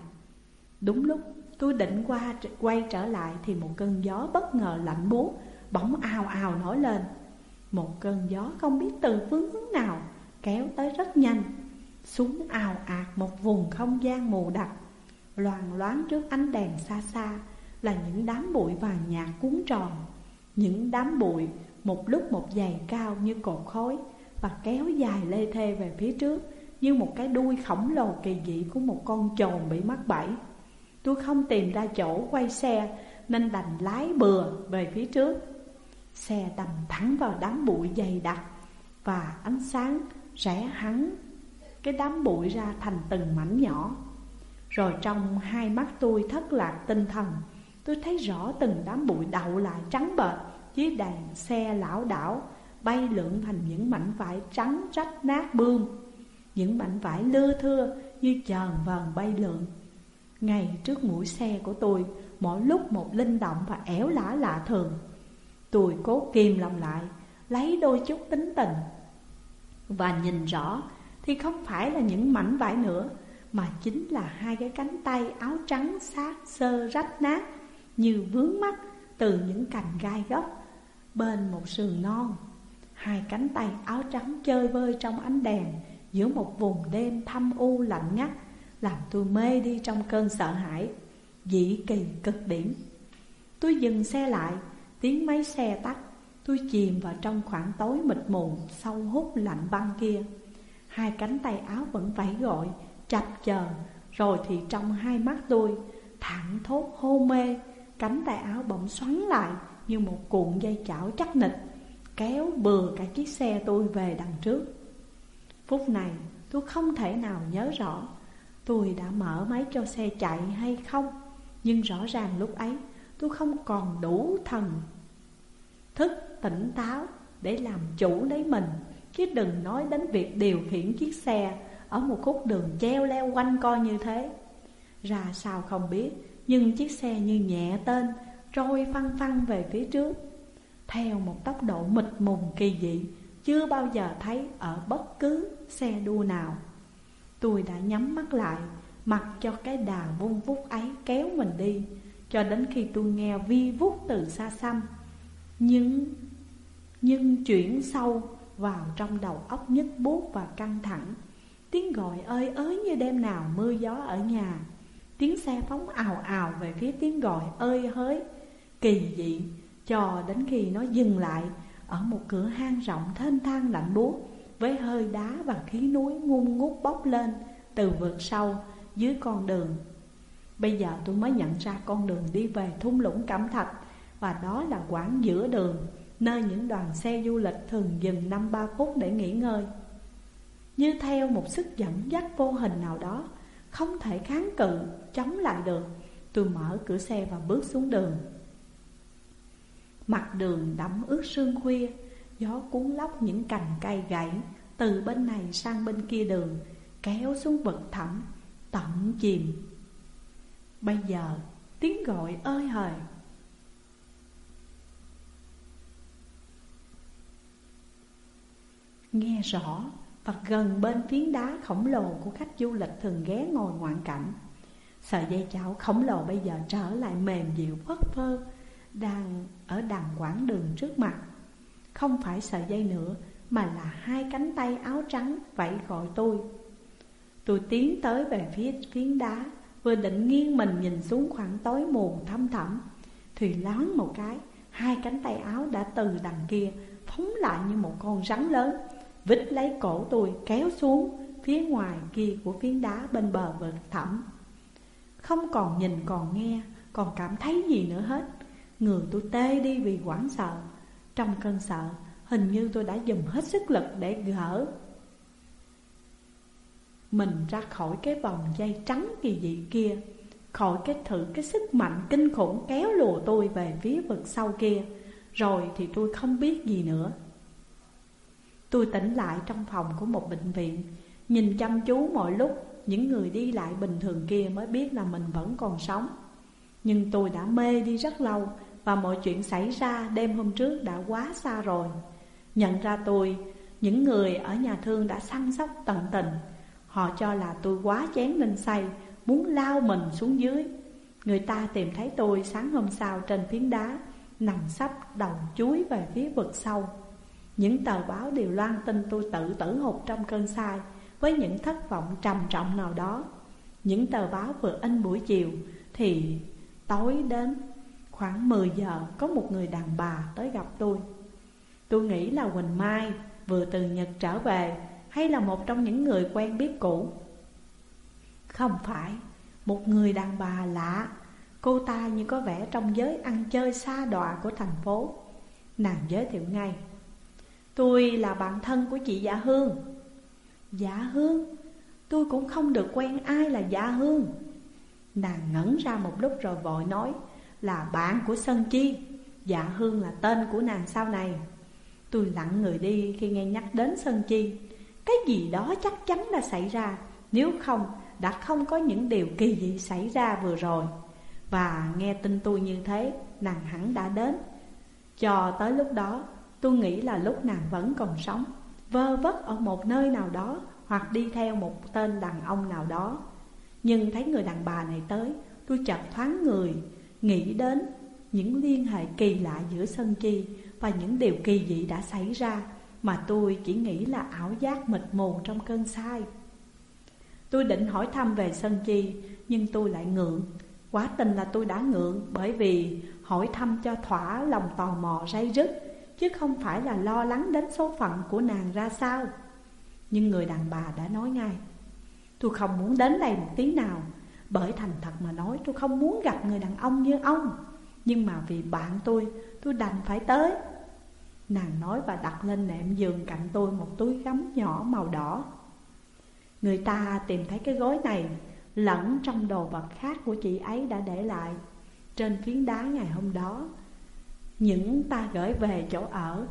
Đúng lúc tôi định qua quay trở lại thì một cơn gió bất ngờ lạnh buốt bỗng ào ào nổi lên. Một cơn gió không biết từ phương hướng nào Kéo tới rất nhanh, Xuống ào ạt một vùng không gian mù đặc Loàn loáng trước ánh đèn xa xa Là những đám bụi vàng nhạt cuốn tròn. Những đám bụi một lúc một dày cao như cột khối Và kéo dài lê thê về phía trước Như một cái đuôi khổng lồ kỳ dị của một con trồn bị mắc bẫy. Tôi không tìm ra chỗ quay xe, Nên đành lái bừa về phía trước. Xe đâm thẳng vào đám bụi dày đặc, Và ánh sáng rẽ hắn. Cái đám bụi ra thành từng mảnh nhỏ. Rồi trong hai mắt tôi thất lạc tinh thần, Tôi thấy rõ từng đám bụi đậu lại trắng bệch Dưới đèn xe lão đảo, Bay lượn thành những mảnh vải trắng rách nát bươm. Những mảnh vải lưa thưa như tròn vờn bay lượn. Ngay trước mũi xe của tôi, Mỗi lúc một linh động và éo lả lạ thường. Tôi cố kìm lòng lại, Lấy đôi chút tính tình. Và nhìn rõ, Thì không phải là những mảnh vải nữa, Mà chính là hai cái cánh tay áo trắng sát sơ rách nát, Như vướng mắt từ những cành gai gốc Bên một sườn non, Hai cánh tay áo trắng chơi vơi trong ánh đèn Giữa một vùng đêm thâm u lạnh ngắt. Làm tôi mê đi trong cơn sợ hãi. Dĩ kỳ cực điểm. Tôi dừng xe lại, Tiếng máy xe tắt. Tôi chìm vào trong khoảng tối mịt mù Sâu hút lạnh băng kia. Hai cánh tay áo vẫn vẫy gọi, Chập chờ Rồi thì trong hai mắt tôi, Thẳng thốt hôn mê. Cánh tay áo bỗng xoắn lại Như một cuộn dây chảo chắc nịch, Kéo bừa cả chiếc xe tôi về đằng trước. Phút này, tôi không thể nào nhớ rõ Tôi đã mở máy cho xe chạy hay không? Nhưng rõ ràng lúc ấy, tôi không còn đủ thần Thức tỉnh táo để làm chủ lấy mình. Chứ đừng nói đến việc điều khiển chiếc xe Ở một khúc đường treo leo quanh co như thế. Ra sao không biết, Nhưng chiếc xe như nhẹ tên, Trôi phăng phăng về phía trước. Theo một tốc độ mịt mùng kỳ dị, Chưa bao giờ thấy ở bất cứ xe đua nào. Tôi đã nhắm mắt lại, Mặc cho cái đà vung vút ấy kéo mình đi, Cho đến khi tôi nghe vi vút từ xa xăm. Nhưng Nhưng chuyển sâu vào trong đầu óc nhức bút và căng thẳng. Tiếng gọi ơi ới như đêm nào mưa gió ở nhà. Tiếng xe phóng ào ào về phía tiếng gọi ơi hới. Kỳ dị, cho đến khi nó dừng lại Ở một cửa hang rộng thênh thang lạnh buốt. Với hơi đá và khí núi ngung ngút bốc lên Từ vượt sâu dưới con đường. Bây giờ tôi mới nhận ra con đường đi về thung lũng cẩm thạch Và đó là quãng giữa đường Nơi những đoàn xe du lịch thường dừng năm ba phút để nghỉ ngơi. Như theo một sức dẫn dắt vô hình nào đó Không thể kháng cự, chống lại được Tôi mở cửa xe và bước xuống đường. Mặt đường đẫm ướt sương khuya Gió cuốn lóc những cành cây gãy, Từ bên này sang bên kia đường, Kéo xuống vực thẳm, Tận chìm. Bây giờ, tiếng gọi ơi hời. Nghe rõ, và gần bên phiến đá khổng lồ của khách du lịch thường ghé ngồi ngoạn cảnh. Sợi dây chảo khổng lồ bây giờ trở lại mềm dịu, phất phơ, Đang ở đằng quãng đường trước mặt. Không phải sợi dây nữa, mà là hai cánh tay áo trắng vẫy gọi tôi. Tôi tiến tới về phía phiến đá, Vừa định nghiêng mình nhìn xuống khoảng tối mù thăm thẳm, Thì loáng một cái, Hai cánh tay áo đã từ đằng kia Phóng lại như một con rắn lớn, Vít lấy cổ tôi kéo xuống Phía ngoài kia của phiến đá bên bờ vực thẳm. Không còn nhìn còn nghe, Còn cảm thấy gì nữa hết. Người tôi tê đi vì hoảng sợ trong cơn sợ. Hình như tôi đã dùng hết sức lực để gỡ Mình ra khỏi cái vòng dây trắng kỳ dị kia, Khỏi cái thử cái sức mạnh kinh khủng kéo lùa tôi về phía vực sau kia. Rồi thì tôi không biết gì nữa. Tôi tỉnh lại trong phòng của một bệnh viện, Nhìn chăm chú mọi lúc. Những người đi lại bình thường kia mới biết là mình vẫn còn sống. Nhưng tôi đã mê đi rất lâu và mọi chuyện xảy ra đêm hôm trước đã quá xa rồi. Nhận ra tôi, Những người ở nhà thương đã săn sóc tận tình. Họ cho là tôi quá chén nên say, Muốn lao mình xuống dưới. Người ta tìm thấy tôi sáng hôm sau trên phiến đá, Nằm sắp đầu chuối về phía vực sâu. Những tờ báo đều loan tin tôi tự tử hụt trong cơn say, Với những thất vọng trầm trọng nào đó. Những tờ báo vừa in buổi chiều Thì tối đến khoảng 10 giờ có một người đàn bà tới gặp tôi. Tôi nghĩ là huỳnh Mai vừa từ Nhật trở về Hay là một trong những người quen biết cũ. Không phải, một người đàn bà lạ. Cô ta như có vẻ trong giới ăn chơi xa đọa của thành phố. Nàng giới thiệu ngay Tôi là bạn thân của chị Dạ Hương. Dạ Hương? Tôi cũng không được quen ai là Dạ Hương. Nàng ngẩn ra một lúc rồi vội nói là bạn của Sơn Chi. Dạ Hương là tên của nàng sau này. Tôi lặng người đi khi nghe nhắc đến Sơn Chi. Cái gì đó chắc chắn đã xảy ra, Nếu không đã không có những điều kỳ dị xảy ra vừa rồi. Và nghe tin tôi như thế, Nàng hẳn đã đến. Cho tới lúc đó, Tôi nghĩ là lúc nàng vẫn còn sống, Vơ vất ở một nơi nào đó Hoặc đi theo một tên đàn ông nào đó. Nhưng thấy người đàn bà này tới, Tôi chợt thoáng người Nghĩ đến những liên hệ kỳ lạ giữa Sơn Chi Và những điều kỳ dị đã xảy ra Mà tôi chỉ nghĩ là ảo giác mịt mù trong cơn say. Tôi định hỏi thăm về Sơn Chi, Nhưng tôi lại ngượng. Quá tình là tôi đã ngượng Bởi vì hỏi thăm cho thỏa lòng tò mò ray rứt, Chứ không phải là lo lắng đến số phận của nàng ra sao. Nhưng người đàn bà đã nói ngay, Tôi không muốn đến đây một tí nào bởi thành thật mà nói, tôi không muốn gặp người đàn ông như ông. Nhưng mà vì bạn tôi tôi đành phải tới. Nàng nói và đặt lên nệm giường cạnh tôi một túi gấm nhỏ màu đỏ. Người ta tìm thấy cái gối này, lẫn trong đồ vật khác của chị ấy đã để lại Trên phiến đá ngày hôm đó. Những ta gửi về chỗ ở.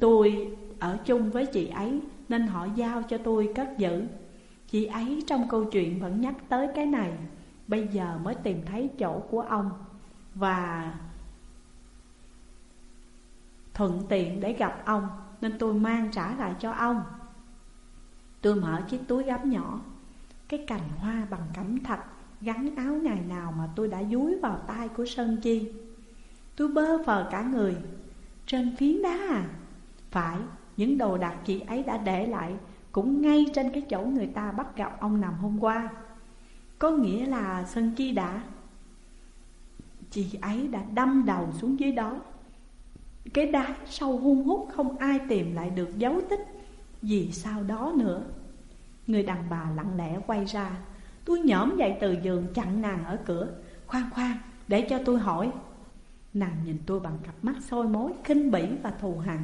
Tôi ở chung với chị ấy Nên họ giao cho tôi cất giữ. Chị ấy trong câu chuyện vẫn nhắc tới cái này. Bây giờ mới tìm thấy chỗ của ông Và thuận tiện để gặp ông Nên tôi mang trả lại cho ông. Tôi mở chiếc túi gấm nhỏ Cái cành hoa bằng cẩm thạch Gắn áo ngày nào mà tôi đã dúi vào tay của Sơn Chi. Tôi bơ phờ cả người Trên phiến đá à Phải, những đồ đạc chị ấy đã để lại cũng ngay trên cái chỗ người ta bắt gặp ông nằm hôm qua. Có nghĩa là Sơn Chi đã, Chị ấy đã đâm đầu xuống dưới đó. Cái đá sâu hung hút không ai tìm lại được dấu tích Gì sau đó nữa. Người đàn bà lặng lẽ quay ra. Tôi nhõm dậy từ giường, chặn nàng ở cửa. Khoan khoan, để cho tôi hỏi. Nàng nhìn tôi bằng cặp mắt sôi mối khinh bỉ và thù hằn.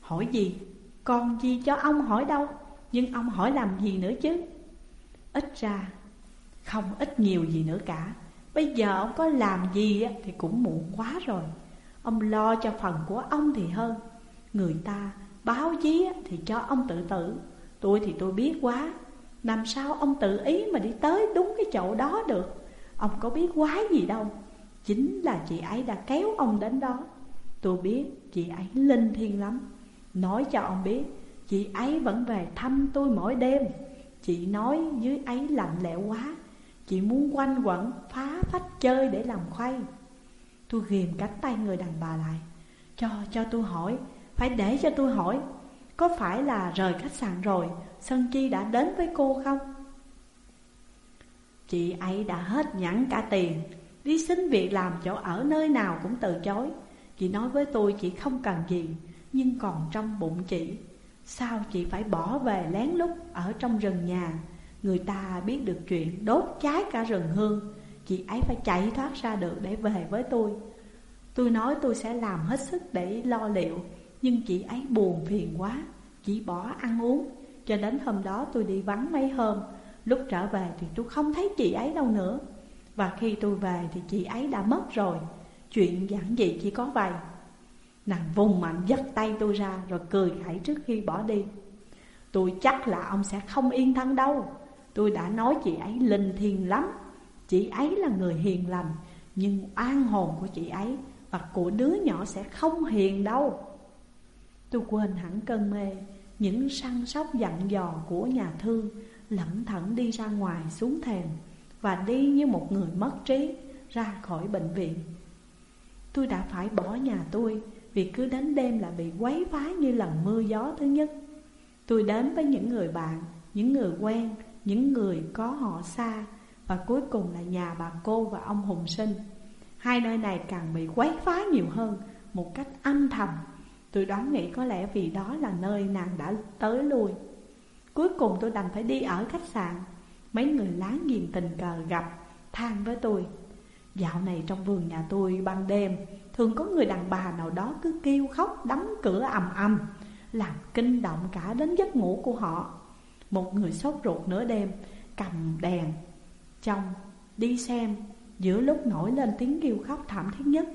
Hỏi gì? Còn gì cho ông hỏi đâu? Nhưng ông hỏi làm gì nữa chứ? Ít ra, Không ít nhiều gì nữa cả. Bây giờ ông có làm gì thì cũng muộn quá rồi. Ông lo cho phần của ông thì hơn. Người ta báo chí thì cho ông tự tử. Tôi thì tôi biết quá. Làm sao ông tự ý mà đi tới đúng cái chỗ đó được? Ông có biết quái gì đâu. Chính là chị ấy đã kéo ông đến đó. Tôi biết chị ấy linh thiêng lắm. Nói cho ông biết, Chị ấy vẫn về thăm tôi mỗi đêm. Chị nói dưới ấy lạnh lẽo quá. Chị muốn quanh quẩn, phá phách chơi để làm khuây. Tôi ghiềm cánh tay người đàn bà lại. Cho cho tôi hỏi, Phải để cho tôi hỏi, Có phải là rời khách sạn rồi, Sơn Chi đã đến với cô không? Chị ấy đã hết nhẵn cả tiền, Đi xin việc làm chỗ ở nơi nào cũng từ chối. Chị nói với tôi chị không cần gì nhưng còn trong bụng chị, Sao chị phải bỏ về lén lút ở trong rừng nhà? Người ta biết được chuyện đốt cháy cả rừng hương, Chị ấy phải chạy thoát ra được để về với tôi. Tôi nói tôi sẽ làm hết sức để lo liệu, Nhưng chị ấy buồn phiền quá, Chỉ bỏ ăn uống. Cho đến hôm đó tôi đi vắng mấy hôm, Lúc trở về thì tôi không thấy chị ấy đâu nữa. Và khi tôi về thì chị ấy đã mất rồi. Chuyện giản dị chỉ có vậy Nàng vùng mạnh giật tay tôi ra Rồi cười khẩy trước khi bỏ đi. Tôi chắc là ông sẽ không yên thân đâu. Tôi đã nói chị ấy linh thiêng lắm. Chị ấy là người hiền lành, Nhưng an hồn của chị ấy Và của đứa nhỏ sẽ không hiền đâu. Tôi quên hẳn cơn mê, Những săn sóc dặn dò của nhà thương Lẩn thẩn đi ra ngoài xuống thềm Và đi như một người mất trí Ra khỏi bệnh viện. Tôi đã phải bỏ nhà tôi vì cứ đến đêm là bị quấy phá như lần mưa gió thứ nhất. Tôi đến với những người bạn, Những người quen, Những người có họ xa, Và cuối cùng là nhà bà cô và ông Hùng Sinh. Hai nơi này càng bị quấy phá nhiều hơn, Một cách âm thầm. Tôi đoán nghĩ có lẽ vì đó là nơi nàng đã tới lui. Cuối cùng tôi đành phải đi ở khách sạn. Mấy người láng giềng tình cờ gặp, than với tôi Dạo này trong vườn nhà tôi ban đêm, Thường có người đàn bà nào đó cứ kêu khóc, đóng cửa ầm ầm, Làm kinh động cả đến giấc ngủ của họ. Một người sốt ruột nửa đêm, Cầm đèn Trong đi xem. Giữa lúc nổi lên tiếng kêu khóc thảm thiết nhất,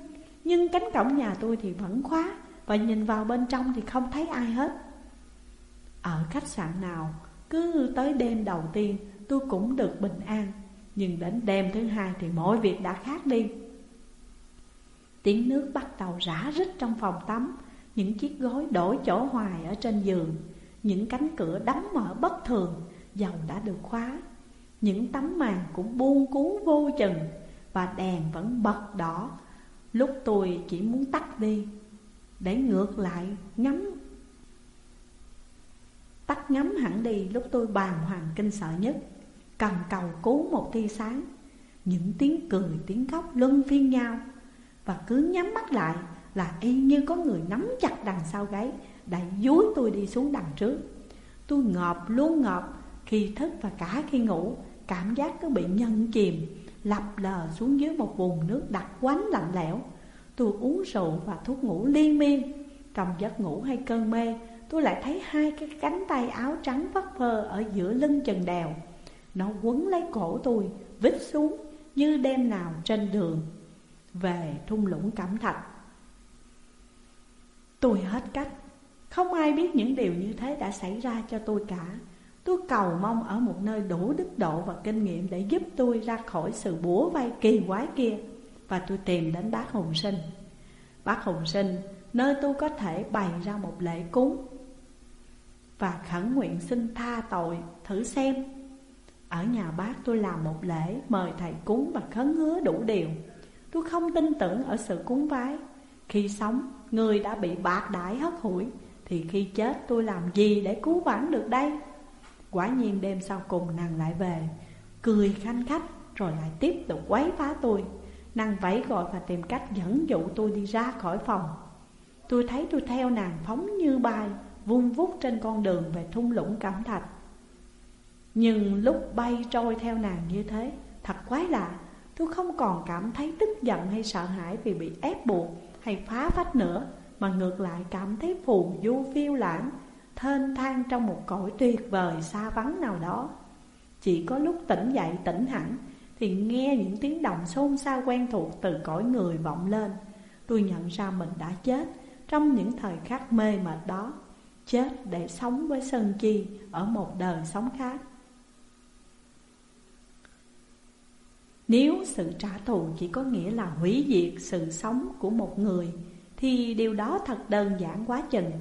Nhưng cánh cổng nhà tôi thì vẫn khóa Và nhìn vào bên trong thì không thấy ai hết. Ở khách sạn nào, Cứ tới đêm đầu tiên, tôi cũng được bình an. Nhưng đến đêm thứ hai thì mọi việc đã khác đi. Tiếng nước bắt đầu rã rít trong phòng tắm, Những chiếc gối đổi chỗ hoài ở trên giường, Những cánh cửa đóng mở bất thường, Dầu đã được khóa. Những tấm màn cũng buông cuốn vô chừng Và đèn vẫn bật đỏ. Lúc tôi chỉ muốn tắt đi, Để ngược lại ngắm. Tắt ngắm hẳn đi, lúc tôi bàng hoàng kinh sợ nhất. Cần cầu cứu một tia sáng. Những tiếng cười, tiếng khóc luân phiên nhau. Và cứ nhắm mắt lại Là y như có người nắm chặt đằng sau gáy, Đẩy dúi tôi đi xuống đằng trước. Tôi ngợp luôn ngợp, Khi thức và cả khi ngủ, Cảm giác cứ bị nhân chìm, Lập lờ xuống dưới một vùng nước đặc quánh lạnh lẽo. Tôi uống rượu và thuốc ngủ liên miên. Trong giấc ngủ hay cơn mê, Tôi lại thấy hai cái cánh tay áo trắng vắt phơ ở giữa lưng chừng đèo. Nó quấn lấy cổ tôi, vít xuống như đêm nào trên đường Về thung lũng cẩm thạch. Tôi hết cách. Không ai biết những điều như thế đã xảy ra cho tôi cả. Tôi cầu mong ở một nơi đủ đức độ và kinh nghiệm Để giúp tôi ra khỏi sự búa vây kỳ quái kia. Và tôi tìm đến bác Hùng Sinh. Bác Hùng Sinh Nơi tôi có thể bày ra một lễ cúng. Và khẩn nguyện xin tha tội Thử xem. Ở nhà bác tôi làm một lễ, Mời thầy cúng và khấn hứa đủ điều. Tôi không tin tưởng ở sự cúng vái. Khi sống, Người đã bị bạc đãi hất hủi, Thì khi chết tôi làm gì để cứu vãn được đây? Quả nhiên đêm sau cùng nàng lại về, Cười khanh khách, Rồi lại tiếp tục quấy phá tôi. Nàng vẫy gọi và tìm cách dẫn dụ tôi đi ra khỏi phòng. Tôi thấy tôi theo nàng phóng như bay, Vung vút trên con đường về thung lũng cẩm thạch. Nhưng lúc bay trôi theo nàng như thế, Thật quái lạ. Tôi không còn cảm thấy tức giận hay sợ hãi vì bị ép buộc hay phá phách nữa, Mà ngược lại cảm thấy phù du phiêu lãng, Thênh thang trong một cõi tuyệt vời xa vắng nào đó. Chỉ có lúc tỉnh dậy tỉnh hẳn Thì nghe những tiếng động xôn xao quen thuộc từ cõi người vọng lên. Tôi nhận ra mình đã chết trong những thời khắc mê mệt đó, Chết để sống với Sơn Chi ở một đời sống khác. Nếu sự trả thù chỉ có nghĩa là hủy diệt sự sống của một người Thì điều đó thật đơn giản quá chừng.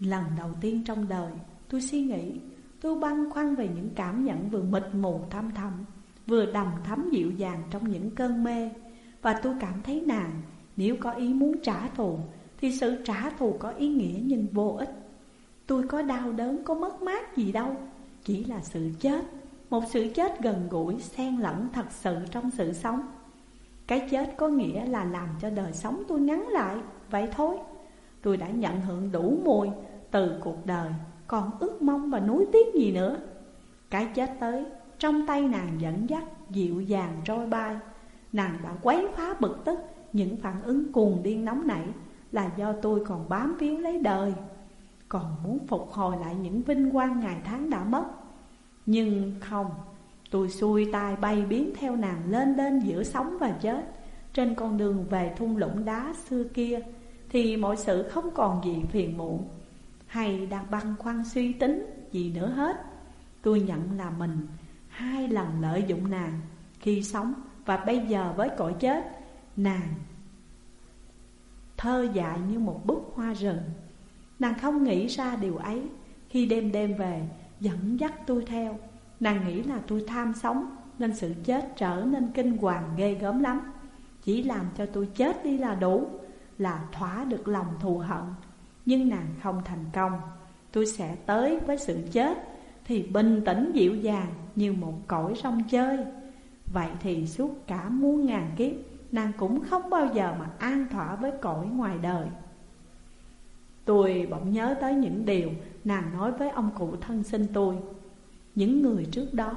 Lần đầu tiên trong đời tôi suy nghĩ Tôi băn khoăn về những cảm nhận vừa mịt mù thăm thầm Vừa đầm thắm dịu dàng trong những cơn mê. Và tôi cảm thấy nàng nếu có ý muốn trả thù Thì sự trả thù có ý nghĩa nhưng vô ích. Tôi có đau đớn, có mất mát gì đâu Chỉ là sự chết một sự chết gần gũi, xen lẫn thật sự trong sự sống. Cái chết có nghĩa là làm cho đời sống tôi ngắn lại Vậy thôi. Tôi đã nhận hưởng đủ mùi từ cuộc đời Còn ước mong và nuối tiếc gì nữa. Cái chết tới Trong tay nàng dẫn dắt dịu dàng trôi bay. Nàng đã quấy phá bực tức Những phản ứng cuồng điên nóng nảy Là do tôi còn bám víu lấy đời. Còn muốn phục hồi lại những vinh quang ngày tháng đã mất nhưng không, Tôi xuôi tay bay biến theo nàng lên lên giữa sống và chết. Trên con đường về thung lũng đá xưa kia, Thì mọi sự không còn gì phiền muộn. Hay đang băn khoăn suy tính gì nữa hết, Tôi nhận là mình hai lần lợi dụng nàng khi sống Và bây giờ với cõi chết. Nàng thơ dại như một bức hoa rừng. Nàng không nghĩ ra điều ấy Khi đêm đêm về dẫn dắt tôi theo. Nàng nghĩ là tôi tham sống, Nên sự chết trở nên kinh hoàng ghê gớm lắm. Chỉ làm cho tôi chết đi là đủ, Là thỏa được lòng thù hận. Nhưng nàng không thành công. Tôi sẽ tới với sự chết, Thì bình tĩnh dịu dàng như một cõi sông chơi. Vậy thì suốt cả muôn ngàn kiếp, Nàng cũng không bao giờ mà an thỏa với cõi ngoài đời. Tôi bỗng nhớ tới những điều nàng nói với ông cụ thân sinh tôi, Những người trước đó,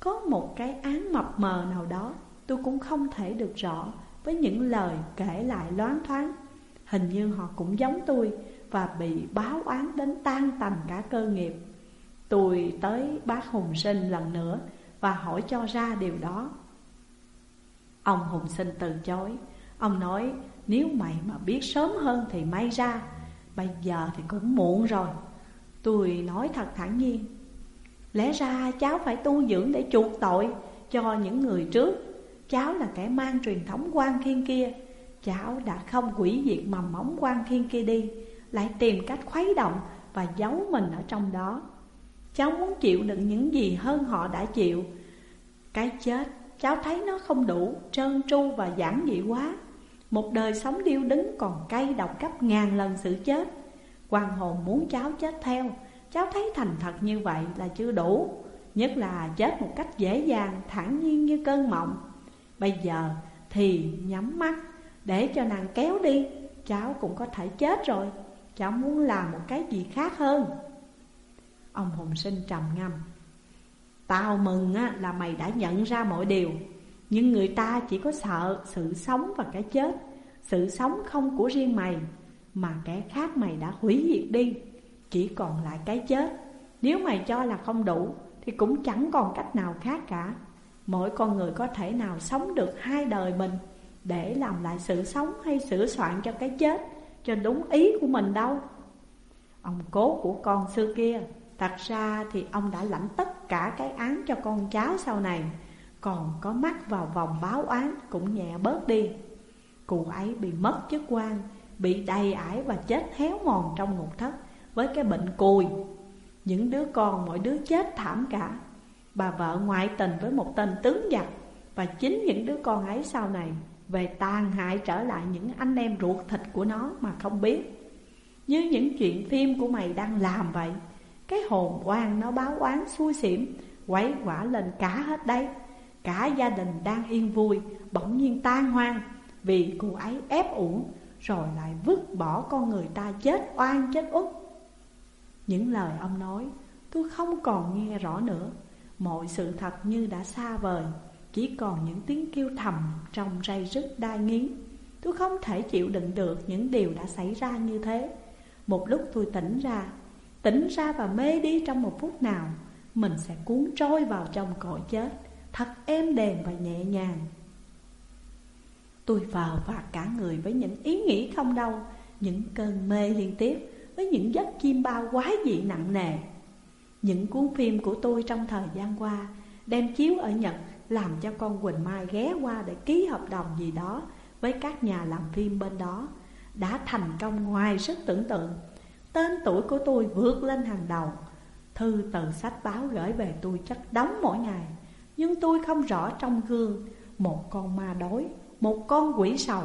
Có một cái án mập mờ nào đó Tôi cũng không thể được rõ Với những lời kể lại loáng thoáng. Hình như họ cũng giống tôi Và bị báo án đến tan tành cả cơ nghiệp. Tôi tới bác Hùng Sinh lần nữa Và hỏi cho ra điều đó. Ông Hùng Sinh từ chối. Ông nói, nếu mày mà biết sớm hơn thì may ra, Bây giờ thì cũng muộn rồi. Tôi nói thật thản nhiên. Lẽ ra cháu phải tu dưỡng để chuộc tội cho những người trước. Cháu là kẻ mang truyền thống quan thiên kia. Cháu đã không quỷ diệt mầm móng quan thiên kia đi, Lại tìm cách khuấy động và giấu mình ở trong đó. Cháu muốn chịu đựng những gì hơn họ đã chịu. Cái chết, cháu thấy nó không đủ Trơn tru và giản dị quá. Một đời sống điêu đứng còn cay độc gấp ngàn lần sự chết quan hồn muốn cháu chết theo. Cháu thấy thành thật như vậy là chưa đủ Nhất là chết một cách dễ dàng, thản nhiên như cơn mộng. Bây giờ thì nhắm mắt để cho nàng kéo đi cháu cũng có thể chết rồi. Cháu muốn làm một cái gì khác hơn? Ông Hùng Sinh trầm ngâm. Tao mừng á, là mày đã nhận ra mọi điều. Nhưng người ta chỉ có sợ sự sống và cái chết. Sự sống không của riêng mày. Mà cái khác mày đã hủy diệt đi. Chỉ còn lại cái chết. Nếu mày cho là không đủ, Thì cũng chẳng còn cách nào khác cả. Mỗi con người có thể nào sống được hai đời mình Để làm lại sự sống hay sửa soạn cho cái chết, Cho đúng ý của mình đâu. Ông cố của con xưa kia, Thật ra thì ông đã lãnh tất cả cái án cho con cháu sau này, Còn có mắt vào vòng báo án cũng nhẹ bớt đi. Cụ ấy bị mất chức quan Bị đầy ải và chết héo mòn trong ngục thất Với cái bệnh cùi. Những đứa con, mỗi đứa chết thảm cả. Bà vợ ngoại tình với một tên tướng giặc Và chính những đứa con ấy sau này Về tàn hại trở lại những anh em ruột thịt của nó mà không biết. Như những chuyện phim của mày đang làm vậy, cái hồn oan nó báo oán xui xỉm Quấy quả lên cả hết đây Cả gia đình đang yên vui, Bỗng nhiên tan hoang Vì cô ấy ép uổng rồi lại vứt bỏ con người ta chết oan chết út Những lời ông nói, Tôi không còn nghe rõ nữa. Mọi sự thật như đã xa vời, Chỉ còn những tiếng kêu thầm Trong ray rứt đai nghiến Tôi không thể chịu đựng được những điều đã xảy ra như thế. Một lúc tôi tỉnh ra Tỉnh ra và mê đi trong một phút nào, Mình sẽ cuốn trôi vào trong cõi chết, Thật êm đềm và nhẹ nhàng. Tôi vào và cả người với những ý nghĩ không đâu Những cơn mê liên tiếp Với những giấc chim bao quái dị nặng nề. Những cuốn phim của tôi trong thời gian qua Đem chiếu ở Nhật Làm cho con Quỳnh Mai ghé qua để ký hợp đồng gì đó Với các nhà làm phim bên đó, Đã thành công ngoài sức tưởng tượng. Tên tuổi của tôi vượt lên hàng đầu. Thư từ sách báo gửi về tôi chất đóng mỗi ngày, Nhưng tôi không rõ trong gương Một con ma đói một con quỷ sầu.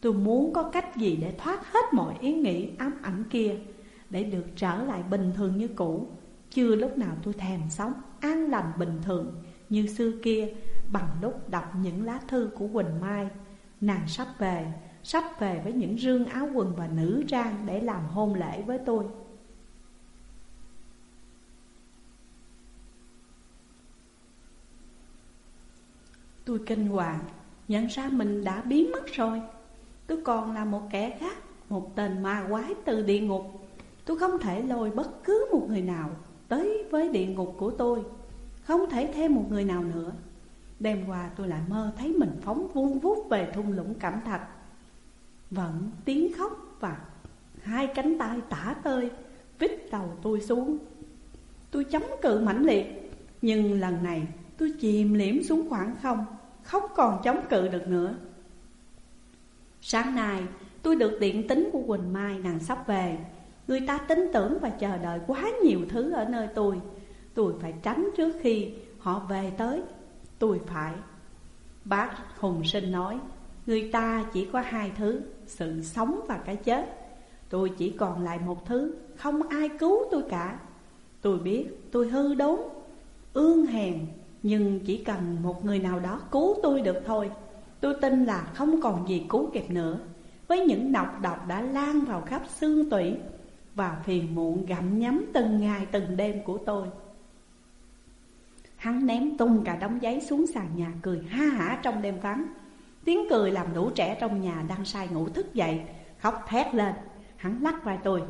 Tôi muốn có cách gì để thoát hết mọi ý nghĩ ám ảnh kia, Để được trở lại bình thường như cũ. Chưa lúc nào tôi thèm sống an lành bình thường Như xưa kia, Bằng lúc đọc những lá thư của Quỳnh Mai. Nàng sắp về Sắp về với những rương áo quần và nữ trang Để làm hôn lễ với tôi. Tôi kinh hoàng. Nhận ra mình đã biến mất rồi. Tôi còn là một kẻ khác, Một tên ma quái từ địa ngục. Tôi không thể lôi bất cứ một người nào Tới với địa ngục của tôi. Không thể thêm một người nào nữa. Đêm qua tôi lại mơ thấy mình phóng vuông vút về thung lũng cảm thạch. Vẫn tiếng khóc và hai cánh tay tả tơi, vít đầu tôi xuống. Tôi chống cự mãnh liệt, Nhưng lần này tôi chìm liễm xuống khoảng không. Không còn chống cự được nữa. Sáng nay, tôi được điện tính của Quỳnh Mai nàng sắp về. Người ta tin tưởng và chờ đợi quá nhiều thứ ở nơi tôi. Tôi phải tránh trước khi họ về tới. Tôi phải. Bác Hùng Sinh nói, Người ta chỉ có hai thứ, Sự sống và cái chết. Tôi chỉ còn lại một thứ, Không ai cứu tôi cả. Tôi biết tôi hư đốn, Ương hèn nhưng chỉ cần một người nào đó cứu tôi được thôi Tôi tin là không còn gì cứu kịp nữa. Với những nọc độc đã lan vào khắp xương tủy Và phiền muộn gặm nhấm từng ngày từng đêm của tôi. Hắn ném tung cả đống giấy xuống sàn nhà cười ha hả trong đêm vắng. Tiếng cười làm đủ trẻ trong nhà đang say ngủ thức dậy Khóc thét lên. Hắn lắc vai tôi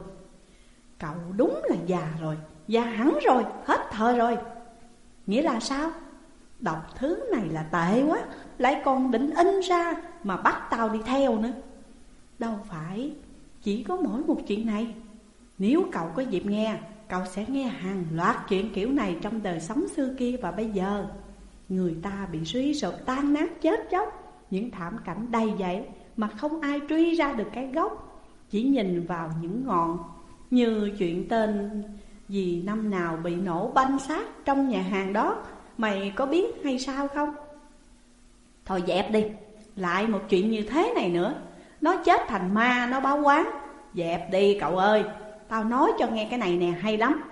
Cậu đúng là già rồi Già hẳn rồi, hết thở rồi. Nghĩa là sao? Đọc thứ này là tệ quá, Lại còn định in ra Mà bắt tao đi theo nữa. Đâu phải, Chỉ có mỗi một chuyện này. Nếu cậu có dịp nghe, Cậu sẽ nghe hàng loạt chuyện kiểu này Trong đời sống xưa kia và bây giờ. Người ta bị suy sụp tan nát chết chóc, những thảm cảnh đầy dậy mà không ai truy ra được cái gốc, Chỉ nhìn vào những ngọn Như chuyện tên vì năm nào bị nổ banh xác trong nhà hàng đó Mày có biết hay sao không? Thôi dẹp đi Lại một chuyện như thế này nữa. Nó chết thành ma, nó báo quán. Dẹp đi cậu ơi. Tao nói cho nghe cái này nè hay lắm.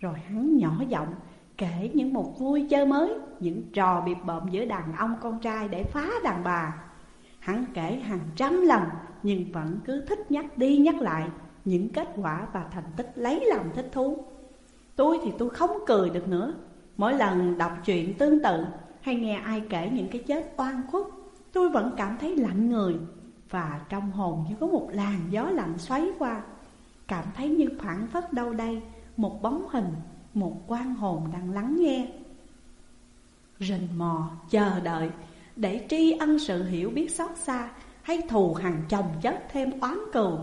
Rồi hắn nhỏ giọng Kể những một vui chơi mới Những trò biệt bợm giữa đàn ông con trai để phá đàn bà. Hắn kể hàng trăm lần Nhưng vẫn cứ thích nhắc đi nhắc lại Những kết quả và thành tích lấy làm thích thú. Tôi thì tôi không cười được nữa. Mỗi lần đọc chuyện tương tự Hay nghe ai kể những cái chết oan khuất Tôi vẫn cảm thấy lạnh người. Và trong hồn như có một làn gió lạnh xoáy qua Cảm thấy như phản phất đâu đây Một bóng hình, một quan hồn đang lắng nghe. Rình mò, chờ đợi Để tri ân sự hiểu biết xót xa Hay thù hằn chồng chất thêm oán cừu.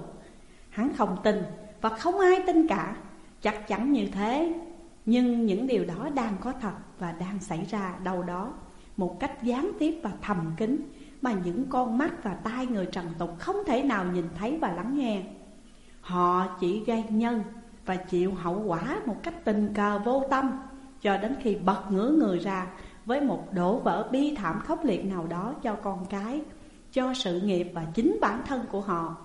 Hắn không tin và không ai tin cả. Chắc chắn như thế. Nhưng những điều đó đang có thật và đang xảy ra đâu đó. Một cách gián tiếp và thầm kín Mà những con mắt và tai người trần tục không thể nào nhìn thấy và lắng nghe. Họ chỉ gây nhân và chịu hậu quả một cách tình cờ vô tâm Cho đến khi bật ngửa người ra với một đổ vỡ bi thảm khốc liệt nào đó cho con cái, Cho sự nghiệp và chính bản thân của họ.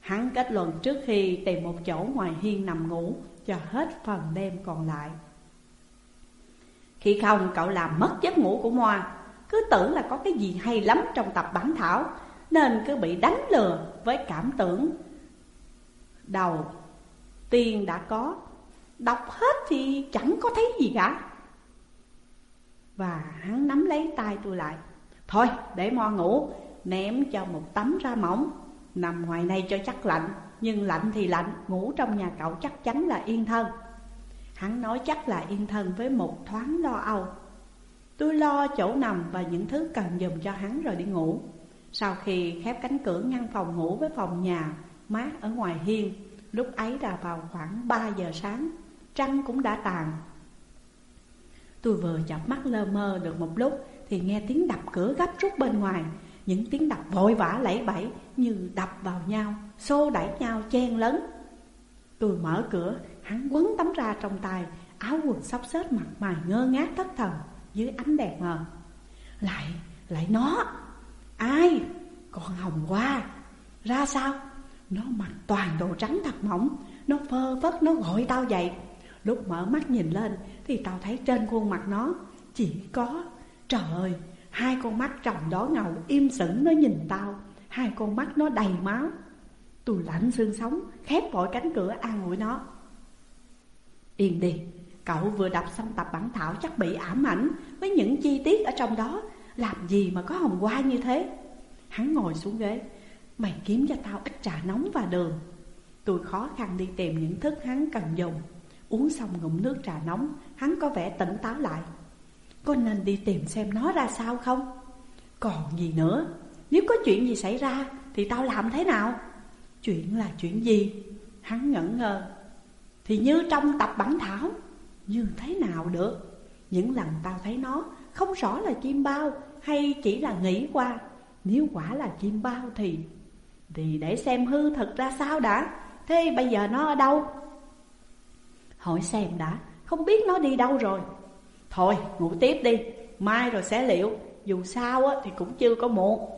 Hắn kết luận trước khi tìm một chỗ ngoài hiên nằm ngủ cho hết phần đêm còn lại. Khi không, cậu làm mất giấc ngủ của Moa. Cứ tưởng là có cái gì hay lắm trong tập bản thảo, Nên cứ bị đánh lừa với cảm tưởng. Đầu tiên đã có, Đọc hết thì chẳng có thấy gì cả. Và hắn nắm lấy tay tôi lại. Thôi, để moa ngủ, Ném cho một tấm ra mỏng. Nằm ngoài này cho chắc lạnh. Nhưng lạnh thì lạnh, Ngủ trong nhà cậu chắc chắn là yên thân. Hắn nói chắc là yên thân với một thoáng lo âu. Tôi lo chỗ nằm và những thứ cần dùng cho hắn rồi đi ngủ. Sau khi khép cánh cửa ngăn phòng ngủ với phòng nhà, Mát ở ngoài hiên, Lúc ấy là vào khoảng 3 giờ sáng, Trăng cũng đã tàn. Tôi vừa chập mắt lơ mơ được một lúc Thì nghe tiếng đập cửa gấp rút bên ngoài những tiếng đập vội vã lẫy bẫy như đập vào nhau, xô đẩy nhau chen lấn. Tôi mở cửa, hắn quấn tấm ra trong tay, áo quần sắp xếch mặt mày ngơ ngác thất thần dưới ánh đèn mờ. Lại, lại nó, ai? Con Hồng qua, ra sao? Nó mặc toàn đồ trắng thật mỏng, nó phơ phất nó gọi tao dậy. Lúc mở mắt nhìn lên thì tao thấy trên khuôn mặt nó chỉ có, trời ơi, Hai con mắt trong đó ngầu, im sững, nó nhìn tao. Hai con mắt nó đầy máu. Tôi lạnh xương sống, Khép vội cánh cửa, an ủi nó. Yên đi, Cậu vừa đọc xong tập bản thảo chắc bị ảm ảnh Với những chi tiết ở trong đó. Làm gì mà có hồng hoa như thế? Hắn ngồi xuống ghế. Mày kiếm cho tao ít trà nóng và đường. Tôi khó khăn đi tìm những thức hắn cần dùng. Uống xong ngụm nước trà nóng, Hắn có vẻ tỉnh táo lại có nên đi tìm xem nó ra sao không? Còn gì nữa Nếu có chuyện gì xảy ra, Thì tao làm thế nào? Chuyện là chuyện gì? Hắn ngẩn ngơ Thì như trong tập bản thảo, Như thế nào được Những lần tao thấy nó, Không rõ là chim bao Hay chỉ là nghĩ qua Nếu quả là chim bao thì Thì để xem hư thật ra sao đã Thế bây giờ nó ở đâu? Hỏi xem đã, Không biết nó đi đâu rồi Thôi, ngủ tiếp đi. Mai rồi sẽ liệu. Dù sao thì cũng chưa có muộn.